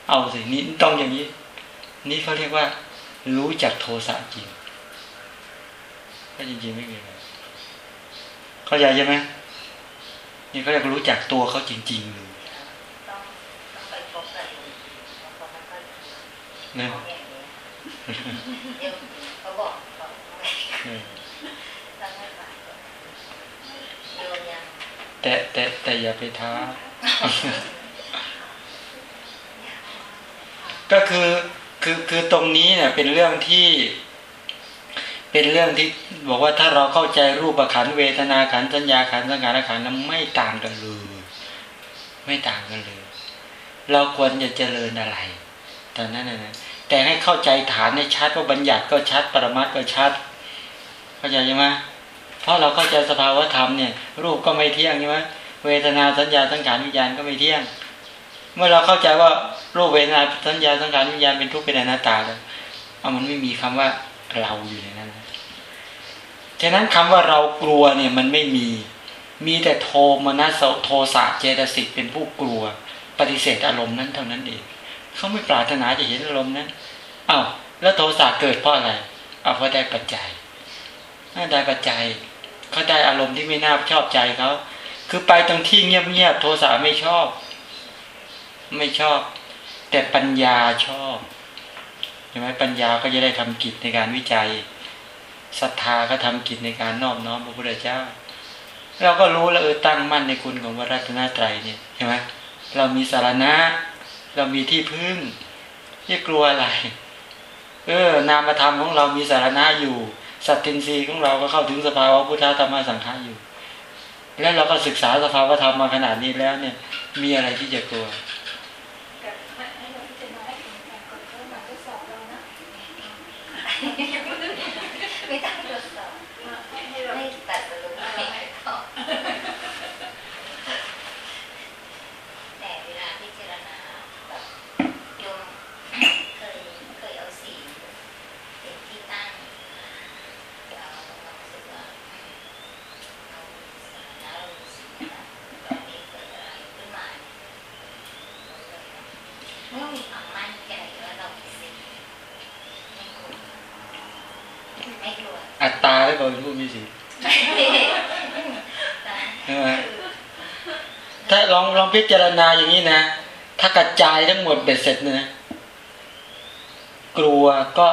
Speaker 1: เอาสินี่ต้องอย่างนี้ นี่เขาเรียกว่า รู้จักโทสะจริงก็จริงๆไม่มีอะไรเข้าใจใช่ไหมนี่เขาเรียกรู้จักตัวเขาจริงๆเลย
Speaker 3: เนี่ยเขาบอก
Speaker 1: แต่แต่แต่อย่าไปท้า ก็คือคือคือตรงนี้เนี่ยเป็นเรื่องที่ เป็นเรื่องที่บอกว่าถ้าเราเข้าใจรูปขันเวทนาขันสัญญาขันสังขารขันธ์นั้นไม่ต่างกันเลยไม่ต่างกันเลย เราควรจะเจริญอะไรตอนนั้นนะแต่ให้เข้าใจฐานในชัดว่าบัญญัติก็ชัด ปรมัตก็ชัด เข้าใจใช่ไหมเพราะเราเข้าใจสภาวธรรมเนี่ยรูปก็ไม่เที่ยงใช่ไหมเวทนาสัญญาสังขารวิญญาณก็ไม่เที่ยง เมื่อเราเข้าใจว่ารูปเวทนาสัญญาสังขารวิญญาณเป็นทุกข์เป็นอนัตตาแล้วเอามันไม่มีคำว่าเราอยู่ในนั้นนะฉะนั้นคำว่าเรากลัวเนี่ยมันไม่มี มีแต่โทมนัสโทสะเจตสิกเป็นผู้กลัว ปฏิเสธอารมณ์นั้นเท่านั้นเองเขาไม่ปรารถนาจะเห็นอารมณ์นั้นอ้าวแล้วโทสะเกิดเพราะอะไรเอาเพราะได้ปัจจัย น่าได้ปัจจัยเขาได้อารมณ์ที่ไม่น่าชอบใจเขาคือไปตรงที่เงียบๆโทสะไม่ชอบ ไม่ชอบ แต่ปัญญาชอบใช่ไหมปัญญาก็จะได้ทำกิจในการวิจัยศรัทธาก็ทำกิจในการนอบน้อมพระพุทธเจ้า เราก็รู้แล้วเออตั้งมั่นในคุณของพระรัตนตรัยเนี่ยใช่ไหมเรามีสารณะ เรามีที่พึ่งไม่กลัวอะไร เออนามธรรมของเรามีสารณะอยู่ สัตตินรีย์ของเราก็เข้าถึงสภาวะพุทธธรรมสังขารอยู่ แล้วเราก็ศึกษาสภาวะธรรมมาขนาดนี้แล้วเนี่ย มีอะไรที่จะกลัว
Speaker 2: แต่ให้ให้เราพิจารณาให้ถึงการกดเข้ามาทดสอบเรานะ
Speaker 3: ไม่ต้องตรวจสอบ
Speaker 2: ให้ให้เรา
Speaker 3: ไม่ตัดสรุปไม่ตอบแต่เวลาพิจารณาแบบโยมเคยเคยเอาสีเป็นที่ตั้งเราเรารู้สึกว่าเราสถานะเรารู้สึกว่าตอนนี้เกิดอะไรขึ้นมาเมื่อมีความมั่นใจว่าเรามีสิ่งไม่กลัวไม่กลัว
Speaker 1: อัตตาแล้วก็เป็นผู้มีสิทธิ์ใช่ไหมถ้าลองลองพิจารณาอย่างนี้นะ ถ้ากระจายทั้งหมดเบ็ดเสร็จนะกลัวก็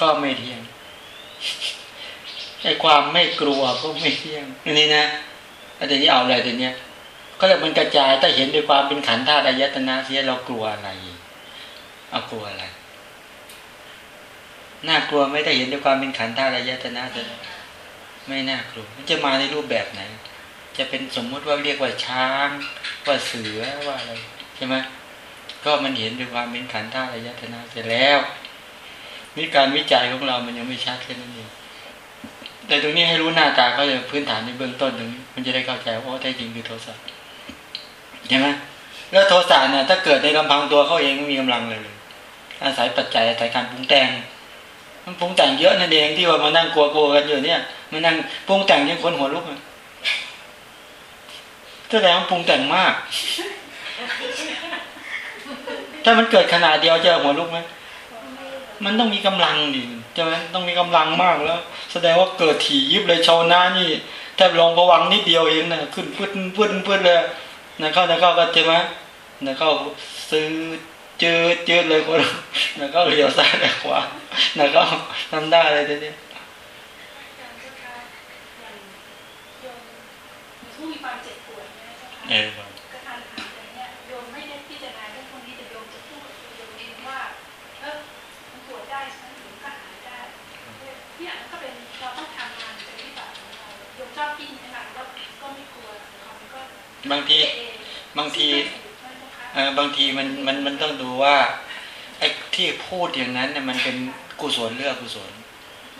Speaker 1: ก็ไม่เที่ยงไอ้ความไม่กลัวก็ไม่เที่ยงอันนี้นะอันนี้เอาอะไรตัวเนี้ยก็เลยมันกระจายถ้าเห็นด้วยความเป็นขันธ์ธาตุอายตนะเสียเรากลัวอะไร เอากลัวอะไร น่ากลัวไม่ได้เห็นด้วยความเป็นขันธ์ธาตุอายตนะจะไม่น่ากลัวมันจะมาในรูปแบบไหน จะเป็นสมมุติว่าเรียกว่าช้าง ว่าเสือว่าอะไรใช่ไหมก็มันเห็นด้วยความเป็นขันธ์ธาตุอายตนะเสร็จแล้วนี่การวิจัยของเรามันยังไม่ชัดแค่นั้นเองแต่ตรงนี้ให้รู้หน้าตาก็จะพื้นฐานในเบื้องต้นตรงนี้มันจะได้เข้าใจว่าแท้จริงคือโทสะใช่ไหมแล้วโทสะเนี่ยถ้าเกิดในลำพังตัวเขาเองไม่มีกำลังเลยเลยอาศัยปัจจัยอาศัยการปรุงแต่ง มันปรุงแต่งเยอะนั่นเองที่ว่ามานั่งกลัวๆกันอยู่เนี่ยมานั่งปรุงแต่งยังคนหัวลุกเลยแสดงว่าปรุงแต่งมาก ถ้ามันเกิดขนาดเดียวจะหัวลุกไหมมันต้องมีกำลังดิใช่ไหมต้องมีกำลังมากแล้ว แสดงว่าเกิดถี่ยิบเลยชาวนานี่แทบลงประวังนิดเดียวเองนะขึ้นพื้นพื้นพื้นเลยนะเข้านะเข้าก็ใช่ไหมนะเข้าซื้อ จอเจอเลยคนนะเข้าเลี้ยวซ้ายเลี้ยวขวานะเข้าทำได้เลยทีนี้
Speaker 4: การเจ้าค่ะอย่างโยมผู้มีความเจ็บปวดเนี่ยเจ้า
Speaker 1: เอ
Speaker 4: ค่ะ
Speaker 1: อ
Speaker 4: กระทันหันอะไรเนี่ยโยมไม่ได้พิจารณาเรื่องพวกนี้แต่โยมจะพูดกับตัวโยมเองว่าเออมันปวดได้ฉันถึงก็หายได้เนี่ยมันก็เป็นเราต้องทำงานเป็นที่แบบของเราโยมชอบกินขนาดว่าก็ไม่กลัวของก็
Speaker 1: บางที
Speaker 4: เอง
Speaker 1: บางที บางทีมันมันมันต้องดูว่าไอ้ที่พูดอย่างนั้นเนี่ยมันเป็นกุศลเลือกกุศล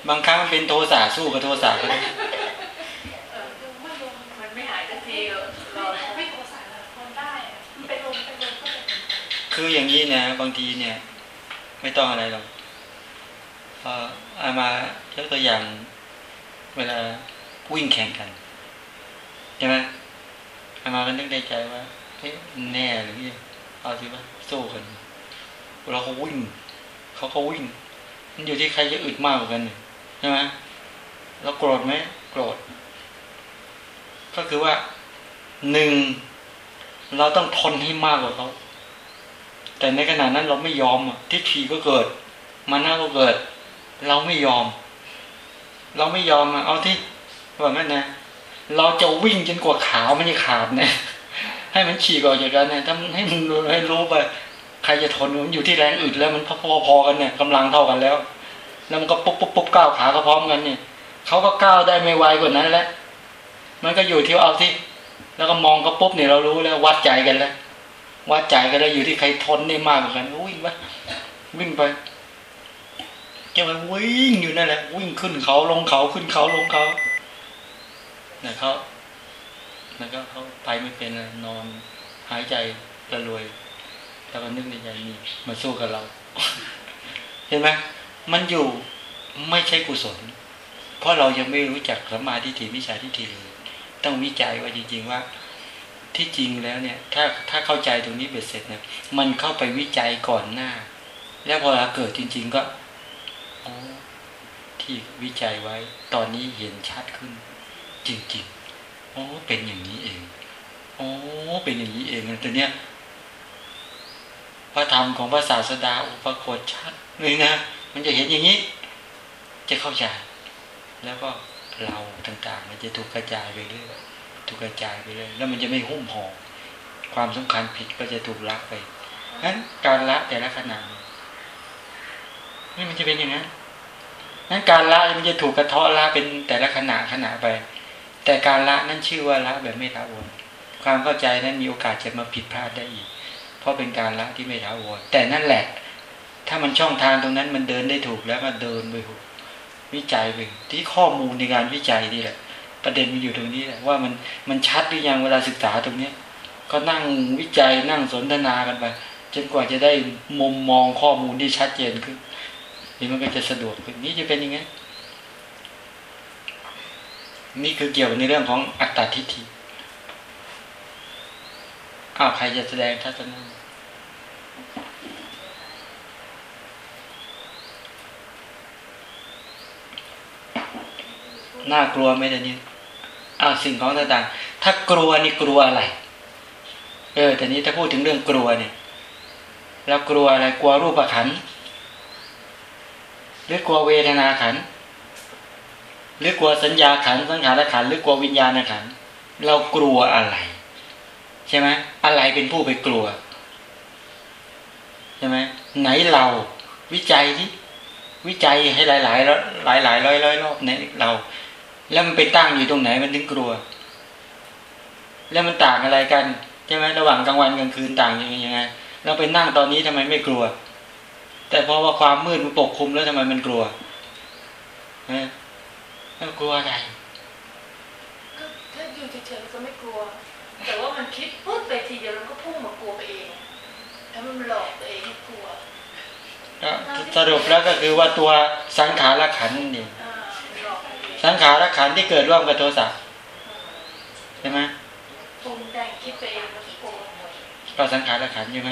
Speaker 1: บางครั้งมันเป็นโทสะสู้กับโทสะก็ได้
Speaker 4: เออโยมว่าโยม
Speaker 2: มันไม่หายสักทีเรา
Speaker 4: ไม่ไม่โทรศัพท์คนได้อะมันเป็นลมเป็นลมก็จะเป็นลม
Speaker 1: คืออย่างนี้นะบางทีเนี่ย ไม่ต้องอะไรหรอกพอเอามายกตัวอย่างเวลาวิ่งแข่งกันใช่ไหมเอามาก็นึกในใจว่าเฮ้ยแน่หรือเนี่ย เอาสิว่าสู้กันเราเขาวิ่งเขาก็วิ่ง มันอยู่ที่ใครจะอึดมากกว่ากันเนี่ยใช่ไหมเราโกรธไหมโกรธ ก็คือว่าหนึ่งเราต้องทนให้มากกว่าเขาแต่ในขณะนั้นเราไม่ยอมทิฏฐิก็เกิด มานะก็เกิด เราไม่ยอม เราไม่ยอมเอาที่ว่างั้นนะเราจะวิ่งจนกว่าขามันจะขาดนะ ให้มันฉีกออกจากกันเนี่ยถ้าให้มันให้รู้ไปใครจะทนมันอยู่ที่แรงอึดแล้วมันพอๆกันเนี่ยกำลังเท่ากันแล้ว แล้วมันก็ปุ๊บปุ๊บปุ๊บก้าวขาก็พร้อมกันเนี่ยเขาก็ก้าวได้ไม่ไวกว่านั้นแล้วมันก็อยู่ที่เอาที่ แล้วก็มองก็ปุ๊บเนี่ยเรารู้แล้ววัดใจกันแล้ววัดใจกันแล้วอยู่ที่ใครทนได้มากกว่ากันวิ่งไปวิ่งไปแกมันวิ่งอยู่นั่นแหละ วิ่งขึ้นเขาลงเขาขึ้นเขาลงเขาเนี่ยเขา แล้วก็เขาไปไม่เป็นนอนหายใจระรวย แล้วก็นึกในใจมีมาสู้กับเรา เห็นไหมมันอยู่ไม่ใช่กุศล เพราะเรายังไม่รู้จักสัมมาทิฏฐิวิชาทิฏฐิเลยต้องวิจัยว่าจริง ๆ ว่า ที่จริงแล้วเนี่ย ถ้าถ้าเข้าใจตรงนี้เบ็ดเสร็จเนี่ย มันเข้าไปวิจัยก่อนหน้า แล้วพอเราเกิดจริง ๆ ก็อ๋อที่วิจัยไว้ ตอนนี้เห็นชัดขึ้น จริง ๆ อ๋อเป็นอย่างนี้เองอ๋อเป็นอย่างนี้เองแต่เนี้ยพระธรรมของพระศาสดาอุปโคตชัดเลยนะ มันจะเห็นอย่างนี้ จะเข้าใจ แล้วก็เราต่างๆ มันจะถูกกระจายไปเรื่อยถูกกระจายไปเรื่อยแล้วมันจะไม่หุ้มห่อความสำคัญผิดก็จะถูกละไปนั้นการละแต่ละขณะนี่มันจะเป็นอย่างนั้นนั้นการละมันจะถูกกระเทาะละเป็นแต่ละขณะขณะไป แต่การละนั้นชื่อว่าละแบบไม่ถาวรความเข้าใจนั้นมีโอกาสจะมาผิดพลาดได้อีก เพราะเป็นการละที่ไม่ถาวรแต่นั่นแหละ ถ้ามันช่องทางตรงนั้นมันเดินได้ถูกแล้วก็เดินไปถูกวิจัยไปที่ข้อมูลในการวิจัยนี่แหละ ประเด็นมันอยู่ตรงนี้แหละว่ามันมันชัดหรือยังเวลาศึกษาตรงเนี้ย ก็นั่งวิจัยนั่งสนทนากันไปจนกว่าจะได้มุมมองข้อมูลที่ชัดเจนขึ้นนี่มันก็จะสะดวกขึ้นนี่จะเป็นยังไง นี่คือเกี่ยวในเรื่องของอัตตาทิฏฐิอ้าวใครจะแสดงทัศนะน่ากลัวไหมเดี๋ยวนี้อ้าวสิ่งของต่างๆ ถ้ากลัวนี่กลัวอะไร เออแต่นี้ถ้าพูดถึงเรื่องกลัวเนี่ย แล้วกลัวอะไรกลัวรูปขันหรือกลัวเวทนาขัน หรือกลัวสัญญาขันสังขารขันหรือกลัววิญญาณขันเรากลัวอะไร ใช่ไหมอะไรเป็นผู้ไปกลัวใช่ไหมไหนเราวิจัยที่วิจัยให้หลายหลายหลายหลายร้อยร้อยรอบในเรา แล้วมันไปตั้งอยู่ตรงไหนมันถึงกลัว แล้วมันต่างอะไรกันใช่ไหมระหว่างกลางวันกลางคืนต่างยังไงเราไปนั่งตอนนี้ทำไมไม่กลัว แต่เพราะว่าความมืดมันปกคลุมแล้วทำไมมันกลัว นะแล้วกลัวอะไร
Speaker 2: ก็ถ้าอยู่เฉยๆก็ไม่กลัว แต่ว่ามันคิดปุ๊บไปทีเดียวมันก็พุ่งมากลัวไปเองถ้ามันหลอกตัวเองให้กลัว
Speaker 1: ก็สรุปแล้วก็คือว่าตัวสังขารขันธ์นี่
Speaker 2: อ่ามันหลอกตัวเอง
Speaker 1: สังขารขันธ์ที่เกิดร่วมกับโทสะใช่ไหม
Speaker 2: ปรุงแต่งคิดไปเองแล้วก็กลัว
Speaker 1: ก็สังขารขันธ์ใช่ไหม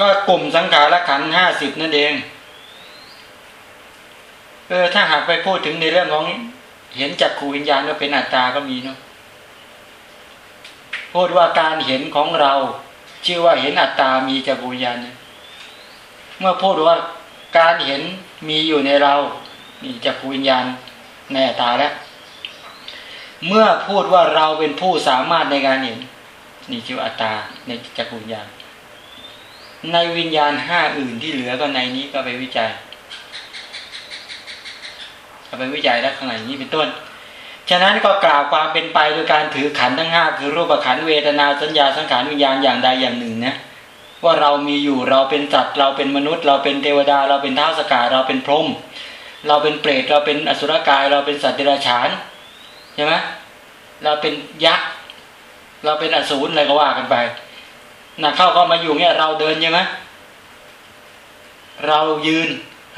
Speaker 1: ก็กลุ่มสังขารขันธ์ห้าสิบนั่นเอง เออถ้าหากไปพูดถึงในเรื่องของเห็นจักขูวิญญาณว่าเป็นอัตตาก็มีเนาะพูดว่าการเห็นของเรา ชื่อว่าเห็นอัตตามีจักขูวิญญาณเนี่ยเมื่อพูดว่าการเห็นมีอยู่ในเรามีจักขูวิญญาณในอัตตาแล้วเมื่อพูดว่าเราเป็นผู้สามารถในการเห็น นี่ชื่ออัตตาในจักขูวิญญาณในวิญญาณห้าอื่นที่เหลือก็ในนี้ก็ไปวิจัย เอาไปวิจัยแล้วข้างในนี้เป็นต้น ฉะนั้นก็กล่าวความเป็นไปโดยการถือขันทั้งห้าคือรูปขันเวทนาสัญญาสังขารวิญญาณอย่างใดอย่างหนึ่งนะว่าเรามีอยู่เราเป็นสัตว์เราเป็นมนุษย์ เราเป็นเทวดา เราเป็นเท้าสกาเราเป็นพรหมเราเป็นเปรตเราเป็นอสุรกาย เราเป็นสัตว์เดรัจฉานใช่ไหมเราเป็นยักษ์เราเป็นอสูรอะไรก็ว่ากันไปนะเข้าก็มาอยู่เนี่ยเราเดินใช่ไหมเรายืน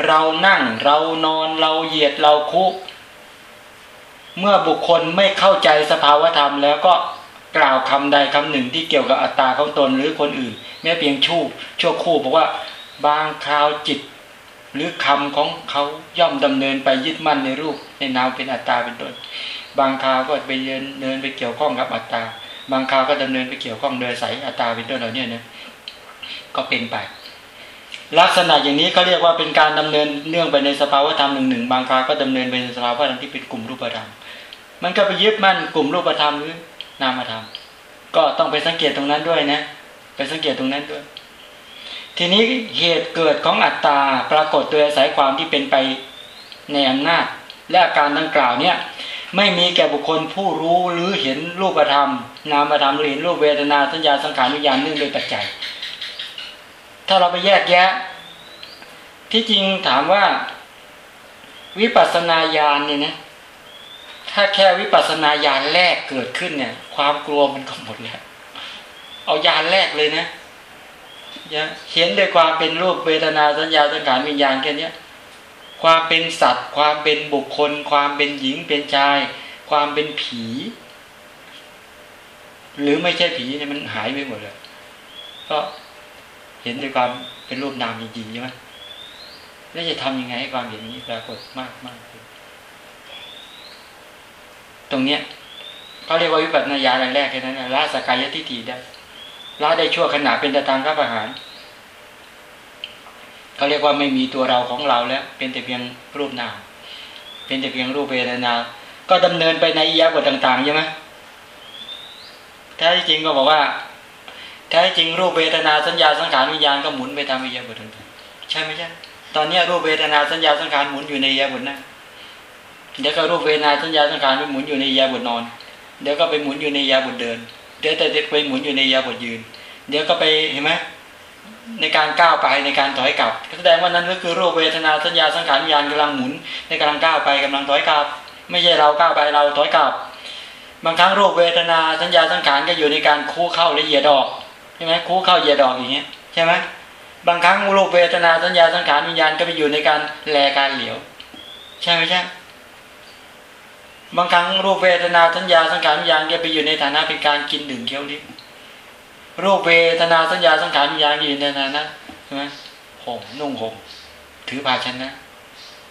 Speaker 1: เรานั่งเรานอนเราเหยียดเราคุก เมื่อบุคคลไม่เข้าใจสภาวธรรมแล้วก็กล่าวคำใดคำหนึ่งที่เกี่ยวกับอัตตาของตนหรือคนอื่น แม้เพียงชู่ชั่วคู่บอกว่าบางคราวจิต หรือคำของเขาย่อมดำเนินไปยึดมั่นในรูปในนามเป็นอัตตาเป็นต้นบางคราวก็ไปเดินเดินไปเกี่ยวข้องกับอัตตา บางคราวก็ดำเนินไปเกี่ยวข้องโดยสายอัตตาเป็นต้นเหล่านี้นะก็เป็นไป ลักษณะอย่างนี้เขาเรียกว่าเป็นการดำเนินเนื่องไปในสภาวธรรมหนึ่งหนึ่งบางคราก็ดำเนินไปในสภาวธรรมที่เป็นกลุ่มรูปธรรม มันก็ไปยึดมั่นกลุ่มรูปธรรมหรือนามธรรม ก็ต้องไปสังเกตตรงนั้นด้วยนะ ไปสังเกตตรงนั้นด้วย ทีนี้เหตุเกิดของอัตตาปรากฏโดยอาศัยความที่เป็นไปในอำนาจ และอาการดังกล่าวเนี่ยไม่มีแก่บุคคลผู้รู้หรือเห็นรูปธรรม นามธรรมหรือเห็นรูปเวทนาสัญญาสังขารวิญญาณเนื่องโดยปัจจัย ถ้าเราไปแยกแยะ ที่จริงถามว่า วิปัสสนาญาณเนี่ยนะถ้าแค่วิปัสสนาญาณแรกเกิดขึ้นเนี่ย ความกลัวมันก็หมดแล้วเอาญาณแรกเลยนะเห็นด้วยความเป็นรูปเวทนาสัญญาสังขารวิญญาณแค่นี้ความเป็นสัตว์ ความเป็นบุคคล ความเป็นหญิงเป็นชาย ความเป็นผี หรือไม่ใช่ผีเนี่ยมันหายไปหมดเลยก็ เห็นด้วยความเป็นรูปนามจริงๆใช่ไหมแล้วจะทำยังไงให้ความเห็นนี้ปรากฏมากมากขึ้นตรงเนี้ยเขาเรียกว่าวิปัสสนาญาณแรกแค่นั้นนะละสกายทิฏฐิได้ละได้ชั่วขณะเป็นตะทางรับอาหารเขาเรียกว่าไม่มีตัวเราของเราแล้ว เป็นแต่เพียงรูปนามเป็นแต่เพียงรูปเวทนา ก็ดำเนินไปในอิยาบทต่างๆใช่ไหมแท้จริงก็บอกว่า แท้จริงรูปเวทนาสัญญาสังขารวิญญาณก็หมุนไปตามอิยาบทต่างๆใช่ไหมใช่ตอนนี้รูปเวทนาสัญญาสังขารหมุนอยู่ในอิยาบทนั่งเดี๋ยวก็รูปเวทนาสัญญาสังขารไปหมุนอยู่ในอิยาบทนอน เดี๋ยวก็ไปหมุนอยู่ในอิยาบทเดิน เดี๋ยวแต่ไปหมุนอยู่ในอิยาบทยืน เดี๋ยวก็ไปเห็นไหมในการก้าวไปในการถอยกลับแสดงว่านั้นก็คือรูปเวทนาสัญญาสังขารวิญญาณกำลังหมุน ในกำลังก้าวไปกำลังถอยกลับ ไม่ใช่เราก้าวไปเราถอยกลับบางครั้งรูปเวทนาสัญญาสังขารก็อยู่ในการคู่เข้าละเหยียดออก ช่ไหมคู่เข้าเหยียดออกอย่างเงี้ยใช่ไหมบางครั้งรูปเวทนาสัญญาสังขารวิญญาณก็ไปอยู่ในการแลการเหลียว ใช่ไหมใช่บางครั้งรูปเวทนาสัญญาสังขารวิญญาณก็ไปอยู่ในฐานะเป็นการกินดื่มเคี้ยวลิ้มรูปเวทนาสัญญาสังขารวิญญาณอยู่ในฐานะใช่ไหมห่มนุ่งห่มถือภาชนะ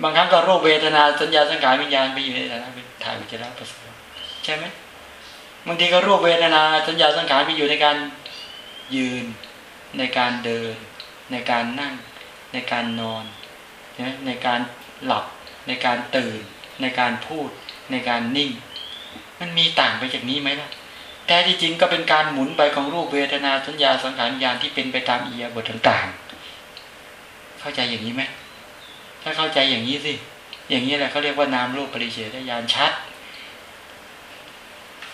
Speaker 1: บางครั้งก็รูปเวทนาสัญญาสังขารวิญญาณไปอยู่ในฐานะเป็นถ่ายวิจารณ์ปัสสาวะใช่ไหมบางทีก็รูปเวทนาสัญญาสังขารไปอยู่ในการ ยืน ในการเดิน ในการนั่ง ในการนอนในการหลับ ในการตื่น ในการพูด ในการนิ่ง มันมีต่างไปจากนี้ไหมล่ะแต่ที่จริงก็เป็นการหมุนไปของรูปเวทนาสัญญาสังขารญาณที่เป็นไปตามอียบทต่างๆ เข้าใจอย่างนี้ไหมถ้าเข้าใจอย่างนี้สิอย่างนี้แหละเขาเรียกว่านามรูปปริเฉทญาณชัด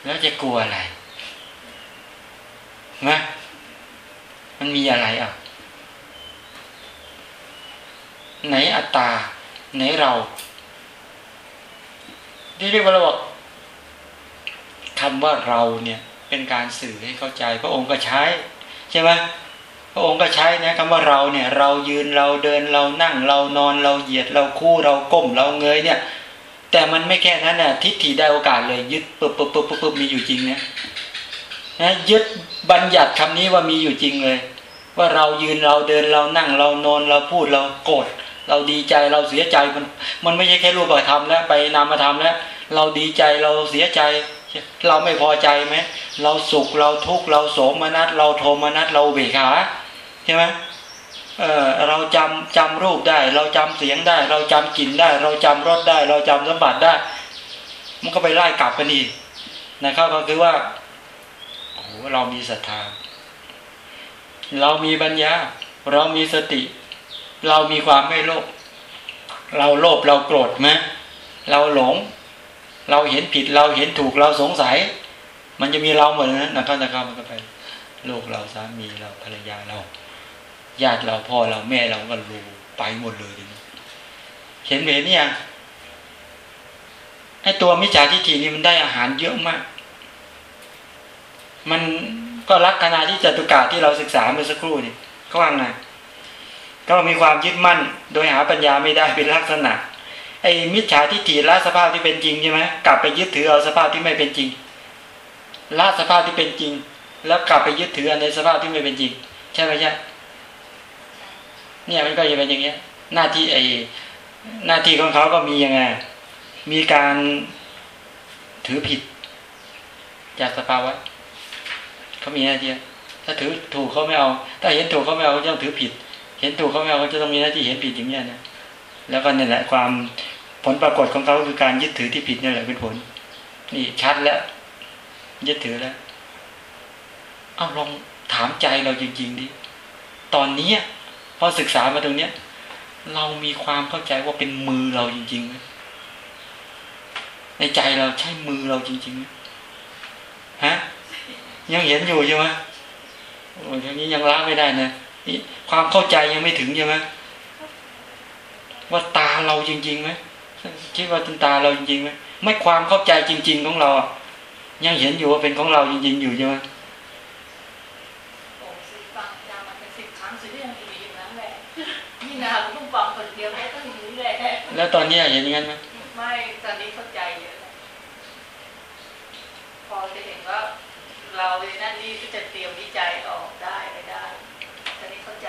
Speaker 1: แล้วจะกลัวอะไรนะ มันมีอะไรอะ ไหนอัตตา ไหนเรา ที่เรียกว่าเราบอกคำว่าเราเนี่ย เป็นการสื่อให้เข้าใจ พระองค์ก็ใช้ ใช่ไหมพระองค์ก็ใช้นะคำว่าเราเนี่ย เรายืนเราเดินเรานั่งเรานอนเราเหยียดเราคู่เราก้มเราเงยเนี่ย แต่มันไม่แค่นั้นน่ะทิฏฐิได้โอกาสเลย ยึดปึ๊บปึ๊บปึ๊บปึ๊บมีอยู่จริงเนี่ยนะยึดบัญญัติคำนี้ว่ามีอยู่จริงเลย ว่าเรายืนเราเดินเรานั่งเรานอนเราพูดเราโกรธเราดีใจเราเสียใจมันมันไม่ใช่แค่รูปธรรมแล้วไปนามธรรมแล้วเราดีใจเราเสียใจ เราไม่พอใจไหมเราสุขเราทุกข์เราโสมนัสเราโทมนัสเราเบขาใช่ไหมเออเราจำจำรูปได้ เราจำเสียงได้ เราจำกลิ่นได้ เราจำรสได้ เราจำสัมผัสได้ มันก็ไปไล่กลับกันอีกนะครับก็คือว่าโอ้เรามีศรัทธา เรามีปัญญา เรามีสติ เรามีความไม่โลภเราโลภเราโกรธไหมเราหลง เราเห็นผิดเราเห็นถูกเราสงสัย มันจะมีเราเหมือนนั้นนะครับนะครับมันก็ไปลูกเราสามีเราภรรยาเราญาติเราพ่อเราแม่เราก็รู้ไปหมดเลยเห็นเห็นนี่ยไอตัวมิจฉาทิฏฐินี่มันได้อาหารเยอะมาก มัน ก็ลักษณะที่จตุกาที่เราศึกษาเมื่อสักครู่นี่เขาว่าไงก็มีความยึดมั่น โดยหาปัญญาไม่ได้เป็นลักษณะไอ้มิจฉาทิฏฐิละสภาพที่เป็นจริงใช่ไหมกลับไปยึดถือเอาสภาพที่ไม่เป็นจริงละสภาพที่เป็นจริง แล้วกลับไปยึดถือในสภาพที่ไม่เป็นจริง ใช่ไหมใช่เนี่ยมันก็จะเป็นอย่างเงี้ย หน้าที่ไอ้หน้าที่ของเขาก็มียังไงมีการถือผิดจากสภาวะ เขามีหน้าที่ถ้าถือถูกเขาไม่เอา ถ้าเห็นถูกเขาไม่เอาเขาจะต้องถือผิด เห็นถูกเขาไม่เอาเขาจะต้องมีหน้าที่เห็นผิดอย่างนี้นะแล้วก็นี่แหละความผลปรากฏของเขาคือการยึดถือที่ผิดนี่แหละเป็นผล นี่ชัดแล้ว ยึดถือแล้วเอาลองถามใจเราจริงๆดิตอนนี้พอศึกษามาตรงเนี้ย เรามีความเข้าใจว่าเป็นมือเราจริงๆไหมในใจเราใช่มือเราจริงๆไหมฮะ ยังเห็นอยู่ใช่ไหมโอ้ยอย่างนี้ยังละไม่ได้นะนี่ความเข้าใจยังไม่ถึงใช่ไหมว่าตาเราจริงๆไหมคิดว่าเป็นตาเราจริงๆไหมไม่ความเข้าใจจริง ๆ ของเราอะยังเห็นอยู่ว่าเป็นของเราจริง ๆ อยู่ใช่ไหม
Speaker 2: โอ้สิฟังอาจารย์มาเป็นสิบครั้งสิก็ยังอยู่อย่างนั้นแหละนี่นะคุณต้องฟังคนเดียวแล้วก็อย่างนี้แหละ
Speaker 1: แล้วตอนนี้เห็นอย่างนั้นไหม
Speaker 2: ไม่ตอนนี้เข้าใจเยอะแล้วพอจะเห็นว่า เราในนั่นนี่ก็จะเตรียมวิจัยออกได้ไม่ได้ ตอนนี้เข้าใจ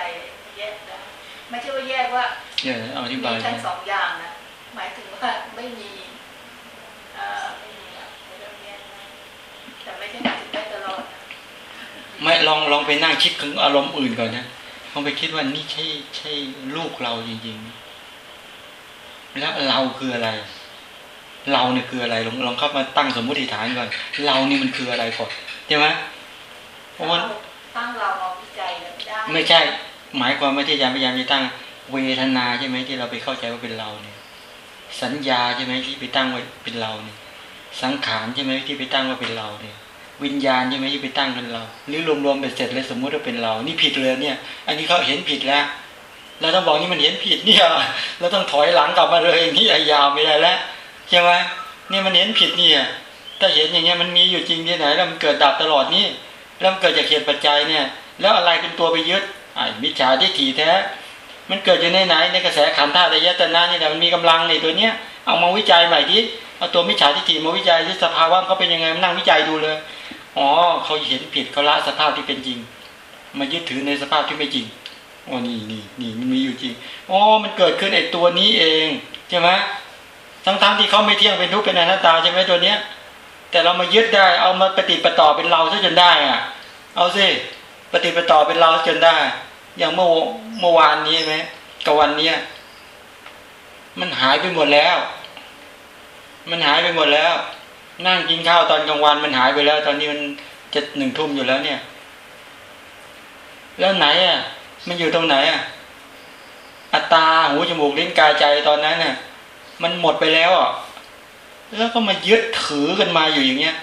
Speaker 2: แยกได้ไม่ใช่ว่าแยกว่า
Speaker 1: เดี๋ยวเอาอธิ
Speaker 2: มี
Speaker 1: บาย
Speaker 2: ทั้งสองอย่างนะหมายถึงว่าไม่มีเอ่อไม่มีอะไม่ต้องแยกนะแต่ไม่ใช่หมายถึงได้ตลอดนะ
Speaker 1: ไม่ลองลองไปนั่งคิดถึงอารมณ์อื่นก่อนนะลองไปคิดว่านี่ใช่ใช่ลูกเราจริงๆไหมแล้วเราคืออะไร เราเนี่ยคืออะไรลองลองเข้ามาตั้งสมมติฐานก่อน เรานี่มันคืออะไรก่อน ใช่ไหมเพราะว่า
Speaker 2: ตั้งเรามาวิจัยแล้วไม่ได้
Speaker 1: ไม่ใช่ หมายความว่าที่อาจารย์พยายามจะตั้งเวทนาใช่ไหมที่เราไปเข้าใจว่าเป็นเราเนี่ย สัญญาใช่ไหมที่ไปตั้งว่าเป็นเราเนี่ยสังขารใช่ไหมที่ไปตั้งว่าเป็นเราเนี่ย วิญญาณใช่ไหมที่ไปตั้งเป็นเราหรือรวมๆไปเสร็จเลยสมมุติว่าเป็นเรา นี่ผิดเลยเนี่ย อันนี้เขาเห็นผิดแล้วเราต้องบอกนี่มันเห็นผิดเนี่ยเราต้องถอยหลังกลับมาเลยอย่างนี้ยาวไม่ได้แล้วใช่ไหมนี่มันเห็นผิดเนี่ย ถ้าเห็นอย่างเงี้ยมันมีอยู่จริงที่ไหน แล้วมันเกิดดับตลอดนี่แล้วมันเกิดจากเหตุปัจจัยเนี่ย แล้วอะไรเป็นตัวไปยึดไอ้มิจฉาทิฏฐิแท้ มันเกิดอยู่ในไหนในกระแสขันธ์ธาตุยตนะนี่แหละมันมีกำลังในตัวเนี้ยเอามาวิจัยใหม่ดิเอาตัวมิจฉาทิฏฐิมาวิจัยที่สภาวะเขาเป็นยังไงมานั่งวิจัยดูเลยอ๋อเขาเห็นผิดเขาละสภาพที่เป็นจริง มายึดถือในสภาพที่ไม่จริงอ๋อนี่นี่นี่มันมีอยู่จริงอ๋อมันเกิดขึ้นไอ้ตัวนี้เองใช่ไหมทั้งๆที่เขาไม่เที่ยงเป็นทุกข์เป็นอนัตตาใช่ไหมตัวเนี้ย แต่เรามายึดได้เอามาปฏิปต่อเป็นเราซะจนได้อะ เอาสิปฏิปต่อเป็นเราจนได้ อย่างเมื่อเมื่อวานนี้ไหมกับวันเนี้ยมันหายไปหมดแล้ว มันหายไปหมดแล้ว นั่งกินข้าวตอนกลางวันมันหายไปแล้ว ตอนนี้มันจะหนึ่งทุ่มอยู่แล้วเนี่ย แล้วไหนอะ มันอยู่ตรงไหนอะ อัตตาหูจมูกลิ้นกายใจตอนนั้นน่ะมันหมดไปแล้วอะ แล้วก็มายึดถือกันมาอยู่อย่างเงี้ย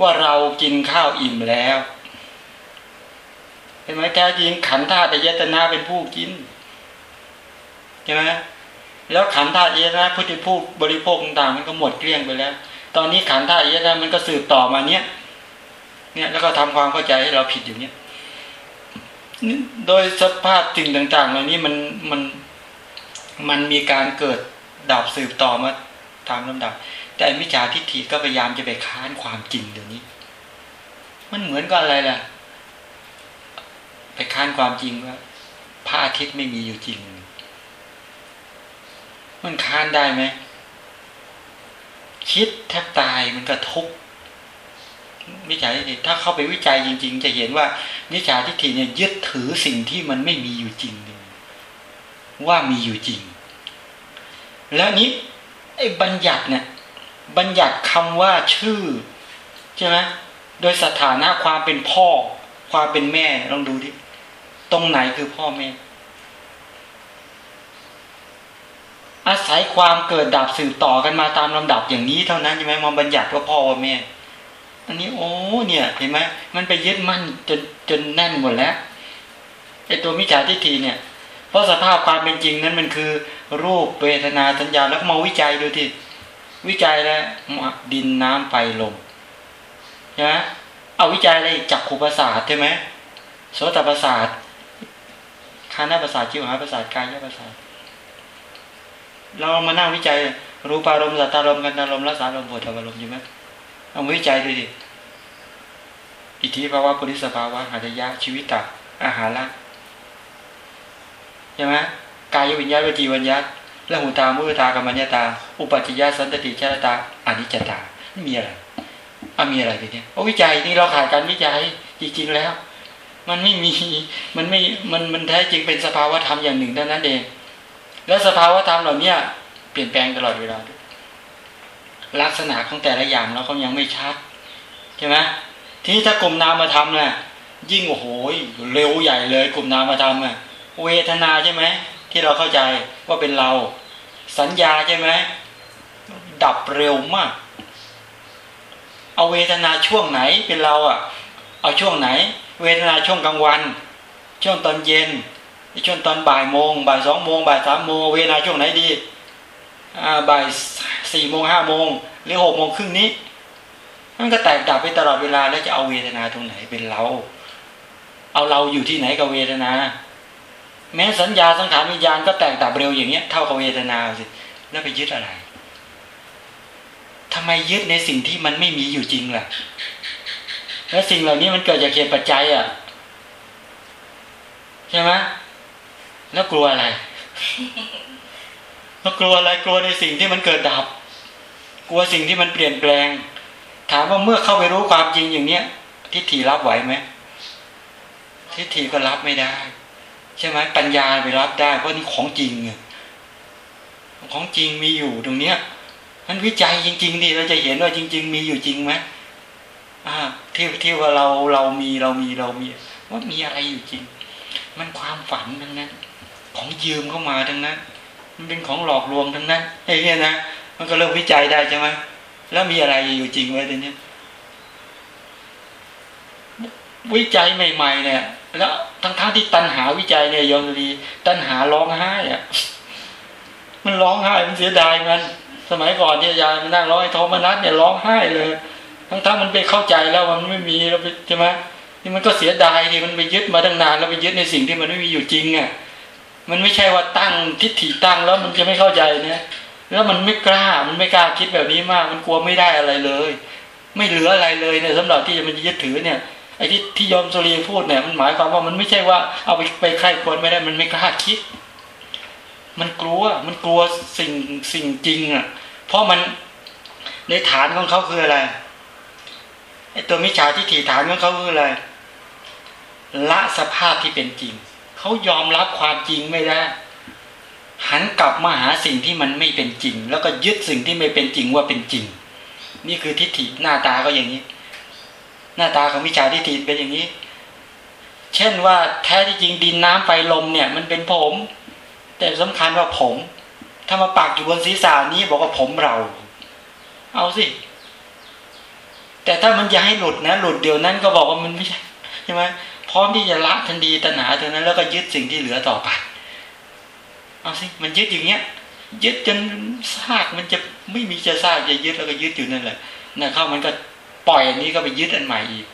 Speaker 1: ว่าเรากินข้าวอิ่มแล้วเห็นไหมแท้จริงขันธ์ธาตุยตนาเป็นผู้กินใช่ไหมแล้วขันธ์ธาตุยตนาพุทธิผู้บริโภคต่างมันก็หมดเกลี้ยงไปแล้ว ตอนนี้ขันธ์ธาตุยตนามันก็สืบต่อมาเนี้ยเนี่ยแล้วก็ทำความเข้าใจให้เราผิดอยู่เนี้ยโดยสภาพสิ่งต่างๆเหล่านี้มันมันมันมีการเกิดดับสืบต่อมาตามลำดับ แต่มิจฉาทิฏฐิก็พยายามจะไปค้านความจริงเดี๋ยวนี้ มันเหมือนกับอะไรล่ะ ไปค้านความจริงว่าพระอาทิตย์ไม่มีอยู่จริง มันค้านได้ไหม คิดแทบตายมันก็ทุกข์วิจัยทิฏฐิถ้าเข้าไปวิจัยจริง ๆ จะเห็นว่าวิจาทิฏฐิเนี่ยยึดถือสิ่งที่มันไม่มีอยู่จริงเลยว่ามีอยู่จริง แล้วนี้ไอ้บัญญัติเนี่ย บัญญัติคำว่าชื่อใช่ไหมโดยสถานะความเป็นพ่อ ความเป็นแม่ลองดูดิตรงไหนคือพ่อแม่ อาศัยความเกิดดับสืบต่อกันมาตามลำดับอย่างนี้เท่านั้นใช่ไหมมาบัญญัติว่าพ่อว่าแม่ อันนี้โอ้เนี่ยเห็นไหมมันไปยึดมั่นจนจนแน่นหมดแล้วไอตัวมิจฉาทิฏฐิเนี่ย เพราะสภาพความเป็นจริงนั้นมันคือ รูปเวทนาสัญญาแล้วมาวิจัยดูที่ วิจัยแล้วดินน้ำไฟลมใช่ไหมเอาวิจัยอะไรจักขุประสาทใช่ไหมโสตประสาทคานาประสาทจิวหาประสาทกายประสาทเรามานั่งวิจัย รูปารมณ์สัตตารมณ์กันตารมณ์รสารมณ์โผฏฐารมณ์อยู่ไหมเอาวิจัยดูดิอิทธิภาวะปุริสภาวะหัตยะชีวิตตะอาหารละใช่ไหมกายวิญญาณวจีวิญญาณ ละหูตามุตากรรมัญญาตา อุปัจจยสันตติชาตาอนิจจตาไม่มีอะไรอะมีอะไรทีเนี้ยโอ้วิจัยนี่เราขาดการวิจัยจริงๆแล้ว มันไม่มีมันไม่มันมันแท้จริงเป็นสภาวธรรมอย่างหนึ่งเท่านั้นเอง แล้วสภาวธรรมเหล่านี้เปลี่ยนแปลงตลอดเวลาลักษณะของแต่ละอย่างเราก็ยังไม่ชัดใช่ไหมทีนี้ถ้ากลุ่มนามธรรมน่ะยิ่งโอ้โหเร็วใหญ่เลย กลุ่มนามธรรมอะเวทนาใช่ไหม ที่เราเข้าใจว่าเป็นเรา สัญญาใช่ไหมดับเร็วมาก เอาเวทนาช่วงไหนเป็นเราอะ เอาช่วงไหน เวทนาช่วงกลางวัน ช่วงตอนเย็น ช่วงตอนบ่ายโมงบ่ายสองโมงบ่ายสามโมงเวทนาช่วงไหนดีบ่ายสี่โมงห้าโมงหรือหกโมงครึ่งนี้ มันก็แตกดับไปตลอดเวลาแล้วจะเอาเวทนาตรงไหนเป็นเรา เอาเราอยู่ที่ไหนกับเวทนา แม้สัญญาสังขารวิญญาณก็แตกดับเร็วอย่างเงี้ยเท่ากับเวทนาสิแล้วไปยึดอะไรทำไมยึดในสิ่งที่มันไม่มีอยู่จริงล่ะ แล้วสิ่งเหล่านี้มันเกิดจากเหตุปัจจัยอะใช่ไหมแล้วกลัวอะไรแล้วกลัวอะไรกลัวในสิ่งที่มันเกิดดับ กลัวสิ่งที่มันเปลี่ยนแปลง ถามว่าเมื่อเข้าไปรู้ความจริงอย่างเนี้ยทิฏฐิรับไหวไหมทิฏฐิก็รับไม่ได้ ใช่ไหมปัญญาไปรับได้ เพราะนี่ของจริงไงของจริงมีอยู่ตรงเนี้ยมันวิจัยจริงๆดิเราจะเห็นว่าจริง ๆ มีอยู่จริงไหมอ่าที่ที่ว่าเราเรามีเรามีเรามีว่ามีอะไรอยู่จริง มันความฝันทั้งนั้น ของยืมเข้ามาทั้งนั้น มันเป็นของหลอกลวงทั้งนั้นไอ้เนี่ยนะมันก็เริ่มวิจัยได้ใช่ไหมแล้วมีอะไรอยู่จริงไว้ทีนี้วิจัยใหม่ ๆ เนี่ย แล้วทั้งๆที่ตัณหาวิจัยเนี่ยยอมดี ตัณหาร้องไห้อะมันร้องไห้มันเสียดายมัน สมัยก่อนที่ยยายมันนั่งร้องไห้โทมนัสเนี่ยร้องไห้เลย ทั้งๆมันไปเข้าใจแล้วมันไม่มีแล้วใช่ไหมนี่มันก็เสียดายที่มันไปยึดมาตั้งนานแล้วไปยึดในสิ่งที่มันไม่มีอยู่จริงอะมันไม่ใช่ว่าตั้งทิฏฐิตั้งแล้วมันจะไม่เข้าใจนะแล้วมันไม่กล้ามันไม่กล้าคิดแบบนี้มาก มันกลัวไม่ได้อะไรเลย ไม่เหลืออะไรเลยเนี่ยสำหรับที่จะมันยึดถือเนี่ย ไอ้ที่ที่ยอมสุรีพูดเนี่ยมันหมายความว่ามันไม่ใช่ว่าเอาไปไปใครควรไม่ได้มันไม่กล้าคิด มันกลัวมันกลัวสิ่งสิ่งจริงอะ เพราะมันในฐานของเขาคืออะไรไอ้ตัวมิจฉาทิฏฐิฐานของเขาคืออะไรละสภาพที่เป็นจริง เขายอมรับความจริงไม่ได้ หันกลับมาหาสิ่งที่มันไม่เป็นจริง แล้วก็ยึดสิ่งที่ไม่เป็นจริงว่าเป็นจริง นี่คือทิฏฐิหน้าตาก็อย่างนี้ หน้าตาของวิชาทิฏฐิเป็นอย่างนี้ เช่นว่าแท้ที่จริงดินน้ำไฟลมเนี่ย มันเป็นผม แต่สำคัญว่าผม ถ้ามาปักอยู่บนศีรษะนี้บอกว่าผมเรา เอาสิ แต่ถ้ามันจะให้หลุดนะ หลุดเดียวนั้นก็บอกว่ามันไม่ใช่ใช่ไหมพร้อมที่จะละทันทีตัณหาเท่านั้นแล้วก็ยึดสิ่งที่เหลือต่อไปเอาสิมันยึดอย่างเงี้ยยึดจนซากมันจะไม่มีจะซากจะยึดแล้วก็ยึดอยู่นั่นแหละนะเข้ามันก็ ปล่อยอันนี้ก็ไปยึดอันใหม่อีก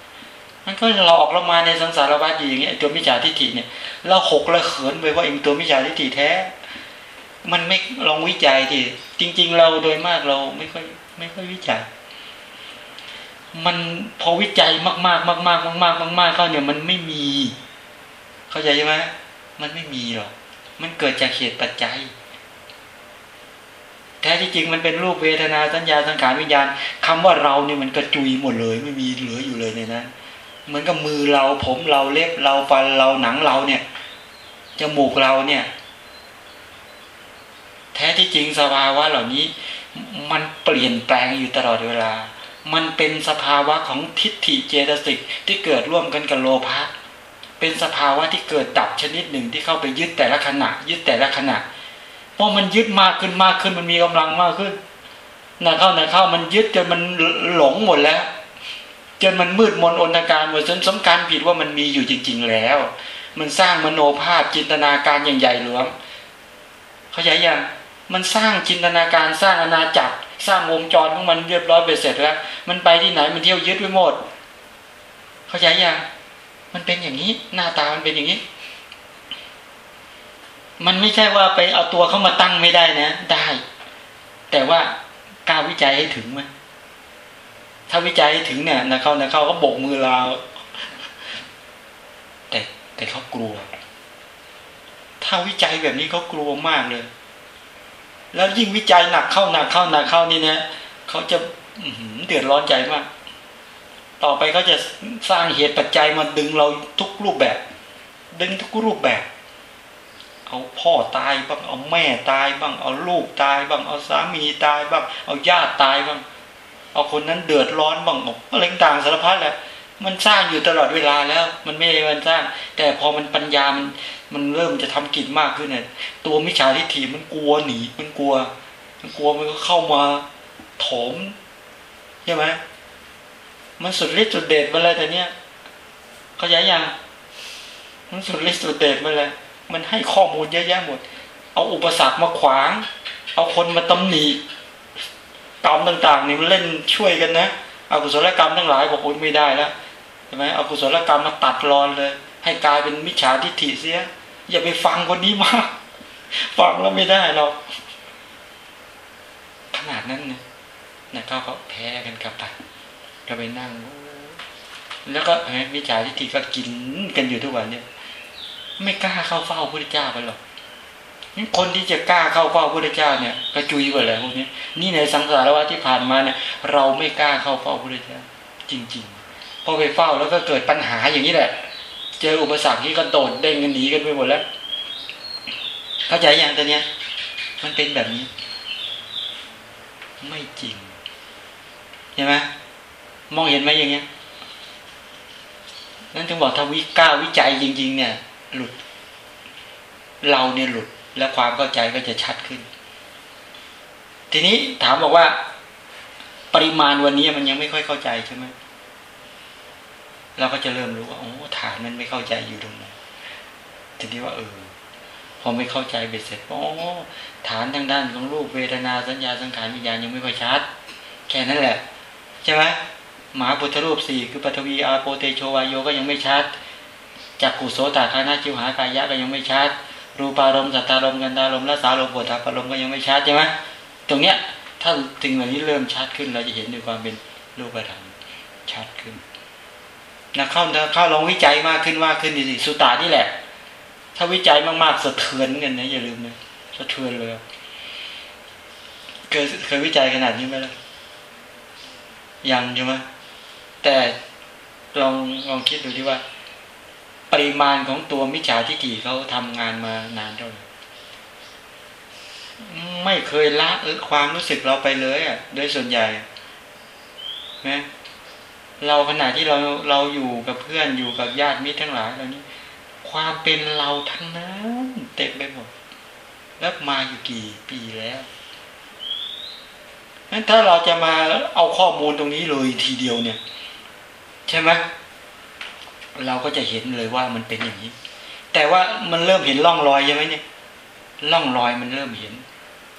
Speaker 1: มันก็หลอกเรามาในสังสารวัฏอย่างเงี้ยตัวมิจฉาทิฏฐิเนี่ยเราหกเราเขินไปว่าเองตัวมิจฉาทิฏฐิแท้ มันไม่ลองวิจัยที่จริง ๆ เราโดยมากเราไม่ค่อยไม่ค่อยวิจัย มันพอวิจัยมากๆมากๆมากๆมากๆมากๆเข้าเนี่ยมันไม่มี เข้าใจใช่ไหมมันไม่มีหรอกมันเกิดจากเหตุปัจจัย แท้ที่จริงมันเป็นรูปเวทนาสัญญาสังขารวิญญาณคำว่าเราเนี่ยมันกระจุยหมดเลย ไม่มีเหลืออยู่เลยในนั้นเหมือนกับมือเราผมเราเล็บเราฟันเราหนังเราเนี่ยจมูกเราเนี่ย แท้ที่จริงสภาวะเหล่านี้ มันเปลี่ยนแปลงอยู่ตลอดเวลา มันเป็นสภาวะของทิฏฐิเจตสิกที่เกิดร่วมกันกับโลภะเป็นสภาวะที่เกิดดับชนิดหนึ่งที่เข้าไปยึดแต่ละขณะ ยึดแต่ละขณะ พราะมันยึดมากขึ้นมากขึ้นมันมีกำลังมากขึ้นนะเข้านะเข้ามันยึดจนมันหลงหมดแล้ว จนมันมืดมนอนตการหมดจนสำคัญผิดว่ามันมีอยู่จริง ๆ แล้ว มันสร้างมโนภาพจินตนาการอย่างใหญ่หลวงเขาใจยังมันสร้างจินตนาการสร้างอาณาจักร สร้างวงจรของมันเรียบร้อยไปเสร็จแล้ว มันไปที่ไหนมันเที่ยวยึดไปหมดเขาใจยังมันเป็นอย่างนี้ หน้าตามันเป็นอย่างนี้ มันไม่ใช่ว่าไปเอาตัวเข้ามาตั้งไม่ได้นะ ได้ แต่ว่ากล้าวิจัยให้ถึงไหมถ้าวิจัยให้ถึงเนี่ยนะเขานะเขาก็โบกมือลาแต่แต่เขากลัว ถ้าวิจัยแบบนี้เขากลัวมากเลย แล้วยิ่งวิจัยหนักเข้าหนักเข้าหนักเข้านี่นะเขาจะเดือดร้อนใจมาก ต่อไปก็จะสร้างเหตุปัจจัยมาดึงเราทุกรูปแบบ ดึงทุกรูปแบบ เอาพ่อตายบ้างเอาแม่ตายบ้าง เอาลูกตายบ้างเอาสามีตายบ้าง เอาญาติตายบ้าง เอาคนนั้นเดือดร้อนบ้างอะไรต่างสารพัดแหละมันสร้างอยู่ตลอดเวลาแล้ว มันไม่ได้มันสร้าง แต่พอมันปัญญามันมันเริ่มจะทำกิจมากขึ้นเนี่ยตัวมิจฉาทิฏฐิมันกลัวหนีมันกลัว มันกลัวมันก็เข้ามาโถมใช่ไหมมันสุดฤทธิ์สุดเดชมาเลยแต่เนี้ยเขาใจยังมันสุดฤทธิ์สุดเดชมาเลย มันให้ข้อมูลเยอะแยะหมด เอาอุปสรรคมาขวาง เอาคนมาตำหนิกรรมต่างๆนี่มันเล่นช่วยกันนะอากุศลกรรมทั้งหลายบอกโอ้ยไม่ได้แล้วใช่ไหมอากุศลกรรมมาตัดรอนเลย ให้กลายเป็นมิจฉาทิฏฐิเสีย อย่าไปฟังคนนี้มากฟังแล้วไม่ได้หรอกขนาดนั้นนะนะเขาเขาแพ้กันกลับไปก็ไปนั่ง แล้วก็มิจฉาทิฏฐิก็กินกันอยู่ทุกวันเนี่ย ไม่กล้าเข้าเฝ้าพระเจ้าไปหรอกคนที่จะกล้าเข้าเฝ้าพระเจ้าเนี่ยกระจุยกว่าแล้วพวกนี้นี่ในสังสารวัฏที่ผ่านมาเนี่ย เราไม่กล้าเข้าเฝ้าพระเจ้า จริง ๆ พอไปเฝ้าแล้วก็เกิดปัญหาอย่างนี้แหละ เจออุปสรรคที่ก็โดดเด้งกันหนีกันไปหมดแล้วเข้าใจอย่างตัวเนี้ย มันเป็นแบบนี้ ไม่จริงเห็นไหมมองเห็นไหมอย่างเงี้ยนั่นจึงบอกถ้าวิก้าวิจัยจริง ๆ เนี่ย หลุด เราเนี่ยหลุดและความเข้าใจก็จะชัดขึ้น ทีนี้ถามบอกว่า ปริมาณวันนี้มันยังไม่ค่อยเข้าใจใช่ไหมเราก็จะเริ่มรู้ว่าโอ้ฐานมันไม่เข้าใจอยู่ตรงไหนทีนี้ว่าเออพอไม่เข้าใจเบ็ดเสร็จโอ้ฐานทางด้านของรูปเวทนาสัญญาสังขารวิญญาณยังไม่ค่อยชัด แค่นั้นแหละ ใช่ไหมมหาพุทธรูปสี่คือปฐวีอาโปเตโชวายโยก็ยังไม่ชัด จักกุโสตาคานาจิวหากายะก็ยังไม่ชัด รูปารมณ์สัตตารมณ์กันตารมณ์และสารมณ์ปวดทาปารมณ์ก็ยังไม่ชัดใช่ไหมตรงเนี้ยถ้าถึงแบบนี้เริ่มชัดขึ้นเราจะเห็นด้วยความเป็นรูปธรรมชัดขึ้นนะเข้าเข้าลองวิจัยมากขึ้นมากขึ้นดีสิสุตานี่แหละ ถ้าวิจัยมากๆสะเทือนกันนะอย่าลืมนะสะเทือนเลยเคยเคยวิจัยขนาดนี้ไหมล่ะยังใช่ไหมแต่ลองลองคิดดูที่ว่า ปริมาณของตัวมิจฉาทิฏฐิเขาทำงานมานานเท่าไหร่ไม่เคยละความรู้สึกเราไปเลยอะ โดยส่วนใหญ่นะเราขณะที่เราเราอยู่กับเพื่อนอยู่กับญาติมิตรทั้งหลายเหล่านี้ ความเป็นเราทั้งนั้นเต็มไปหมด แล้วมาอยู่กี่ปีแล้วนั้นถ้าเราจะมาเอาข้อมูลตรงนี้เลยทีเดียวเนี่ย ใช่ไหม เราก็จะเห็นเลยว่ามันเป็นอย่างนี้ แต่ว่ามันเริ่มเห็นร่องรอยใช่ไหมเนี่ยร่องรอยมันเริ่มเห็น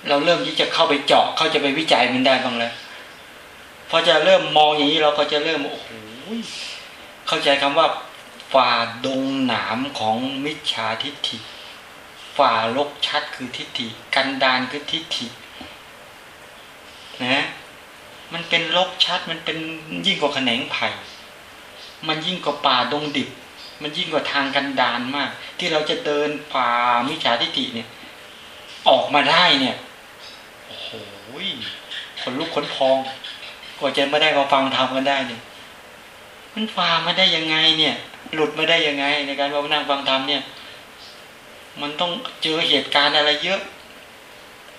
Speaker 1: เราเริ่มที่จะเข้าไปเจาะเข้าจะไปวิจัยมันได้บ้างแล้วพอจะเริ่มมองอย่างนี้เราก็จะเริ่มโอ้โหเข้าใจคำว่าฝ่าดงหนามของมิจฉาทิฏฐิฝ่าลกชัดคือทิฏฐิ กันดานคือทิฏฐินะมันเป็นลกชัดมันเป็นยิ่งกว่าแขนงไผ่ มันยิ่งกว่าป่าดงดิบ มันยิ่งกว่าทางกันดานมาก ที่เราจะเดินฝ่ามิจฉาทิฏฐิเนี่ย ออกมาได้เนี่ยโอ้โหคนลุกขนพองกว่าจะไม่ได้มาฟังทำกันได้เนี่ยมันฝ่ามาได้ยังไงเนี่ย หลุดมาได้ยังไง ในการมานั่งฟังธรรมเนี่ย มันต้องเจอเหตุการณ์อะไรเยอะ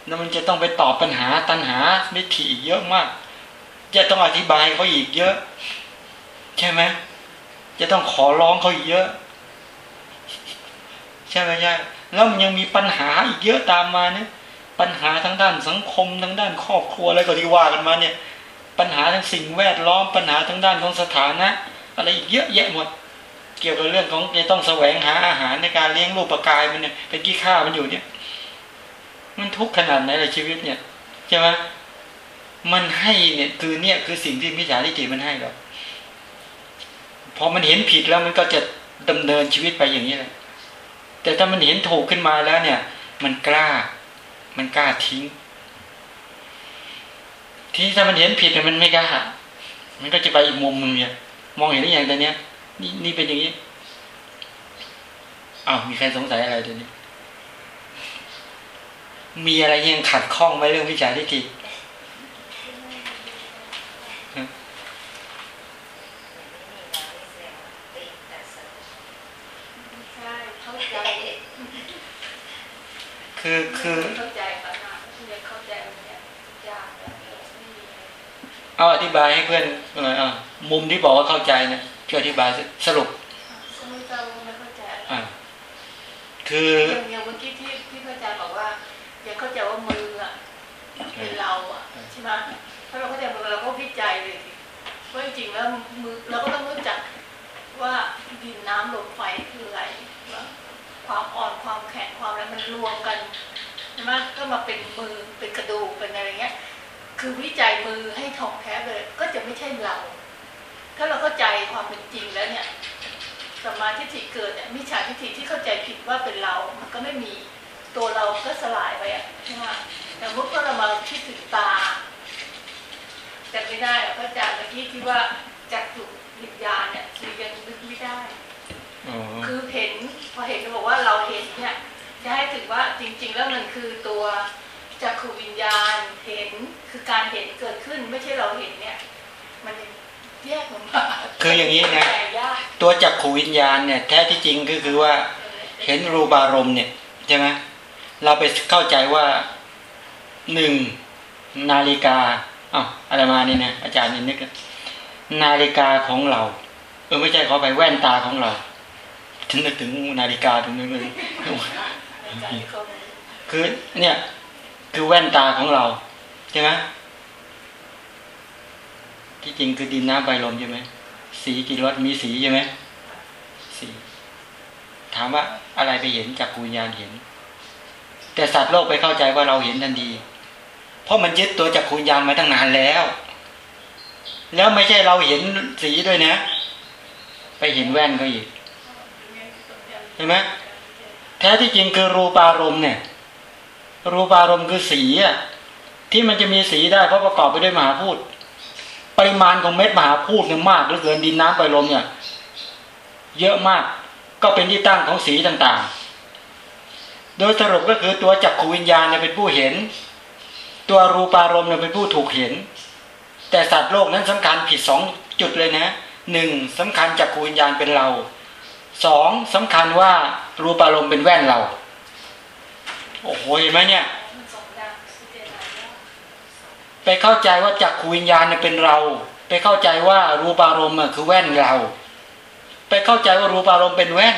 Speaker 1: แล้วมันจะต้องไปตอบปัญหาตัญหาไม่ถี่เยอะมาก จะต้องอธิบายเขาอีกเยอะ ใช่ไหม จะต้องขอร้องเขาอีกเยอะ ใช่ไหมใช่แล้วมันยังมีปัญหาอีกเยอะตามมาเนี่ยปัญหาทั้งด้านสังคมทั้งด้านครอบครัวอะไรก็ที่ว่ากันมาเนี่ย ปัญหาทั้งสิ่งแวดล้อมปัญหาทั้งด้านของสถานะ อะไรอีกเยอะแยะหมด เกี่ยวกับเรื่องของจะต้องแสวงหาอาหารในการเลี้ยงลูกประกายมันเนี่ยเป็นกี่ข้ามันอยู่เนี่ย มันทุกข์ขนาดไหนในชีวิตเนี่ยใช่ไหมมันให้เนี่ยคือเนี่ยคือสิ่งที่มิจฉาทิฏฐิมันให้เรา อมันเห็นผิดแล้วมันก็จะดำเนินชีวิตไปอย่างนี้เลยแต่ถ้ามันเห็นถูกขึ้นมาแล้วเนี่ย มันกล้า มันกล้าทิ้ง ทีถ้ามันเห็นผิดมันไม่กล้ามันก็จะไปอีกมุมมึงเนี่ยมองเห็นได้อย่างแต่เนี้ยนี่นี่เป็นอย่างนี้อ้าวมีใครสงสัยอะไรตัวนี้ มีอะไรยังขัดข้องไว้เรื่องวิจารทิฏฐิ คือคือ
Speaker 2: ไม่เข้าใจมานานเรียนเข้าใจวันเนี้ยยากแล้วไม่มีอะไร
Speaker 1: เอาอธิบายให้เพื่อนหน่อยอะมุมที่บอกว่าเข้าใจนะช่วยอธิบายสิสรุป
Speaker 2: ก็ไม่ต้องไม่เข้าใจอะไร
Speaker 1: อ่าคือ
Speaker 2: อย่างอย่างเมื่อกี้ที่ที่พระอาจารย์บอกว่ายังเข้าใจว่ามืออะเป็นเราอะใช่ไหมถ้าเราเข้าใจมือเราก็วิจัยเลยสิว่าจริงๆแล้วมือเราก็ต้องรู้จักว่าดินน้ำลมไฟคืออะไรว่า ความอ่อนความแข็งความอะไรมันรวมกันใช่ไหมก็มาเป็นมือเป็นกระดูกเป็นอะไรเงี้ย คือวิจัยมือให้ท่องแท้เลย ก็จะไม่ใช่เรา ถ้าเราเข้าใจความเป็นจริงแล้วเนี่ยสมาทิฏฐิเกิดเนี่ยมิจฉาทิฏฐิที่เข้าใจผิดว่าเป็นเรา มันก็ไม่มีตัวเราก็สลายไปอะใช่ไหมแต่เมื่อเรามาคิดถึงตาจำไม่ได้หรอกพระอาจารย์เมื่อกี้ที่ว่าจักจุวิญญาณเนี่ยคือยังนึกไม่ได้ คือเห็นพอเห็นก็บอกว่าเราเห็นเนี่ยจะให้ถึงว่าจริง ๆ แล้วมันคือตัวจักขูวิญญาณเห็นคือการเห็นเกิดขึ้นไม่ใช่เราเห็นเนี่ย มันแยกออกมา
Speaker 1: คืออย่างนี้นะ
Speaker 2: แต่ยาก
Speaker 1: ตัวจักขูวิญญาณเนี่ยแท้ที่จริงก็คือว่าเห็นรูปารมณ์เนี่ยใช่ไหมเราไปเข้าใจว่าหนึ่งนาฬิกาอ้าวอะไรมานี่นะอาจารย์นี่นึกนะนาฬิกาของเราเออไม่ใช่ขอไปแว่นตาของเรา ถึงนึกถึงนาฬิกาถึงนึกเลยคือเนี่ยคือแว่นตาของเราใช่ไหมที่จริงคือดินน้ำไฟลมใช่ไหมสีกี่รสมีสีใช่ไหมสีถามว่าอะไรไปเห็นจากกุญญาณเห็น แต่สัตว์โลกไปเข้าใจว่าเราเห็นทันทีเพราะมันยึดตัวจากกุญญาณมาตั้งนานแล้ว แล้วไม่ใช่เราเห็นสีด้วยนะ ไปเห็นแว่นก็อีก เห็นไหมแท้ที่จริงคือรูปารมณ์เนี่ย รูปารมณ์คือสีอะที่มันจะมีสีได้เพราะประกอบไปด้วยมหาพูดปริมาณของเม็ดมหาพูดเนี่ยมากเหลือเกินดินน้ำไปลมเนี่ย เยอะมากก็เป็นที่ตั้งของสีต่างๆ โดยสรุปก็คือตัวจักขวิญญาณเนี่ยเป็นผู้เห็น ตัวรูปารมณ์เนี่ยเป็นผู้ถูกเห็น แต่สัตว์โลกนั้นสำคัญผิดสองจุดเลยนะหนึ่งสำคัญจักขวิญญาณเป็นเรา สองสำคัญว่ารูปารมณ์เป็นแว่นเรา โอ้โหเห็นไหมเนี่ย ไปเข้าใจว่าจักขวิญญาณเนี่ยเป็นเรา ไปเข้าใจว่ารูปารมณ์อะคือแว่นเรา ไปเข้าใจว่ารูปารมณ์เป็นแว่น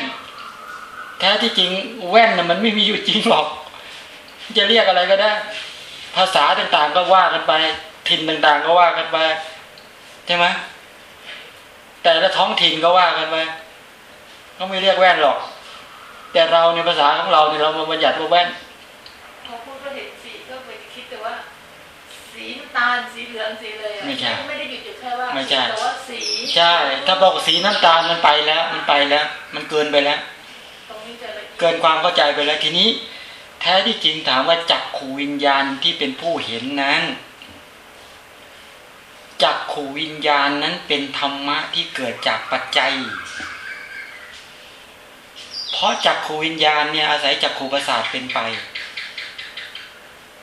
Speaker 1: แท้ที่จริงแว่นน่ะมันไม่มีอยู่จริงหรอก จะเรียกอะไรก็ได้ ภาษาต่างๆก็ว่ากันไป ถิ่นต่างๆ ก็ว่ากันไปใช่ไหมแต่ละท้องถิ่นก็ว่ากันไป ก็ไม่เรียกแว่นหรอก แต่เราในภาษาของเราเนี่ยเรามาบัญญัติว่าแว่น
Speaker 2: พอพูดว่าเห็นสีก็ไปคิดแต่ว่า สีน้ำตาลสีเหลืองสีเลยอะ
Speaker 1: ไม่ใช่
Speaker 2: ไม่ได้หยุดอยู่แค่ว่า
Speaker 1: ไม่ใช่
Speaker 2: แต่ว่าสี
Speaker 1: ใช่ ถ้าบอกสีน้ำตาลมันไปแล้ว มันไปแล้ว มันเกินไปแล้ว
Speaker 2: ตรงนี้จะละเอียด
Speaker 1: เกินความเข้าใจไปแล้วทีนี้ แท้ที่จริงถามว่าจักขูวิญญาณที่เป็นผู้เห็นนั้นจักขูวิญญาณนั้นเป็นธรรมะที่เกิดจากปัจจัย เพราะจักขูวิญญาณเนี่ยอาศัยจักขูประสาทเป็นไป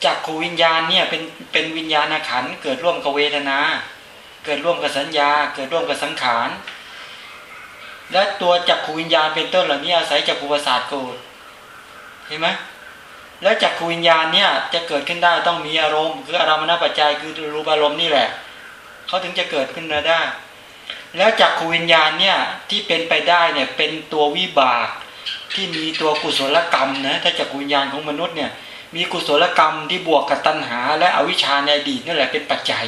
Speaker 1: จักขูวิญญาณเนี่ยเป็นเป็นวิญญาณขันธ์เกิดร่วมกับเวทนา เกิดร่วมกับสัญญา เกิดร่วมกับสังขารและตัวจักขูวิญญาณเป็นต้นเหล่านี้อาศัยจักขูประสาทเกิดเห็นไหมแล้วจักขูวิญญาณเนี่ยจะเกิดขึ้นได้ต้องมีอารมณ์ คืออารมณปัจจัยคือรูปอารมณ์นี่แหละเขาถึงจะเกิดขึ้นมาได้ แล้วจักขูวิญญาณเนี่ยที่เป็นไปได้เนี่ยเป็นตัววิบาก ที่มีตัวกุศลกรรมนะถ้าจักขูวิญญาณของมนุษย์เนี่ยมีกุศลกรรมที่บวกกับตัณหา และอวิชชาในอดีตนั่นแหละเป็นปัจจัย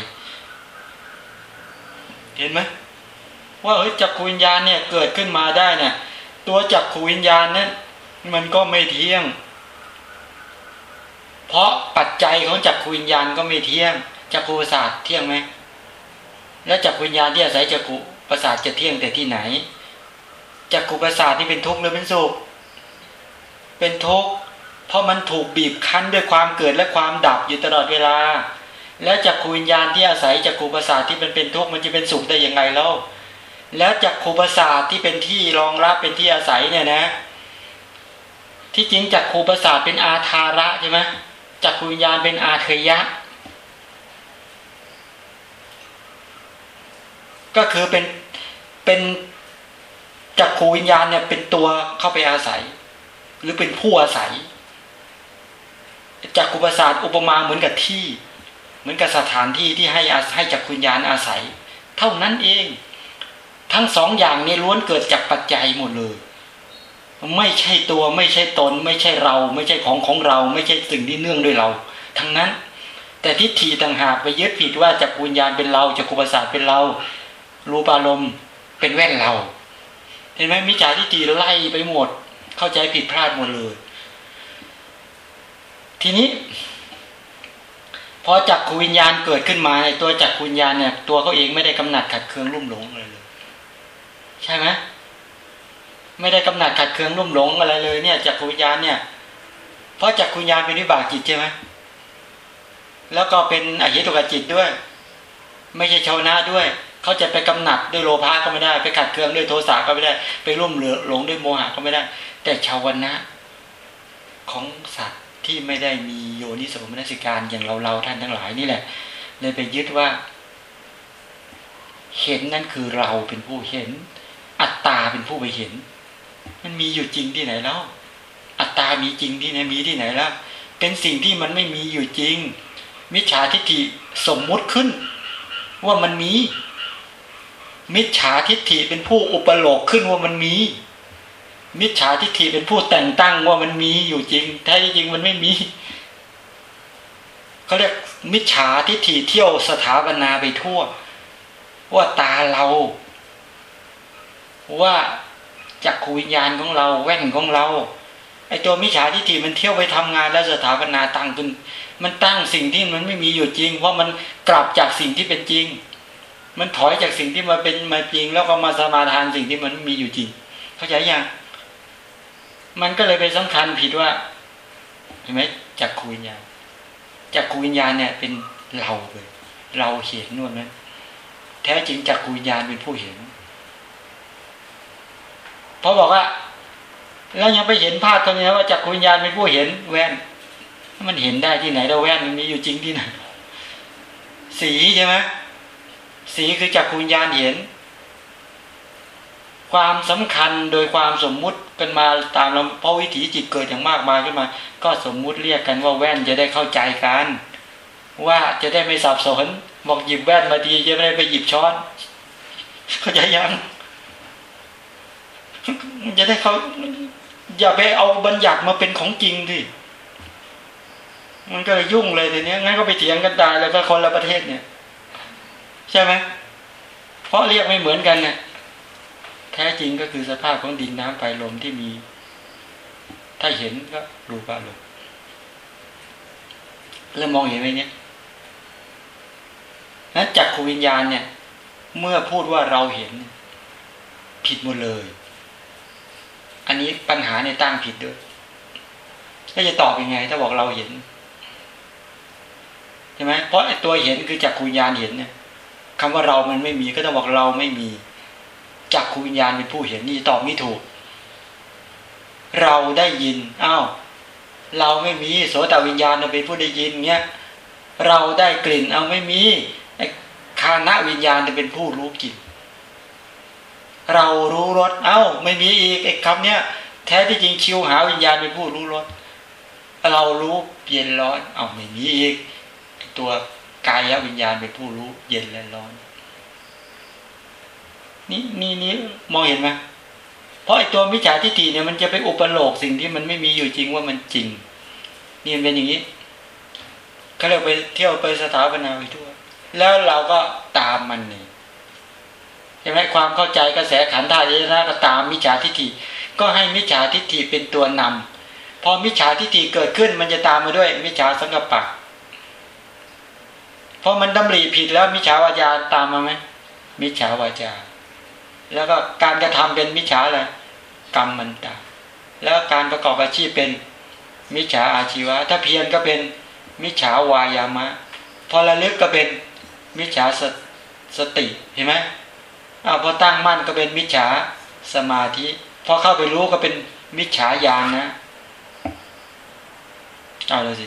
Speaker 1: เห็นไหมว่าเฮ้ยจักขูวิญญาณเนี่ยเกิดขึ้นมาได้เนี่ยตัวจักขูวิญญาณนั้นมันก็ไม่เที่ยง เพราะปัจจัยของจักขูวิญญาณก็ไม่เที่ยงจักขูประสาทเที่ยงไหมแล้วจักขูวิญญาณที่อาศัยจักขูประสาทจะเที่ยงแต่ที่ไหนจักขูประสาทที่เป็นทุกข์หรือเป็นสุข เป็นทุกข์เพราะมันถูกบีบคั้นด้วยความเกิดและความดับอยู่ตลอดเวลา แล้วจักขูวิญญาณที่อาศัยจักขูประสาทที่เป็นเป็นทุกข์มันจะเป็นสุขได้ยังไงเล่าแล้วจักขูประสาทที่เป็นที่รองรับเป็นที่อาศัยเนี่ยนะ ที่จริงจักขูประสาทเป็นอาทาระใช่ไหมจักขูวิญญาณเป็นอาเทยะ ก็คือเป็นเป็นจักขูวิญญาณเนี่ยเป็นตัวเข้าไปอาศัย หรือเป็นผู้อาศัยจักกุปสาสอุปมาเหมือนกับที่ เหมือนกับสถานที่ที่ให้ให้จักคุญญาณอาศัย เท่านั้นเอง ทั้งสองอย่างนี้ล้วนเกิดจากปัจจัยหมดเลย ไม่ใช่ตัวไม่ใช่ตน ไม่ใช่เรา ไม่ใช่ของของเรา ไม่ใช่สิ่งที่เนื่องด้วยเรา ทั้งนั้น แต่ทิฏฐิต่างหากไปยึดผิดว่าจักคุญญาณเป็นเราจักกุปสาสเป็นเรารูปารมณ์เป็นแว่นเรา เห็นไหมมิจฉาทิฏฐิไล่ไปหมด เข้าใจผิดพลาดหมดเลย ทีนี้ พอจักขวิญญาณเกิดขึ้นมาในตัวจักขวิญญาณเนี่ย ตัวเขาเองไม่ได้กำหนัดขัดเคืองรุ่มหลงอะไรเลย ใช่ไหมไม่ได้กำหนัดขัดเคืองรุ่มหลงอะไรเลยเนี่ยจักขวิญญาณเนี่ย เพราะจักขวิญญาณเป็นวิบากจิตใช่ไหมแล้วก็เป็นอหิตุกจิตด้วย ไม่ใช่ชาวนะด้วย เขาจะไปกำหนัดด้วยโลภะก็ไม่ได้ ไปขัดเคืองด้วยโทสะก็ไม่ได้ ไปรุ่มเหลือหลงด้วยโมหะก็ไม่ได้ แต่ชาวนะของสัตว์ที่ไม่ได้มีโยนิสมนสิการอย่างเราเราท่านทั้งหลายนี่แหละ เลยไปยึดว่า เห็นนั่นคือเราเป็นผู้เห็น อัตตาเป็นผู้ไปเห็น มันมีอยู่จริงที่ไหนแล้ว อัตตามีจริงที่ไหนมีที่ไหนแล้ว เป็นสิ่งที่มันไม่มีอยู่จริงมิจฉาทิฏฐิสมมุติขึ้น ว่ามันมี มิจฉาทิฏฐิเป็นผู้อุปโลกขึ้นว่ามันมี มิจฉาทิฏฐิเป็นผู้แต่งตั้งว่ามันมีอยู่จริงแท้จริงมันไม่มีเขาเรียกมิจฉาทิฏฐิเที่ยวสถาปนาไปทั่ว ว่าตาเรา ว่าจักขูวิญญาณของเราแว่นของเราไอตัวมิจฉาทิฏฐิมันเที่ยวไปทำงานแล้วสถาปนาตั้งขึ้นมันตั้งสิ่งที่มันไม่มีอยู่จริง เพราะมันกลับจากสิ่งที่เป็นจริง มันถอยจากสิ่งที่มาเป็นมาจริง แล้วก็มาสมาทานสิ่งที่มันมีอยู่จริง เข้าใจยังมันก็เลยไปสำคัญผิดว่าเห็นไหมจักขูวิญญาณจักขูวิญญาณเนี่ย เป็นเราเลยเราเห็นนู่นนั้นแท้จริงจักขูวิญญาณเป็นผู้เห็นพราะบอกว่า แล้วยังไปเห็นภาพตรงนี้ว่าจักขวิญญาณเป็นผู้เห็นแว่น มันเห็นได้ที่ไหนแล้วแว่นมันมีอยู่จริงที่ไหนสีใช่ไหม สีคือจักขูวิญญาณเห็น ความสำคัญโดยความสมมุติกันมาตามเราเพราะวิถีจิตเกิดอย่างมากมายขึ้นมา ก็สมมุติเรียกกันว่าแว่นจะได้เข้าใจกัน ว่าจะได้ไม่สับสนบอกหยิบแว่นมาดีจะไม่ได้ไปหยิบช้อน เข้าใจยังจะได้เขาอย่าไปเอาบัญญัติมาเป็นของจริงดิมันก็ยุ่งเลยทีนี้งั้นก็ไปเถียงกันตายแล้วก็คนละประเทศเนี่ย ใช่ไหมเพราะเรียกไม่เหมือนกันเนี่ยแท้จริงก็คือสภาพของดินน้ำไฟลมที่มี ถ้าเห็นก็รูปารมณ์เริ่มมองเห็นไหมเนี่ยนั้นจักขวิญญาณเนี่ย เมื่อพูดว่าเราเห็น ผิดหมดเลย อันนี้ปัญหาในตั้งผิดด้วยก็จะตอบยังไง ถ้าบอกเราเห็นใช่ไหมเพราะไอ้ตัวเห็นคือจักขวิญญาณเห็นเนี่ย คำว่าเรามันไม่มีก็ต้องบอกเราไม่มีจักขูวิญญาณเป็นผู้เห็นนี่ตอบไม่ถูก เราได้ยินอ้าวเราไม่มีโสตวิญญาณเป็นผู้ได้ยินเงี้ยเราได้กลิ่นเอาไม่มีคานะวิญญาณจะเป็นผู้รู้กลิ่นเรารู้รสเอ้า ไม่มีอีกไอ้คำเนี้ยแท้ที่จริงชิวหาวิญญาณเป็นผู้รู้รสเรารู้เย็นร้อน เอาไม่มีอีกตัว กายวิญญาณเป็นผู้รู้เย็นและร้อน นี่นี่นี่มองเห็นไหมเพราะไอ้ตัวมิจฉาทิฏฐิเนี่ยมันจะไปอุปโลกสิ่งที่มันไม่มีอยู่จริงว่ามันจริง นี่มันเป็นอย่างนี้เขาเรียกไปเที่ยวไปสถาปนาไปทั่ว แล้วเราก็ตามมันนี่ใช่ไหมความเข้าใจกระแสขันธ์ธาตุนะก็ตามมิจฉาทิฏฐิ ก็ให้มิจฉาทิฏฐิเป็นตัวนำพอมิจฉาทิฏฐิเกิดขึ้นมันจะตามมาด้วยมิจฉาสังกปะ พอมันดำริผิดแล้วมิจฉาวาจาตามมาไหมมิจฉาวาจา แล้วก็การกระทำเป็นมิจฉาอะไรกรรมมันตาแล้วการประกอบอาชีพเป็นมิจฉาอาชีวะ ถ้าเพียรก็เป็นมิจฉาวายามะ พอระลึกก็เป็นมิจฉาสสติเห็นไหมอ้าวพอตั้งมั่นก็เป็นมิจฉาสมาธิพอเข้าไปรู้ก็เป็นมิจฉาญาณนะเอาเลยสิ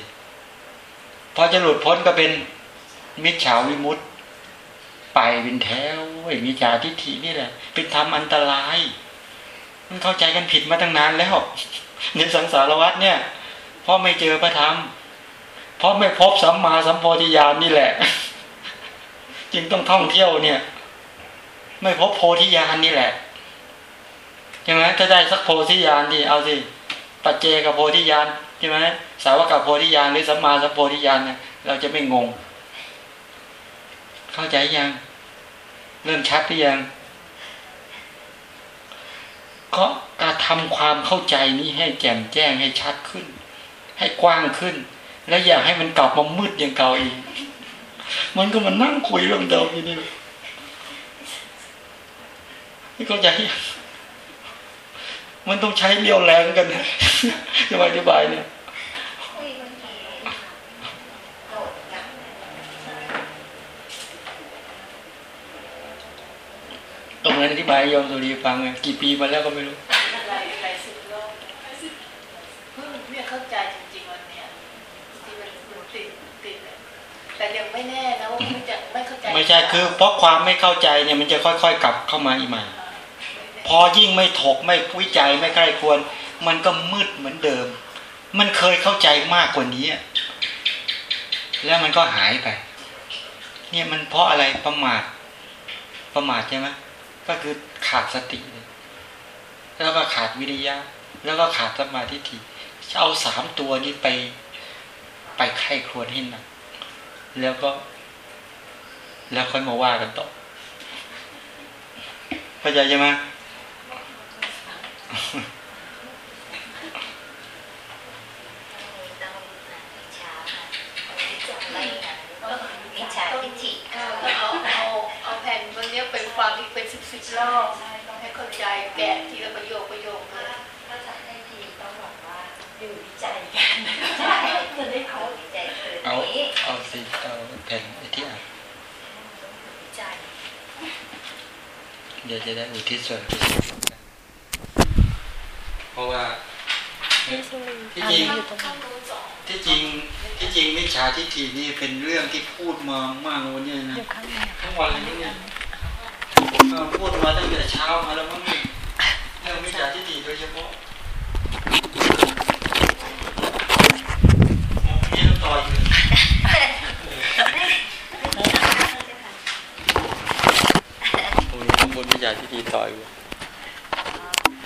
Speaker 1: พอจะหลุดพ้นก็เป็น มิจฉาวิมุตต์ไปเป็นแถวไอ้มิจฉาทิฏฐินี่แหละ เป็นธรรมอันตราย มันเข้าใจกันผิดมาตั้งนานแล้วในสังสารวัฏเนี่ยเพราะไม่เจอพระธรรมเพราะไม่พบสัมมาสัมโพธิญาณนี่แหละ จึงต้องท่องเที่ยวเนี่ย ไม่พบโพธิญาณนี่แหละใช่ไหมถ้าได้สักโพธิญาณที่เอาสิปัจเจกับโพธิญาณใช่ไหมสาวกับโพธิญาณหรือสัมมาสัมโพธิญาณเนี่ยเราจะไม่งง เข้าใจยัง เริ่มชัดหรือยัง ก็การทำความเข้าใจนี้ให้แจ่มแจ้งให้ชัดขึ้น ให้กว้างขึ้น และอย่าให้มันกลับมามืดอย่างเก่าอีก มันก็มานั่งคุยเรื่องเดิมอยู่นี่นี่เข้าใจยังมันต้องใช้เรียวแรงกันนะจะมาอธิบายเนี่ย
Speaker 3: คุยบางทีโดดกลับ
Speaker 1: ตรงนั้นอธิบายให้โยมสุรีฟังไงกี่ปีมาแล้วก็ไม่รู้
Speaker 2: อะไรอะไรสิบโลกเพิ่งเนี่ยเข้าใจจริงๆวันเนี้ยที่มันมันติดติดเลยแต่ยังไม่แน่นะว่ามันจะไม่เข้าใจ
Speaker 1: ไม่ใช่คือเพราะความไม่เข้าใจเนี่ยมันจะค่อย ๆ กลับเข้ามาอีกใหม่ พอยิ่งไม่ถกไม่วิจัยไม่ใกล้ควร มันก็มืดเหมือนเดิม มันเคยเข้าใจมากกว่านี้อะแล้วมันก็หายไป เนี่ยมันเพราะอะไรประมาทประมาทใช่ไหม ก็คือขาดสติแล้วก็ขาดวิริยะ แล้วก็ขาดสมาธิิเอาสามตัวนี้ไป ไปไข้ครวญให้หนักแล้วก็ แล้วค่อยมาว่ากันต่อเข้าใจใช่ไหม
Speaker 3: ต้องวิชาไม่นะวิชาทิฏฐิ
Speaker 2: ฟังอีกเป็นสิบสิบรอบให้เข้าใจแกะทีละประโยคประโยคเลย
Speaker 3: ถ้าจะให้ดีต้องบอกว่าอยู่วิจัยกันใช่จะได้เขาวิจัยคือ
Speaker 1: เอาเอาสิเอาแผ่นไอที่อ่าน
Speaker 3: วิจัย
Speaker 1: เดี๋ยวจะได้อุทิศส่วนเพราะว่าที่จริง
Speaker 2: ต้องรู้สอง
Speaker 1: ที่จริงที่จริงมิจฉาทิฏฐินี่เป็นเรื่องที่พูดมามากวันนี้นะทั้งวันเลยเนี่ย เออพูดมาตั้งแต่เช้ามาแล้วมั้งเนี่ยเรื่องมิจฉาทิฏฐิโดยเฉพาะมีต้องต่ออีกโอ้ยข้างบนมิจฉาทิฏฐิต่อยอยู่